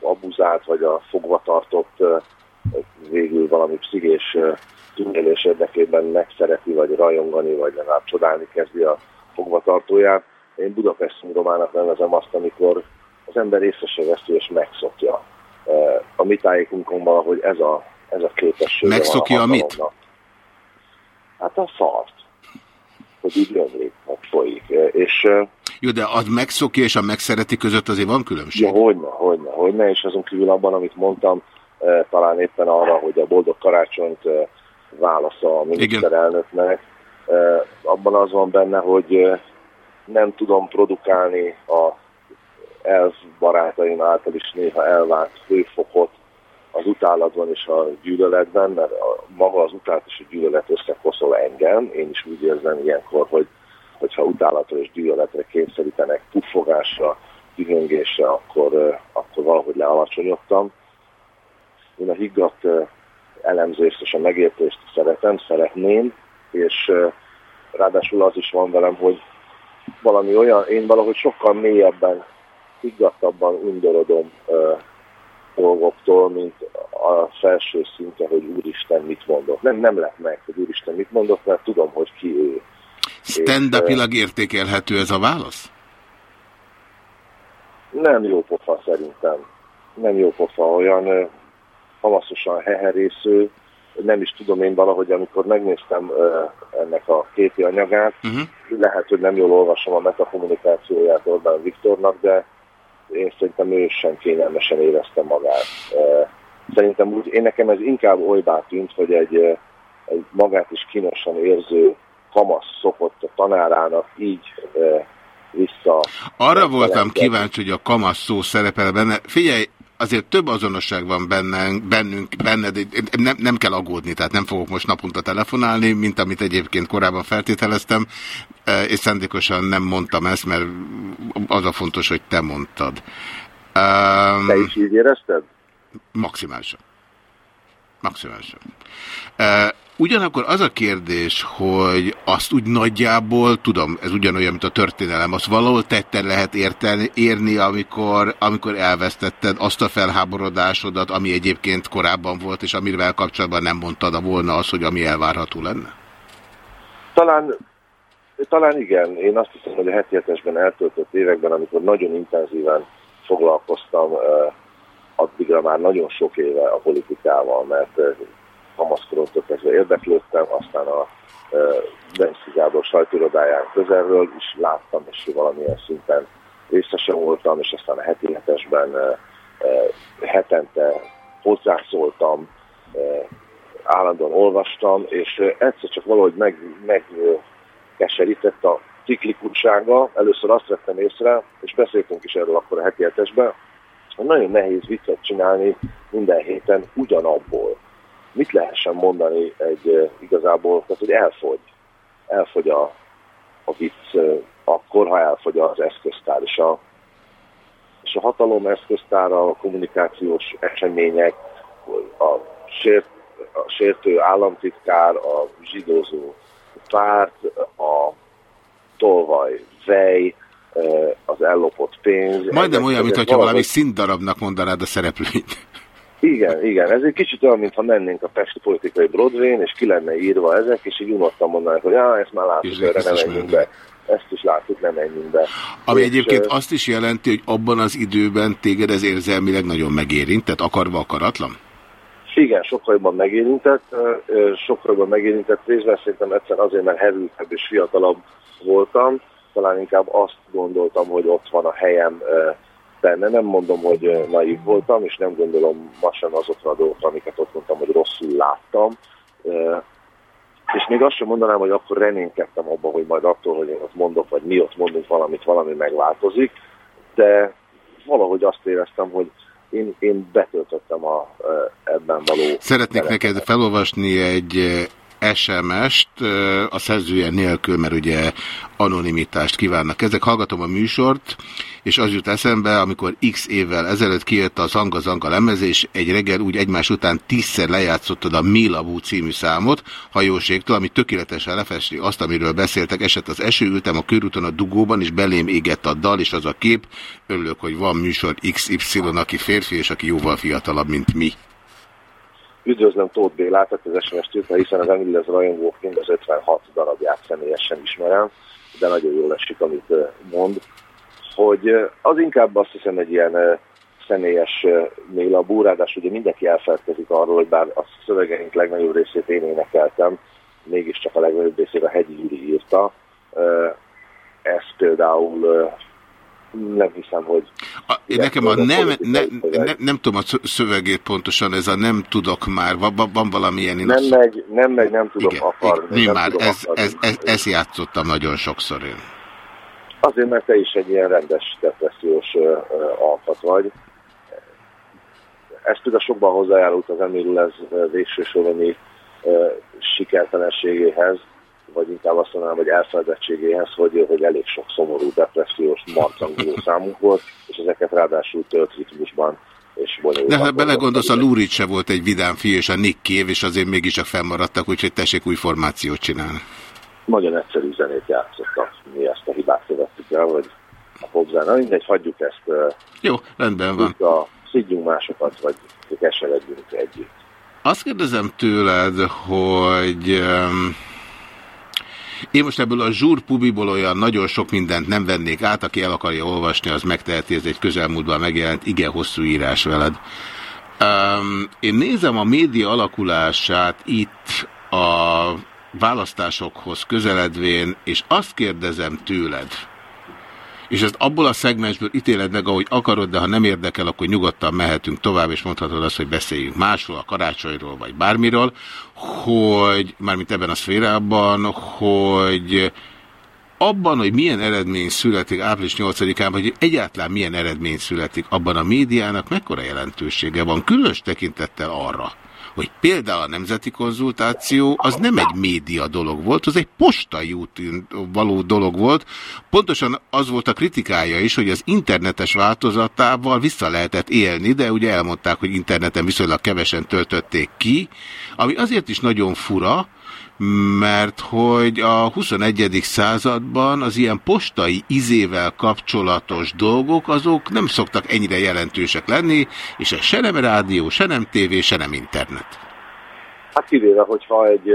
abuzált vagy a fogvatartott végül valami pszichés ö, túlélés érdekében megszereti, vagy rajongani, vagy legalább csodálni kezdi a fogvatartóját. Én Budapest szindrómának nevezem azt, amikor az ember észre se veszi és megszokja. A mi tájékunkon valahogy ez a, ez a képesség. Megszokja mit? Hát a szart hogy így ömlik, meg folyik. És Jó, de az megszokja és a megszereti között azért van különbség? ja, hogyne, hogyne, hogyne, és azon kívül abban, amit mondtam, eh, talán éppen arra, hogy a boldog karácsonyt eh, válasza a miniszterelnöknek, eh, abban az van benne, hogy nem tudom produkálni a elv barátaim által is néha elvált főfokot az utálatban és a gyűlöletben, mert a, maga az utálat és a gyűlölet összekoszol engem. Én is úgy érzem ilyenkor, hogy hogyha utálatra és gyűlöletre kényszerítenek puffogásra, dühöngésre, akkor, akkor valahogy lealacsonyodtam. Én a higgadt elemzést és a megértést szeretem, szeretném, és ráadásul az is van velem, hogy valami olyan, én valahogy sokkal mélyebben, higgadtabban undorodom dolgoktól, mint a felső szintje, hogy Úristen mit mondott. Nem, nem lett meg, hogy Úristen mit mondott, mert tudom, hogy ki ő. Stand-upilag értékelhető ez a válasz? Nem jó pofa szerintem. Nem jó pofa, olyan hamaszosan heherésző, nem is tudom én valahogy, amikor megnéztem uh, ennek a képi anyagát, uh-huh. lehet, hogy nem jól olvasom a metakommunikációját Orbán Viktornak, de én szerintem ő sem kényelmesen érezte magát. Uh, szerintem úgy, én nekem ez inkább olybá tűnt, hogy egy, egy magát is kínosan érző kamasz szokott a tanárának így vissza. Arra voltam kíváncsi, hogy a kamasz szó szerepel benne. Figyelj, azért több azonosság van bennünk, bennünk benned, nem, nem kell aggódni, tehát nem fogok most naponta telefonálni, mint amit egyébként korábban feltételeztem, és szándékosan nem mondtam ezt, mert az a fontos, hogy te mondtad. Te is így érezted? Maximálisan. Maximálisan. E, Ugyanakkor az a kérdés, hogy azt úgy nagyjából, tudom, ez ugyanolyan, mint a történelem, azt valahol tetten lehet érteni, érni, amikor, amikor elvesztetted azt a felháborodásodat, ami egyébként korábban volt, és amivel kapcsolatban nem mondtad volna az, hogy ami elvárható lenne? Talán, talán igen. Én azt hiszem, hogy a heti hetesben eltöltött években, amikor nagyon intenzíven foglalkoztam, addigra már nagyon sok éve a politikával, mert kamaszkoromtól kezdve érdeklődtem, aztán a e, Benszki Gábor sajtórodáján közelről is láttam, és valamilyen szinten részese voltam, és aztán a heti hetesben e, e, hetente hozzászóltam, állandóan olvastam, és egyszer csak valahogy meg, megkeserített a ciklikussága. Először azt vettem észre, és beszéltünk is erről akkor a heti hetesben, nagyon nehéz viccet csinálni minden héten ugyanabból mit lehessen mondani egy igazából, tehát hogy elfogy. Elfogy a, a vicc akkor, ha elfogy az eszköztár. És a, és a hatalom eszköztára, a kommunikációs események, a, sért, a sértő államtitkár, a zsidózó párt, a tolvaj vej, az ellopott pénz. Majdnem olyan, mintha valahogy... valami színdarabnak mondanád a szereplőit. Igen, igen. Ez egy kicsit olyan, mintha mennénk a pesti politikai Broadway-n, és ki lenne írva ezek, és így unottan mondanak, hogy ah, ezt már látjuk, erre nem menjünk be. Ezt is látjuk, nem menjünk be. Ami és, egyébként azt is jelenti, hogy abban az időben téged ez érzelmileg nagyon megérint, tehát akarva akaratlan? Igen, sokkal jobban megérintett, sokkal jobban megérintett részben szerintem egyszerűen azért, mert herültebb és fiatalabb voltam, talán inkább azt gondoltam, hogy ott van a helyem benne. Nem mondom, hogy naív voltam, és nem gondolom ma sem azokra a dolgokra, amiket ott mondtam, hogy rosszul láttam. És még azt sem mondanám, hogy akkor reménykedtem abban, hogy majd attól, hogy én ott mondok, vagy mi ott mondunk valamit, valami megváltozik, de valahogy azt éreztem, hogy én, én betöltöttem a, ebben való... Szeretnék neked felolvasni egy SMS-t a szerzője nélkül, mert ugye anonimitást kívánnak. Ezek hallgatom a műsort, és az jut eszembe, amikor x évvel ezelőtt kijött a Zanga Zanga lemezés, egy reggel úgy egymás után tízszer lejátszottad a Milabú című számot, hajóségtől, ami tökéletesen lefesti azt, amiről beszéltek. Esett az eső, ültem a körúton a dugóban, és belém égett a dal, és az a kép. Örülök, hogy van műsor XY, aki férfi, és aki jóval fiatalabb, mint mi. Üdvözlöm Tóth Bélát, az SMS-t írta, hiszen az Emilez rajongóként az 56 darabját személyesen ismerem, de nagyon jól esik, amit mond, hogy az inkább azt hiszem egy ilyen személyes mélabú, ráadásul ugye mindenki elfelelkezik arról, hogy bár a szövegeink legnagyobb részét én énekeltem, mégiscsak a legnagyobb részét a Hegyi Gyuri írta. Ez például nem hiszem, hogy... A, nekem a nem, ne, ne, nem tudom a szövegét pontosan, ez a nem tudok már, van, van valamilyen... Nem megy, nem megy, nem tudom igen, akarni. Igen, már, ez, ez, ez, ez játszottam nagyon sokszor én. Azért, mert te is egy ilyen rendes depressziós uh, alkat vagy. Ez például sokban hozzájárult az Emirul ez végső soroni sikertelenségéhez, vagy inkább azt mondanám, hogy elfeledettségéhez, hogy, hogy elég sok szomorú, depressziós, marcanguló számunk volt, és ezeket ráadásul tölt ritmusban és De ha belegondolsz, a Lurid se volt egy vidám fiú, és a Nick Cave, és azért mégis a fennmaradtak, úgyhogy tessék új formációt csinálni. Nagyon egyszerű zenét játszottak. Mi ezt a hibát követtük el, hogy a popzene. Mindegy, hagyjuk ezt. Jó, rendben van. A, szidjunk másokat, vagy keseredjünk együtt. Azt kérdezem tőled, hogy... Um, én most ebből a Zsúr Pubiból olyan nagyon sok mindent nem vennék át, aki el akarja olvasni, az megteheti, ez egy közelmúltban megjelent, igen hosszú írás veled. Um, én nézem a média alakulását itt a választásokhoz közeledvén, és azt kérdezem tőled, és ezt abból a szegmensből ítéled meg, ahogy akarod, de ha nem érdekel, akkor nyugodtan mehetünk tovább, és mondhatod azt, hogy beszéljünk másról, a karácsonyról, vagy bármiről, hogy, mármint ebben a szférában, hogy abban, hogy milyen eredmény születik április 8-án, vagy egyáltalán milyen eredmény születik, abban a médiának mekkora jelentősége van, különös tekintettel arra, hogy például a nemzeti konzultáció az nem egy média dolog volt, az egy postai útűn való dolog volt. Pontosan az volt a kritikája is, hogy az internetes változatával vissza lehetett élni, de ugye elmondták, hogy interneten viszonylag kevesen töltötték ki, ami azért is nagyon fura, mert hogy a 21. században az ilyen postai izével kapcsolatos dolgok, azok nem szoktak ennyire jelentősek lenni, és ez se nem rádió, se nem tévé, se nem internet. Hát kivéve, hogyha egy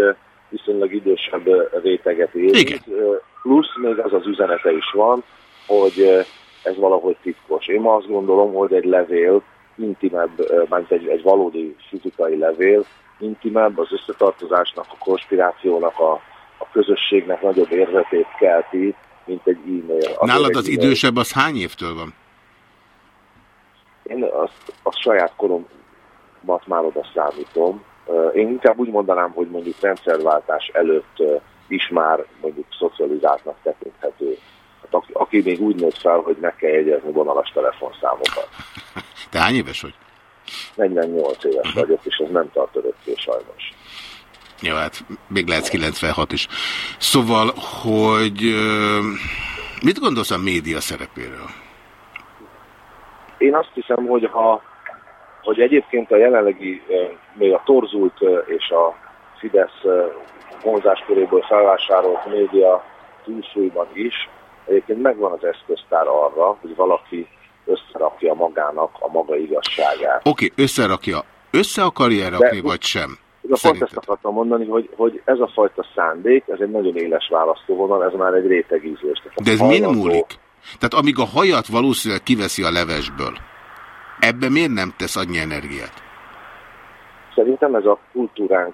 viszonylag idősebb réteget érint, plusz még az az üzenete is van, hogy ez valahogy titkos. Én azt gondolom, hogy egy levél, intimebb, mint egy, egy valódi fizikai levél, intimebb, az összetartozásnak, a konspirációnak, a, a közösségnek nagyobb érzetét kelti, mint egy e-mail. Nálad az idősebb az hány évtől van? Én azt, azt saját koromat már oda számítom. Én inkább úgy mondanám, hogy mondjuk rendszerváltás előtt is már mondjuk szocializáltnak tekinthető. Hát aki, aki még úgy nőtt fel, hogy meg kell jegyezni vonalas telefonszámokat. Te hány éves vagy? 48 éves vagyok, és ez nem tart örökké sajnos. Jó, hát még lehet 96 is. Szóval, hogy mit gondolsz a média szerepéről? Én azt hiszem, hogy ha hogy egyébként a jelenlegi, még a torzult és a Fidesz vonzásköréből felvásárolt média túlsúlyban is, egyébként megvan az eszköztár arra, hogy valaki összerakja magának a maga igazságát. Oké, okay, összerakja. Össze akarja rakni, De, vagy sem? A pont ezt akartam mondani, hogy, hogy ez a fajta szándék, ez egy nagyon éles választóvonal, ez már egy rétegízés. De ez min múlik? Tehát amíg a hajat valószínűleg kiveszi a levesből, ebben miért nem tesz annyi energiát? Szerintem ez a kultúránk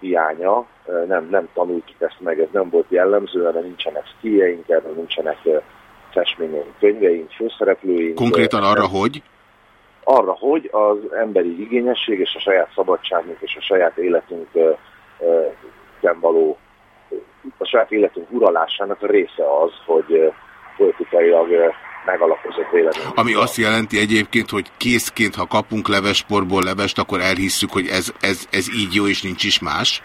hiánya, nem, nem tanultuk ezt meg, ez nem volt jellemző, erre nincsenek szkíjeink, erre nincsenek festményeink, könyveink, főszereplőink. Konkrétan arra, hogy? Arra, hogy az emberi igényesség és a saját szabadságunk és a saját életünkben való, a saját életünk uralásának a része az, hogy politikailag megalapozott vélemény. Ami azt jelenti egyébként, hogy készként, ha kapunk levesporból levest, akkor elhisszük, hogy ez, ez, ez így jó, és nincs is más?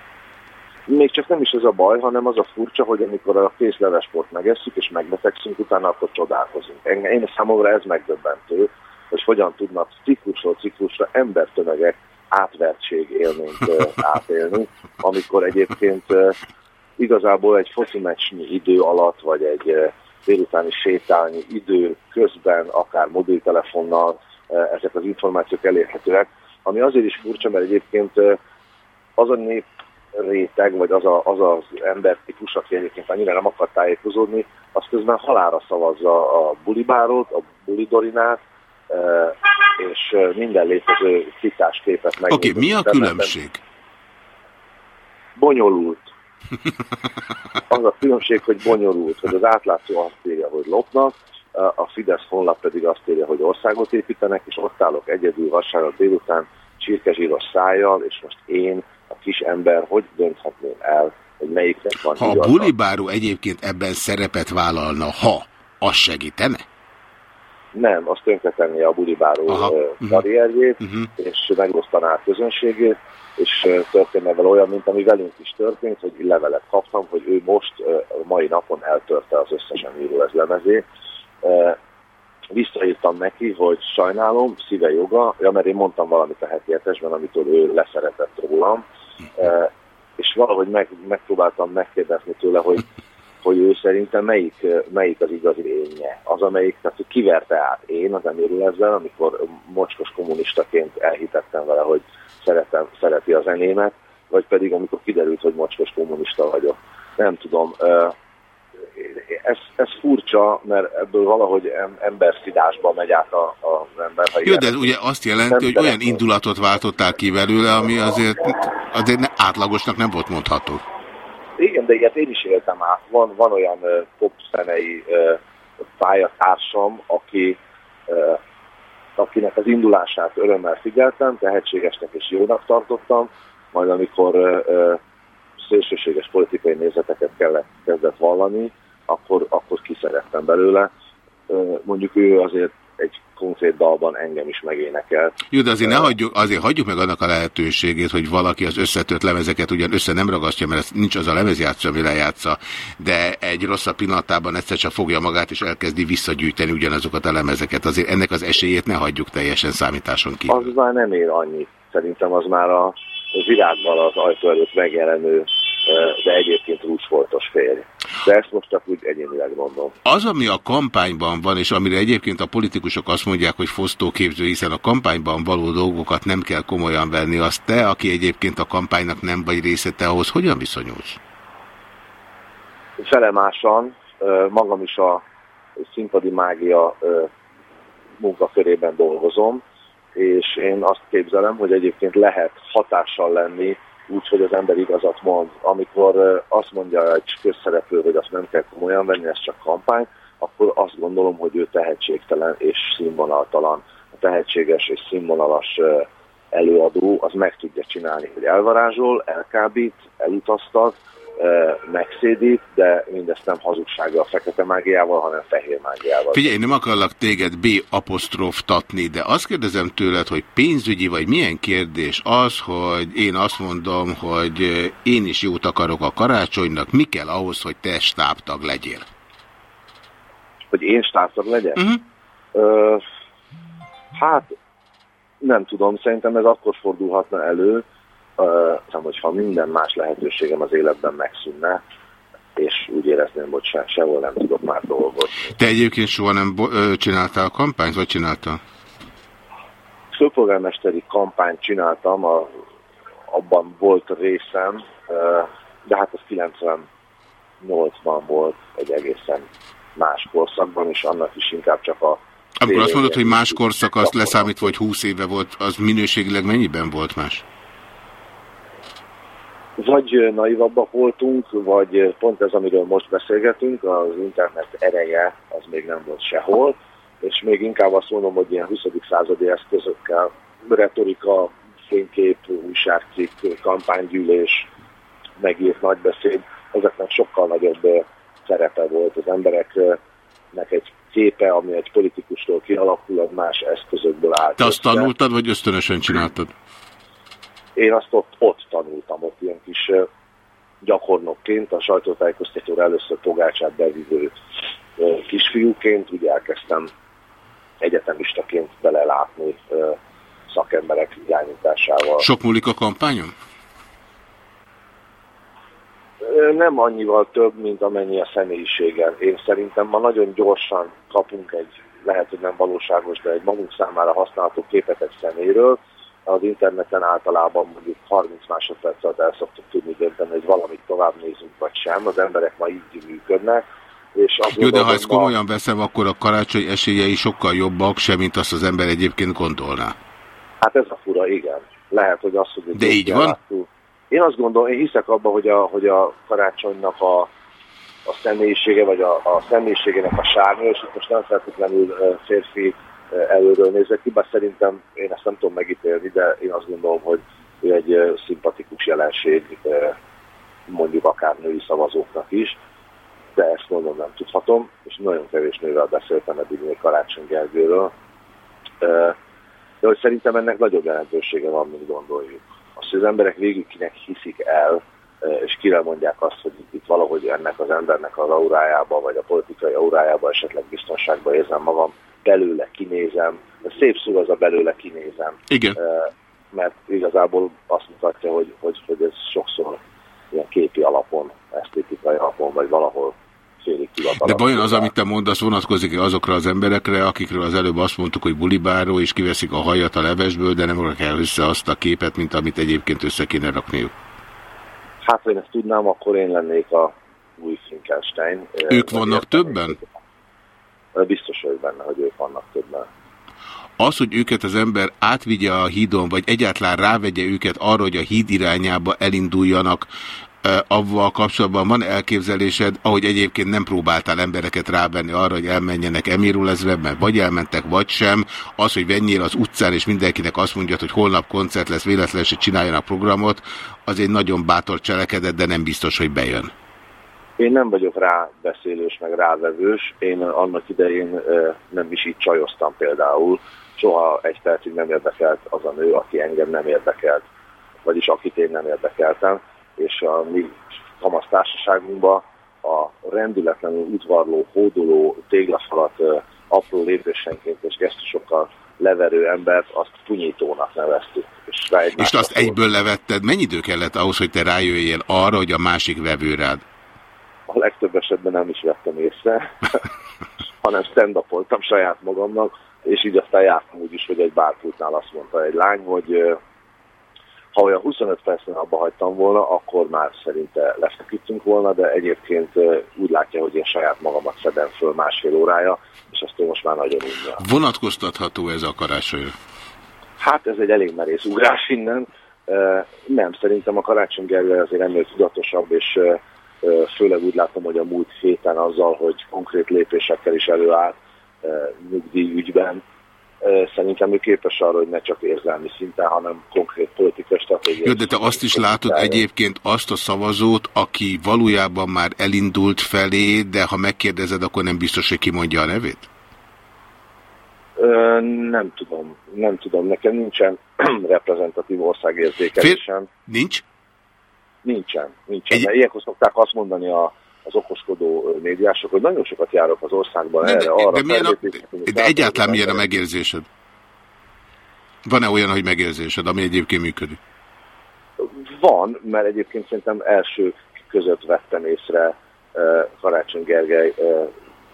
Még csak nem is ez a baj, hanem az a furcsa, hogy amikor a készlevesport megesszük és megbetegszünk, utána akkor csodálkozunk. Én számomra ez megdöbbentő, hogy hogyan tudnak ciklusról ciklusra embertömegek átvertség élményt átélni, amikor egyébként igazából egy foci meccsnyi idő alatt, vagy egy délutáni sétálni idő közben, akár mobiltelefonnal ezek az információk elérhetőek, ami azért is furcsa, mert egyébként az a nép réteg, vagy az, a, az az típus, aki egyébként annyira nem akar tájékozódni, az közben halára szavazza a bulibárót, a bulidorinát, e, és e, minden létező képet meg. Oké, okay, mi a különbség? Bonyolult. Az a különbség, hogy bonyolult, hogy az átlátszó azt írja, hogy lopnak, a Fidesz honlap pedig azt írja, hogy országot építenek, és ott állok egyedül vasárnap délután csirkezsíros szájjal, és most én a kis ember hogy dönthetném el, hogy melyiknek van Ha a bulibáró egyébként ebben szerepet vállalna, ha, az segítene? Nem, azt tönkretenni a bulibáró uh, karrierjét, uh-huh. és megosztaná a közönségét, és történne vele olyan, mint ami velünk is történt, hogy levelet kaptam, hogy ő most a mai napon eltörte az összesen író ez lemezét. Visszaírtam neki, hogy sajnálom, szíve joga, ja, mert én mondtam valamit a heti hetesben, amitől ő leszeretett rólam, és valahogy meg, megpróbáltam megkérdezni tőle, hogy hogy ő szerintem melyik, melyik az igazi lénye. Az, amelyik, tehát hogy kiverte át én az ezzel, amikor mocskos kommunistaként elhitettem vele, hogy szeretem, szereti a zenémet, vagy pedig amikor kiderült, hogy mocskos kommunista vagyok. Nem tudom. Ez, ez furcsa, mert ebből valahogy emberszidásba megy át az ember. Ha Jó, de ez ugye azt jelenti, hogy olyan indulatot váltottál ki belőle, ami azért, azért átlagosnak nem volt mondható. Igen, de ilyet én is éltem át. Van, van olyan uh, popzenei uh, pályatársam, aki, uh, akinek az indulását örömmel figyeltem, tehetségesnek és jónak tartottam, majd amikor uh, szélsőséges politikai nézeteket kellett kezdett vallani, akkor, akkor kiszerettem belőle. Mondjuk ő azért egy konkrét dalban engem is megénekel. Jó, de azért, ne hagyjuk, azért hagyjuk meg annak a lehetőségét, hogy valaki az összetört lemezeket ugyan össze nem ragasztja, mert nincs az a lemezjátszó, ami lejátsza, de egy rosszabb pillanatában egyszer csak fogja magát, és elkezdi visszagyűjteni ugyanazokat a lemezeket. Azért ennek az esélyét ne hagyjuk teljesen számításon kívül. Az már nem ér annyit. Szerintem az már a virággal az ajtó előtt megjelenő de egyébként rúsfoltos férj. De ezt most csak úgy egyénileg mondom. Az, ami a kampányban van, és amire egyébként a politikusok azt mondják, hogy fosztóképző, hiszen a kampányban való dolgokat nem kell komolyan venni, azt te, aki egyébként a kampánynak nem vagy része, te ahhoz hogyan viszonyulsz? Felemásan, magam is a színpadi mágia munkakörében dolgozom, és én azt képzelem, hogy egyébként lehet hatással lenni úgy, hogy az ember igazat mond. Amikor azt mondja egy közszereplő, hogy azt nem kell komolyan venni, ez csak kampány, akkor azt gondolom, hogy ő tehetségtelen és színvonaltalan. A tehetséges és színvonalas előadó az meg tudja csinálni, hogy elvarázsol, elkábít, elutaztat, megszédít, de mindezt nem hazugsággal, fekete mágiával, hanem fehér mágiával. Figyelj, én nem akarlak téged B apostroftatni, de azt kérdezem tőled, hogy pénzügyi vagy milyen kérdés az, hogy én azt mondom, hogy én is jót akarok a karácsonynak, mi kell ahhoz, hogy te stábtag legyél? Hogy én stábtag legyek? Uh -huh. Ö, hát nem tudom, szerintem ez akkor fordulhatna elő, uh, hogyha minden más lehetőségem az életben megszűnne, és úgy érezném, hogy se, sehol nem tudok már dolgozni. Te egyébként soha nem csináltál a kampányt, vagy csináltál? Főpolgármesteri kampányt csináltam, a, abban volt részem, de hát az 98-ban volt egy egészen más korszakban, és annak is inkább csak a amikor azt mondod, hogy más korszak, azt leszámítva, hogy 20 éve volt, az minőségileg mennyiben volt más? Vagy naivabbak voltunk, vagy pont ez, amiről most beszélgetünk, az internet ereje az még nem volt sehol, és még inkább azt mondom, hogy ilyen 20. századi eszközökkel, retorika, fénykép, újságcikk, kampánygyűlés, megírt nagybeszéd, ezeknek sokkal nagyobb szerepe volt az embereknek egy képe, ami egy politikustól kialakul, az más eszközökből állt. Te azt tanultad, vagy ösztönösen csináltad? Én azt ott, ott tanultam, ott ilyen kis gyakornokként, a sajtótájékoztatóra először Pogácsát bevívő kisfiúként, ugye elkezdtem egyetemistaként belelátni szakemberek irányításával. Sok múlik a kampányon? Nem annyival több, mint amennyi a személyiségen. Én szerintem ma nagyon gyorsan kapunk egy, lehet, hogy nem valóságos, de egy magunk számára használható képet egy szeméről, az interneten általában mondjuk 30 másodperc alatt el szoktuk tudni dönteni, hogy valamit tovább nézünk vagy sem. Az emberek ma így működnek. És Jó, de ha ezt komolyan veszem, akkor a karácsony esélyei sokkal jobbak sem, mint azt az ember egyébként gondolná. Hát ez a fura, igen. Lehet, hogy azt, hogy... De így van? Láttuk. Én azt gondolom, én hiszek abban, hogy a, hogy a karácsonynak a, a személyisége, vagy a, a személyiségének a sárnya, és itt most nem feltétlenül férfi előről nézve ki, bár szerintem én ezt nem tudom megítélni, de én azt gondolom, hogy ő egy szimpatikus jelenség mondjuk akár női szavazóknak is, de ezt mondom nem tudhatom, és nagyon kevés nővel beszéltem eddig még Karácsony Gergőről, de hogy szerintem ennek nagyobb jelentősége van, mint gondoljuk. Azt, hogy az emberek végig kinek hiszik el, és kire mondják azt, hogy itt valahogy ennek az embernek az aurájába, vagy a politikai aurájába esetleg biztonságban érzem magam, belőle kinézem. A szép szó az a belőle kinézem. Igen. Mert igazából azt mutatja, hogy, hogy, hogy ez sokszor ilyen képi alapon, esztétikai alapon, vagy valahol félig De vajon az, amit te mondasz, vonatkozik -e azokra az emberekre, akikről az előbb azt mondtuk, hogy bulibáró, és kiveszik a hajat a levesből, de nem rakják össze azt a képet, mint amit egyébként össze kéne rakniuk? Hát, ha én ezt tudnám, akkor én lennék a új Finkelstein. Ők vannak többen? Biztos vagyok benne, hogy ők vannak többen. Az, hogy őket az ember átvigye a hídon, vagy egyáltalán rávegye őket arra, hogy a híd irányába elinduljanak, avval kapcsolatban van elképzelésed, ahogy egyébként nem próbáltál embereket rávenni arra, hogy elmenjenek Emirulezve, vagy elmentek, vagy sem, az, hogy venjél az utcán, és mindenkinek azt mondja, hogy holnap koncert lesz, véletlenül se csináljanak programot, az egy nagyon bátor cselekedet, de nem biztos, hogy bejön. Én nem vagyok rábeszélős, meg rávevős. Én annak idején nem is így csajoztam például. Soha egy percig nem érdekelt az a nő, aki engem nem érdekelt, vagyis akit én nem érdekeltem és a mi kamasz társaságunkban a rendületlenül udvarló, hódoló, téglafalat apró lépésenként és gesztusokkal leverő embert, azt punyítónak neveztük. És, és azt egyből levetted. Mennyi idő kellett ahhoz, hogy te rájöjjél arra, hogy a másik vevő rád? A legtöbb esetben nem is vettem észre, hanem stand saját magamnak, és így aztán jártam úgy is, hogy egy bárpultnál azt mondta egy lány, hogy ha olyan 25 percen abba hagytam volna, akkor már szerinte lefeküdtünk volna, de egyébként úgy látja, hogy én saját magamat szedem föl másfél órája, és azt én most már nagyon unja. Vonatkoztatható ez a karácsonyra? Hát ez egy elég merész ugrás innen. Nem, szerintem a Karácsony Gergely azért ennél tudatosabb, és főleg úgy látom, hogy a múlt héten azzal, hogy konkrét lépésekkel is előállt nyugdíjügyben, szerintem ő képes arra, hogy ne csak érzelmi szinten, hanem konkrét politikai stratégiai. Jó, de te azt is látod egyébként azt a szavazót, aki valójában már elindult felé, de ha megkérdezed, akkor nem biztos, hogy kimondja a nevét? Ö, nem tudom, nem tudom. Nekem nincsen reprezentatív országérzékelésem. Fél... Nincs? Nincsen, nincsen. Egy... Ilyenkor szokták azt mondani a az okoskodó médiások, hogy nagyon sokat járok az országban de, erre, arra. De, milyen a, de egyáltalán milyen a megérzésed? Van-e olyan, hogy megérzésed, ami egyébként működik? Van, mert egyébként szerintem első között vettem észre uh, Karácsony Gergely uh,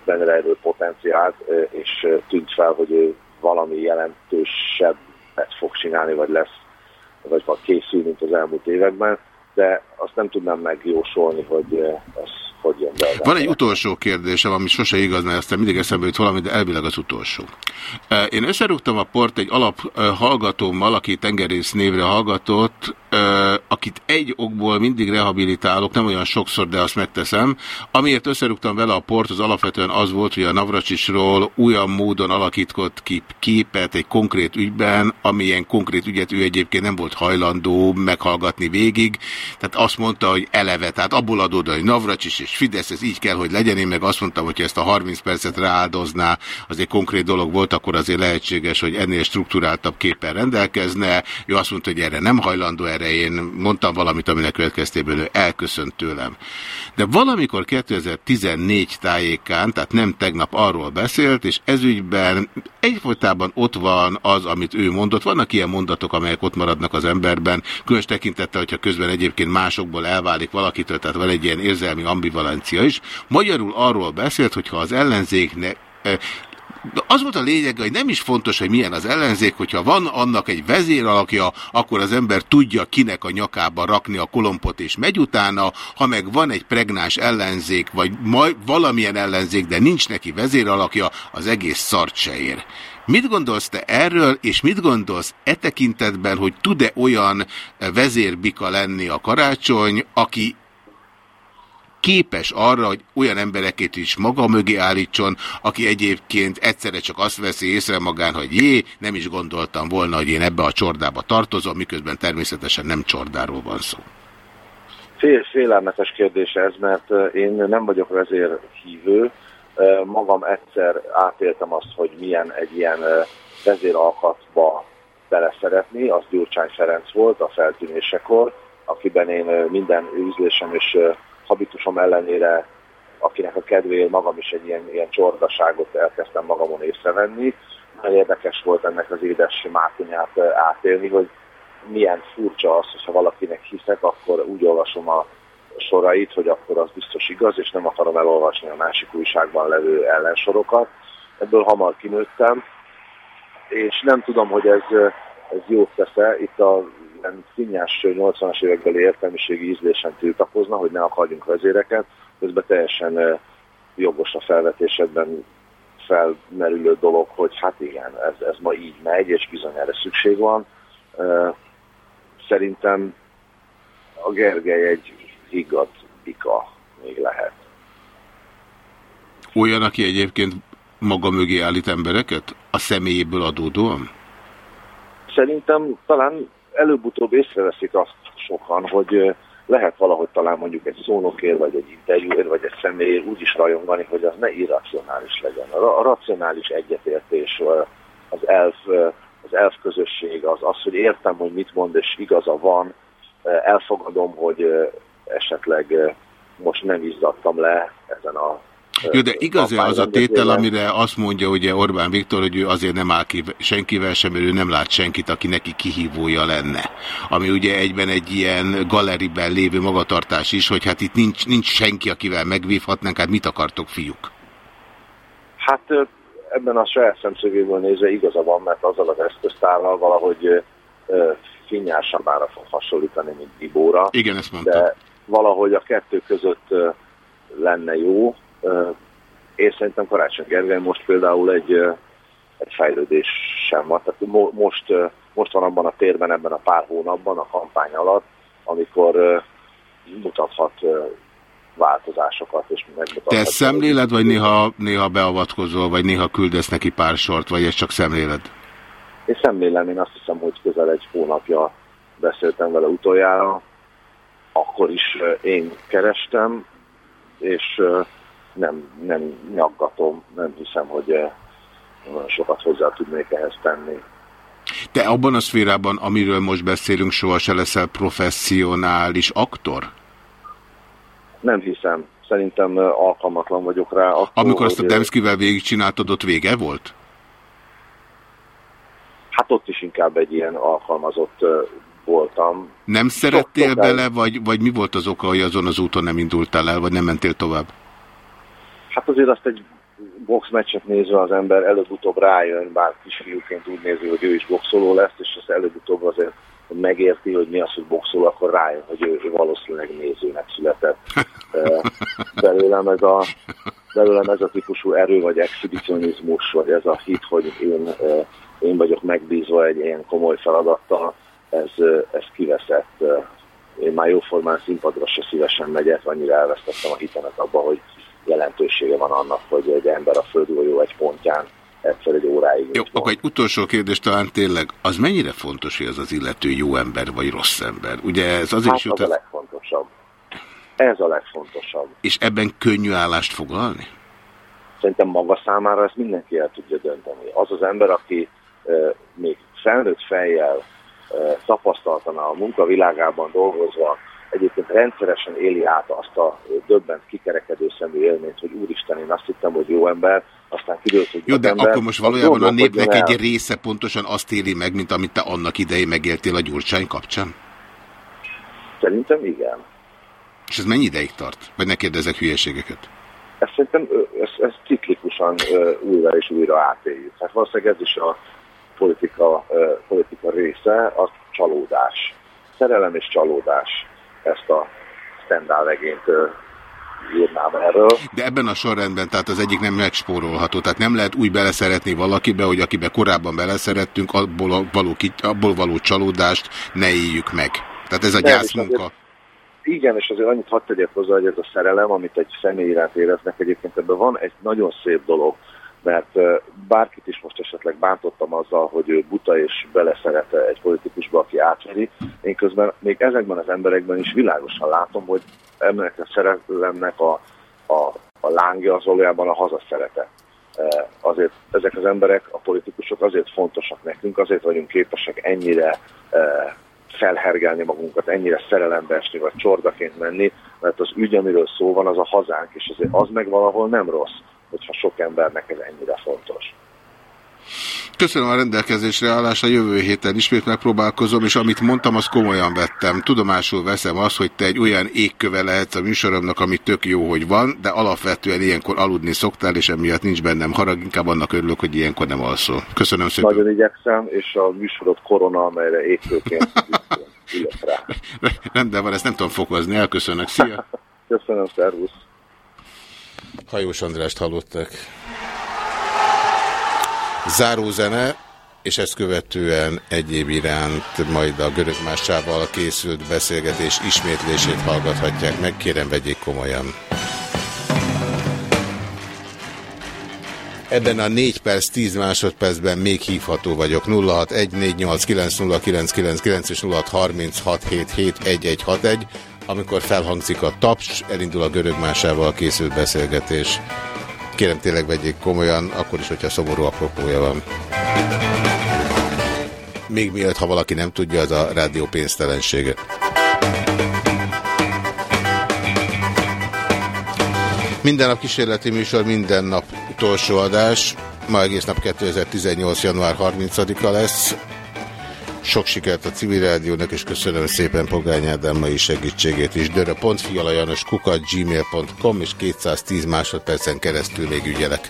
benne rejlő potenciált, uh, és tűnt fel, hogy ő valami jelentősebbet fog csinálni, vagy lesz, vagy készül, mint az elmúlt években, de azt nem tudnám megjósolni, hogy ez hogy jön be. Van egy utolsó kérdésem, ami sose igaz, mert aztán mindig eszembe jut valami, de elvileg az utolsó. Én összerúgtam a port egy alap hallgatómmal, aki tengerész névre hallgatott, akit egy okból mindig rehabilitálok, nem olyan sokszor, de azt megteszem. Amiért összerúgtam vele a port, az alapvetően az volt, hogy a Navracsisról olyan módon alakított ki képet egy konkrét ügyben, amilyen konkrét ügyet ő egyébként nem volt hajlandó meghallgatni végig. Tehát azt mondta, hogy eleve, tehát abból adód, hogy Navracsis és Fidesz, ez így kell, hogy legyen. Én meg azt mondtam, hogy ezt a 30 percet rááldozná, az egy konkrét dolog volt, akkor azért lehetséges, hogy ennél struktúráltabb képen rendelkezne. Ő azt mondta, hogy erre nem hajlandó, erre én mondtam valamit, aminek következtében ő elköszönt tőlem. De valamikor 2014 tájékán, tehát nem tegnap arról beszélt, és ezügyben egyfolytában ott van az, amit ő mondott. Vannak ilyen mondatok, amelyek ott maradnak az emberben, különös tekintettel, hogyha közben egyébként másokból elválik valakitől, tehát van egy ilyen érzelmi ambivalencia is. Magyarul arról beszélt, hogyha az ellenzéknek de az volt a lényeg, hogy nem is fontos, hogy milyen az ellenzék, hogyha van annak egy vezéralakja, akkor az ember tudja kinek a nyakába rakni a kolompot és megy utána, ha meg van egy pregnás ellenzék, vagy majd valamilyen ellenzék, de nincs neki vezéralakja, az egész szart se ér. Mit gondolsz te erről, és mit gondolsz e tekintetben, hogy tud-e olyan vezérbika lenni a karácsony, aki képes arra, hogy olyan embereket is maga mögé állítson, aki egyébként egyszerre csak azt veszi észre magán, hogy jé, nem is gondoltam volna, hogy én ebbe a csordába tartozom, miközben természetesen nem csordáról van szó. Fél, félelmetes kérdés ez, mert én nem vagyok vezér hívő, Magam egyszer átéltem azt, hogy milyen egy ilyen vezéralkatba beleszeretni, az Gyurcsány Ferenc volt a feltűnésekor, akiben én minden üzlésem és habitusom ellenére, akinek a kedvéért magam is egy ilyen, ilyen csordaságot elkezdtem magamon észrevenni. Nagyon érdekes volt ennek az édes mákonyát átélni, hogy milyen furcsa az, hogyha valakinek hiszek, akkor úgy olvasom a sorait, hogy akkor az biztos igaz, és nem akarom elolvasni a másik újságban levő ellensorokat. Ebből hamar kinőttem, és nem tudom, hogy ez, ez jót tesz-e. Itt a finnyás 80-as évekbeli értelmiségi ízlésen tiltakozna, hogy ne akarjunk vezéreket, közben teljesen jogos a felvetésedben felmerülő dolog, hogy hát igen, ez, ez ma így megy, és bizony erre szükség van. Szerintem a Gergely egy higgadt bika még lehet. Olyan, aki egyébként maga mögé állít embereket? A személyéből adódóan? Szerintem talán előbb-utóbb észreveszik azt sokan, hogy lehet valahogy talán mondjuk egy szónokért, vagy egy interjúért, vagy egy személyért úgy is rajongani, hogy az ne irracionális legyen. A, racionális egyetértés, az elf, az elf közösség, az, az, hogy értem, hogy mit mond, és igaza van, elfogadom, hogy esetleg most nem izzadtam le ezen a jó, de igaz-e az a tétel, amire azt mondja ugye Orbán Viktor, hogy ő azért nem áll ki senkivel sem, mert ő nem lát senkit, aki neki kihívója lenne. Ami ugye egyben egy ilyen galeriben lévő magatartás is, hogy hát itt nincs, nincs senki, akivel megvívhatnánk, hát mit akartok, fiúk? Hát ebben a saját szemszögéből nézve igaza van, mert azzal az eszköztárral valahogy finnyásan bára fog hasonlítani, mint Ibóra. Igen, ezt mondta. De valahogy a kettő között lenne jó, én szerintem Karácsony Gergely most például egy, egy fejlődés sem van. Tehát most, most van abban a térben, ebben a pár hónapban, a kampány alatt, amikor mutathat változásokat, és. Te ezt szemléled, vagy néha, néha beavatkozol, vagy néha küldesz neki pár sort, vagy ez csak szemléled? Én szemlélem, én azt hiszem, hogy közel egy hónapja beszéltem vele utoljára, akkor is én kerestem, és nem, nem nyaggatom, nem hiszem, hogy sokat hozzá tudnék ehhez tenni. Te abban a szférában, amiről most beszélünk, soha se leszel professzionális aktor? Nem hiszem. Szerintem alkalmatlan vagyok rá. Akkor, Amikor azt a Demszkivel végigcsináltad, ott vége volt? Hát ott is inkább egy ilyen alkalmazott voltam. Nem szerettél Sok bele, vagy, vagy mi volt az oka, hogy azon az úton nem indultál el, vagy nem mentél tovább? Hát azért azt egy boxmeccset nézve az ember előbb-utóbb rájön, bár kisfiúként úgy nézi, hogy ő is boxoló lesz, és az előbb-utóbb azért megérti, hogy mi az, hogy boxoló, akkor rájön, hogy ő, ő valószínűleg nézőnek született. belőlem ez a belőlem ez a típusú erő, vagy exhibicionizmus, vagy ez a hit, hogy én, én vagyok megbízva egy ilyen komoly feladattal, ez, ez kiveszett. Én már jóformán színpadra se szívesen megyek, annyira elvesztettem a hitemet abba, hogy jelentősége van annak, hogy egy ember a földgolyó egy pontján egyszer egy óráig. Jó, akkor egy utolsó kérdés talán tényleg, az mennyire fontos, hogy az az illető jó ember vagy rossz ember? Ugye ez azért hát is az a legfontosabb. Ez a legfontosabb. És ebben könnyű állást foglalni? Szerintem maga számára ezt mindenki el tudja dönteni. Az az ember, aki e, még felnőtt fejjel tapasztaltan a munkavilágában dolgozva egyébként rendszeresen éli át azt a döbbent kikerekedő szemű élményt, hogy úristen, én azt hittem, hogy jó ember, aztán kiderült, hogy Jó, de ember, akkor most valójában a népnek egy része pontosan azt éli meg, mint amit te annak idején megéltél a Gyurcsány kapcsán? Szerintem igen. És ez mennyi ideig tart? Vagy ne kérdezek hülyeségeket? Ezt szerintem ezt, ezt ciklikusan újra és újra átéljük. Hát valószínűleg ez is a politika, politika része, a csalódás. Szerelem és csalódás ezt a Stendhal regényt írnám erről. De ebben a sorrendben, tehát az egyik nem megspórolható, tehát nem lehet úgy beleszeretni valakibe, hogy akibe korábban beleszerettünk, abból való, abból való csalódást ne éljük meg. Tehát ez a gyászmunka. Igen, és azért annyit hadd tegyek hozzá, hogy ez a szerelem, amit egy személy iránt éreznek, egyébként ebben van egy nagyon szép dolog, mert bárkit is most esetleg bántottam azzal, hogy ő buta és beleszeret egy politikusba, aki átveri. Én közben még ezekben az emberekben is világosan látom, hogy ennek a szerelemnek a, a a lángja az olajában a hazaszerete. Azért ezek az emberek, a politikusok azért fontosak nekünk, azért vagyunk képesek ennyire felhergelni magunkat, ennyire szerelembe esni, vagy csordaként menni, mert az ügy, amiről szó van, az a hazánk, és azért az meg valahol nem rossz, hogyha sok embernek ez ennyire fontos. Köszönöm a rendelkezésre állásra, jövő héten ismét megpróbálkozom, és amit mondtam, azt komolyan vettem. Tudomásul veszem azt, hogy te egy olyan égköve lehetsz a műsoromnak, ami tök jó, hogy van, de alapvetően ilyenkor aludni szoktál, és emiatt nincs bennem harag, inkább annak örülök, hogy ilyenkor nem alszol. Köszönöm szépen. Nagyon igyekszem, és a műsorod korona, amelyre égkőként rá. Rendben van, ezt nem tudom fokozni, elköszönök. Szia! Köszönöm, szervusz! Hajós Andrást hallottak. Zárózene, és ezt követően egyéb iránt majd a görögmásával készült beszélgetés ismétlését hallgathatják meg. Kérem, vegyék komolyan. Ebben a 4 perc 10 másodpercben még hívható vagyok. 0614890999 és 0636771161. Amikor felhangzik a taps, elindul a görögmásával készült beszélgetés. Kérem tényleg vegyék komolyan, akkor is, hogyha szomorú apropója van. Még mielőtt, ha valaki nem tudja, az a rádió pénztelensége. Minden nap kísérleti műsor, minden nap utolsó adás. Ma egész nap 2018. január 30-a lesz. Sok sikert a civil rádiónak, és köszönöm szépen Pogány Ádám mai segítségét is. Dörö.fialajanos kukat gmail.com és 210 másodpercen keresztül még ügyelek.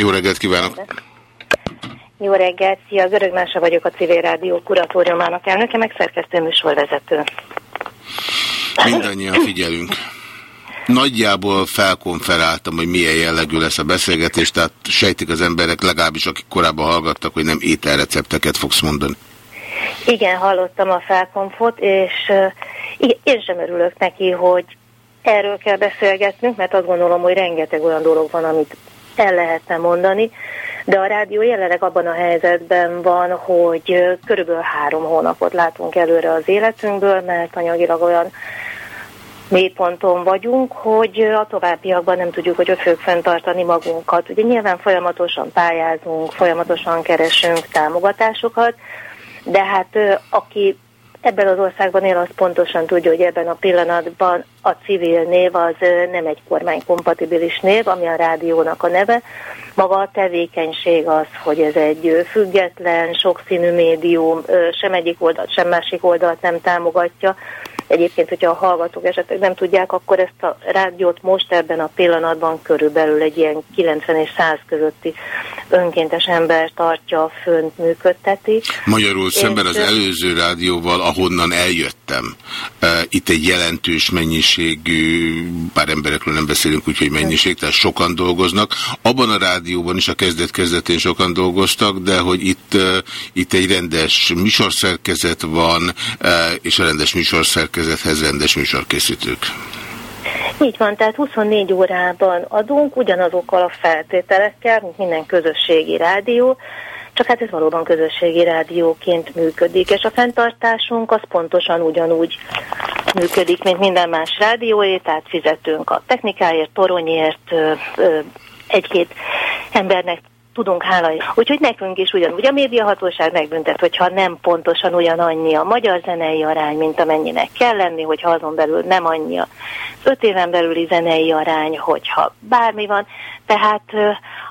Jó reggelt kívánok! Jó reggelt, szia, Görög Mása vagyok a Civil Rádió kuratóriumának elnöke, meg szerkesztő műsorvezető. Mindannyian figyelünk. Nagyjából felkonferáltam, hogy milyen jellegű lesz a beszélgetés, tehát sejtik az emberek, legalábbis akik korábban hallgattak, hogy nem ételrecepteket fogsz mondani. Igen, hallottam a felkonfot, és én sem örülök neki, hogy erről kell beszélgetnünk, mert azt gondolom, hogy rengeteg olyan dolog van, amit el lehetne mondani, de a rádió jelenleg abban a helyzetben van, hogy körülbelül három hónapot látunk előre az életünkből, mert anyagilag olyan mélyponton vagyunk, hogy a továbbiakban nem tudjuk, hogy ott fogjuk fenntartani magunkat. Ugye nyilván folyamatosan pályázunk, folyamatosan keresünk támogatásokat, de hát aki ebben az országban él, az pontosan tudja, hogy ebben a pillanatban a civil név az nem egy kormánykompatibilis név, ami a rádiónak a neve. Maga a tevékenység az, hogy ez egy független, sokszínű médium, sem egyik oldalt, sem másik oldalt nem támogatja. Egyébként, hogyha a hallgatók esetleg nem tudják, akkor ezt a rádiót most ebben a pillanatban körülbelül egy ilyen 90 és 100 közötti önkéntes ember tartja, fönt működteti. Magyarul szemben az előző rádióval, ahonnan eljöttem, itt egy jelentős mennyiségű, bár emberekről nem beszélünk, úgyhogy mennyiség, tehát sokan dolgoznak. Abban a rádióban is a kezdet-kezdetén sokan dolgoztak, de hogy itt, itt egy rendes műsorszerkezet van, és a rendes műsorszerkezethez rendes műsorkészítők. Így van, tehát 24 órában adunk ugyanazokkal a feltételekkel, mint minden közösségi rádió, csak hát ez valóban közösségi rádióként működik, és a fenntartásunk az pontosan ugyanúgy működik, mint minden más rádióé, tehát fizetünk a technikáért, toronyért, egy-két embernek tudunk hála. Úgyhogy nekünk is ugyanúgy a médiahatóság megbüntet, hogyha nem pontosan ugyanannyi a magyar zenei arány, mint amennyinek kell lenni, hogyha azon belül nem annyi az öt éven belüli zenei arány, hogyha bármi van. Tehát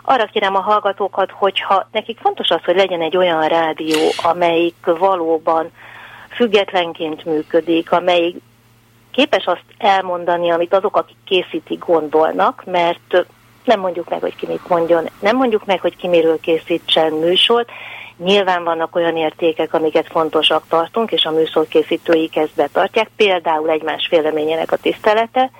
arra kérem a hallgatókat, hogyha nekik fontos az, hogy legyen egy olyan rádió, amelyik valóban függetlenként működik, amelyik képes azt elmondani, amit azok, akik készítik, gondolnak, mert nem mondjuk meg, hogy ki mit mondjon, nem mondjuk meg, hogy ki miről készítsen műsort. Nyilván vannak olyan értékek, amiket fontosak tartunk, és a műsorkészítőik ezt betartják, például egymás véleményének a tisztelete,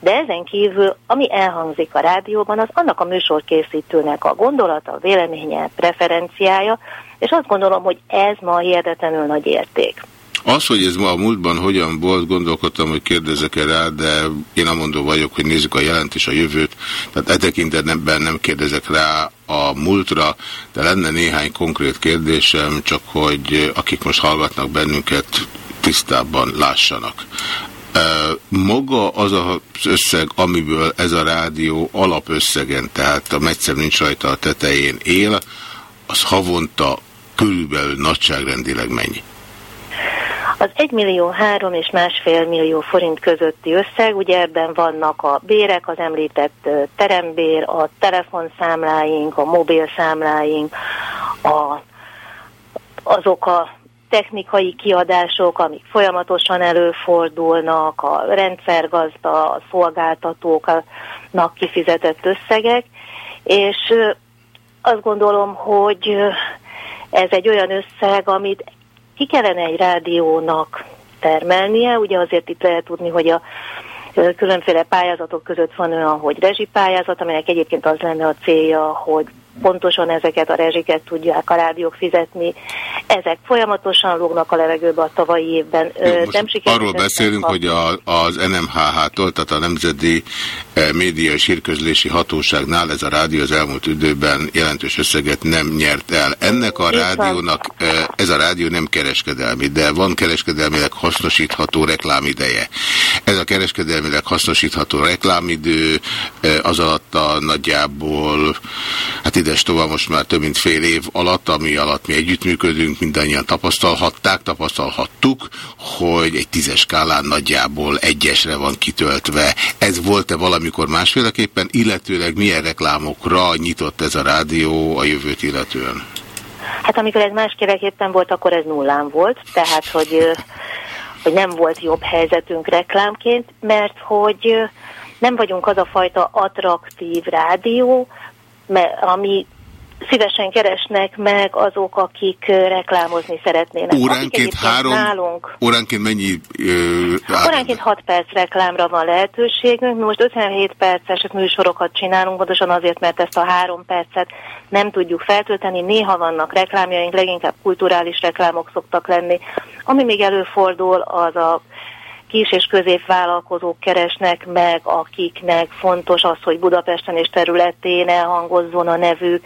de ezen kívül, ami elhangzik a rádióban, az annak a műsorkészítőnek a gondolata, véleménye, preferenciája, és azt gondolom, hogy ez ma hihetetlenül nagy érték. Az, hogy ez ma a múltban hogyan volt, gondolkodtam, hogy kérdezek-e rá, de én amondó vagyok, hogy nézzük a jelent és a jövőt, tehát e tekintetben nem kérdezek rá a múltra, de lenne néhány konkrét kérdésem, csak hogy akik most hallgatnak bennünket, tisztában lássanak. Maga az az összeg, amiből ez a rádió alapösszegen, tehát a megyszer nincs rajta a tetején él, az havonta körülbelül nagyságrendileg mennyi? Az 1 millió 3 és másfél millió forint közötti összeg, ugye ebben vannak a bérek, az említett terembér, a telefonszámláink, a mobilszámláink, a, azok a technikai kiadások, amik folyamatosan előfordulnak, a rendszergazda, a szolgáltatóknak kifizetett összegek, és azt gondolom, hogy ez egy olyan összeg, amit ki kellene egy rádiónak termelnie, ugye azért itt lehet tudni, hogy a különféle pályázatok között van olyan, hogy rezsipályázat, aminek egyébként az lenne a célja, hogy pontosan ezeket a rezsiket tudják a rádiók fizetni. Ezek folyamatosan lógnak a levegőbe a tavalyi évben. Jó, nem arról beszélünk, a... hogy a, az NMHH-tól, tehát a Nemzeti eh, Média és Hírközlési Hatóságnál ez a rádió az elmúlt időben jelentős összeget nem nyert el. Ennek a rádiónak, eh, ez a rádió nem kereskedelmi, de van kereskedelmileg hasznosítható reklámideje. Ez a kereskedelmileg hasznosítható reklámidő eh, az alatt a nagyjából, hát ides tovább most már több mint fél év alatt, ami alatt mi együttműködünk, mindannyian tapasztalhatták, tapasztalhattuk, hogy egy tízes skálán nagyjából egyesre van kitöltve. Ez volt-e valamikor másféleképpen, illetőleg milyen reklámokra nyitott ez a rádió a jövőt illetően? Hát amikor ez másféleképpen volt, akkor ez nullán volt, tehát hogy, hogy nem volt jobb helyzetünk reklámként, mert hogy nem vagyunk az a fajta attraktív rádió, ami szívesen keresnek meg azok, akik reklámozni szeretnének. Óránként három, nálunk, óránként mennyi? Ö, óránként 6 perc reklámra van lehetőségünk. Mi most 57 perces műsorokat csinálunk, pontosan azért, mert ezt a három percet nem tudjuk feltölteni. Néha vannak reklámjaink, leginkább kulturális reklámok szoktak lenni. Ami még előfordul, az a kis és középvállalkozók keresnek meg, akiknek fontos az, hogy Budapesten és területén elhangozzon a nevük.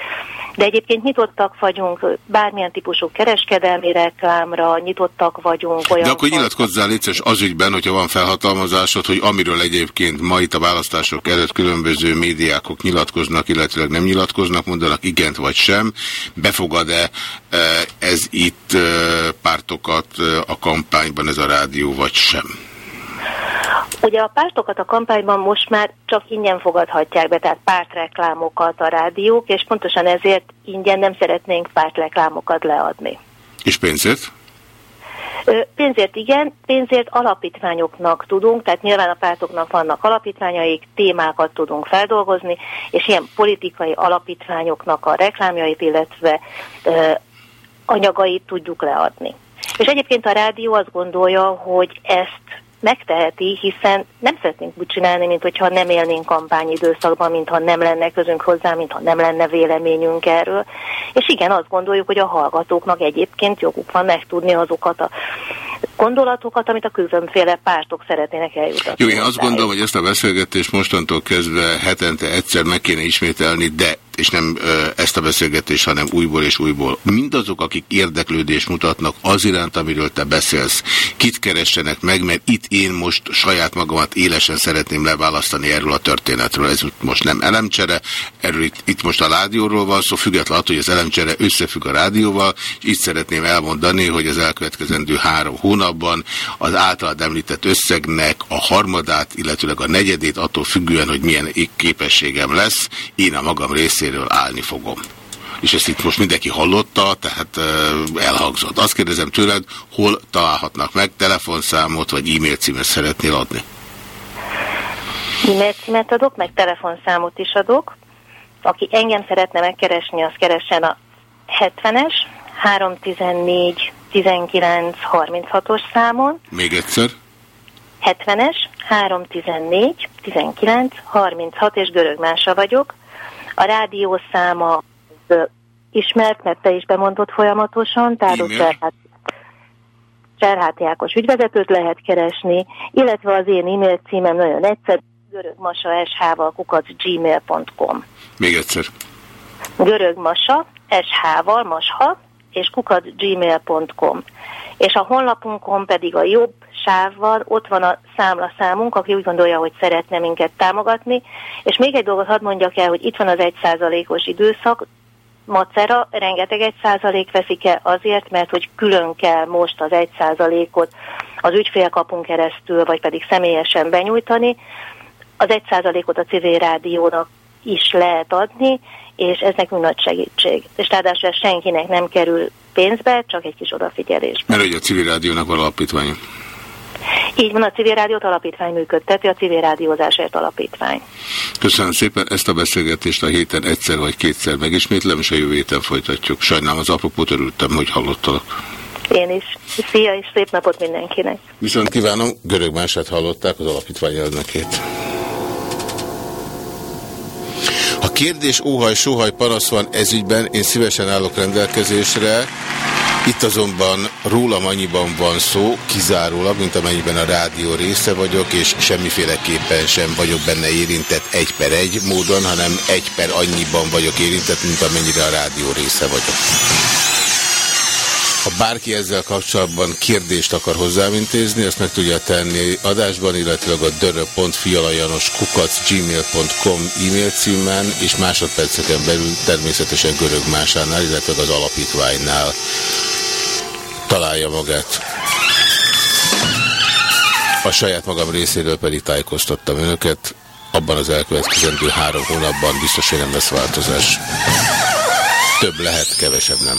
De egyébként nyitottak vagyunk bármilyen típusú kereskedelmi reklámra, nyitottak vagyunk. Olyan De akkor nyilatkozzál létszes az ügyben, hogyha van felhatalmazásod, hogy amiről egyébként ma itt a választások előtt különböző médiákok nyilatkoznak, illetve nem nyilatkoznak, mondanak igent vagy sem, befogad-e eh, ez itt eh, pártokat eh, a kampányban, ez a rádió vagy sem? Ugye a pártokat a kampányban most már csak ingyen fogadhatják be, tehát pártreklámokat a rádiók, és pontosan ezért ingyen nem szeretnénk pártreklámokat leadni. És pénzért? Pénzért igen, pénzért alapítványoknak tudunk, tehát nyilván a pártoknak vannak alapítványaik, témákat tudunk feldolgozni, és ilyen politikai alapítványoknak a reklámjait, illetve ö, anyagait tudjuk leadni. És egyébként a rádió azt gondolja, hogy ezt megteheti, hiszen nem szeretnénk úgy csinálni, mint hogyha nem élnénk kampányidőszakban, mintha nem lenne közünk hozzá, mintha nem lenne véleményünk erről. És igen, azt gondoljuk, hogy a hallgatóknak egyébként joguk van megtudni azokat a gondolatokat, amit a különféle pártok szeretnének eljutatni. Jó, én azt gondolom, hogy ezt a beszélgetést mostantól kezdve hetente egyszer meg kéne ismételni, de és nem ezt a beszélgetést, hanem újból és újból. Mindazok, akik érdeklődést mutatnak az iránt, amiről te beszélsz, kit keressenek meg, mert itt én most saját magamat élesen szeretném leválasztani erről a történetről. Ez most nem elemcsere, erről itt, itt most a rádióról van szó, függetlenül attól, hogy az elemcsere összefügg a rádióval, és itt szeretném elmondani, hogy az elkövetkezendő három hónapban az általad említett összegnek a harmadát, illetőleg a negyedét attól függően, hogy milyen képességem lesz, én a magam részéről részéről állni fogom. És ezt itt most mindenki hallotta, tehát elhangzott. Azt kérdezem tőled, hol találhatnak meg, telefonszámot vagy e-mail címet szeretnél adni? E-mail címet adok, meg telefonszámot is adok. Aki engem szeretne megkeresni, az keressen a 70-es, 314 19 36-os számon. Még egyszer. 70-es, 314 19 36 és görög mása vagyok. A rádió száma ismert, mert te is bemondott folyamatosan, tehát ott Cserhát, Cserhát Jákos ügyvezetőt lehet keresni, illetve az én e-mail címem nagyon egyszerű, görögmasa sh-val kukacgmail.com Még egyszer. Görögmasa sh-val, masha, és kukacgmail.com. És a honlapunkon pedig a jobb sávval, ott van a számlaszámunk, aki úgy gondolja, hogy szeretne minket támogatni. És még egy dolgot hadd mondjak el, hogy itt van az egy százalékos időszak, macera, rengeteg egy százalék veszik el azért, mert hogy külön kell most az egy százalékot az ügyfélkapunk keresztül, vagy pedig személyesen benyújtani. Az egy százalékot a civil rádiónak is lehet adni, és ez nekünk nagy segítség. És ráadásul senkinek nem kerül pénzbe, csak egy kis odafigyelés. Mert hogy a civil rádiónak van alapítvány. Így van, a Civil Rádiót Alapítvány működteti, a Civil Rádiózásért Alapítvány. Köszönöm szépen, ezt a beszélgetést a héten egyszer vagy kétszer megismétlem, és a jövő héten folytatjuk. Sajnálom az apropót, örültem, hogy hallottalak. Én is. Szia, és szép napot mindenkinek. Viszont kívánom, görög mását hallották az alapítvány elnökét. Kérdés, óhaj, sóhaj, panasz van ezügyben, én szívesen állok rendelkezésre. Itt azonban rólam annyiban van szó, kizárólag, mint amennyiben a rádió része vagyok, és semmiféleképpen sem vagyok benne érintett egy per egy módon, hanem egy per annyiban vagyok érintett, mint amennyire a rádió része vagyok. Ha bárki ezzel kapcsolatban kérdést akar hozzám intézni, ezt meg tudja tenni adásban, illetve a dörö.fialajanoskukac.gmail.com e-mail címen, és másodperceken belül természetesen görög másánál, illetve az alapítványnál találja magát. A saját magam részéről pedig tájékoztattam önöket, abban az elkövetkezendő három hónapban biztos, hogy nem lesz változás. Több lehet, kevesebb nem.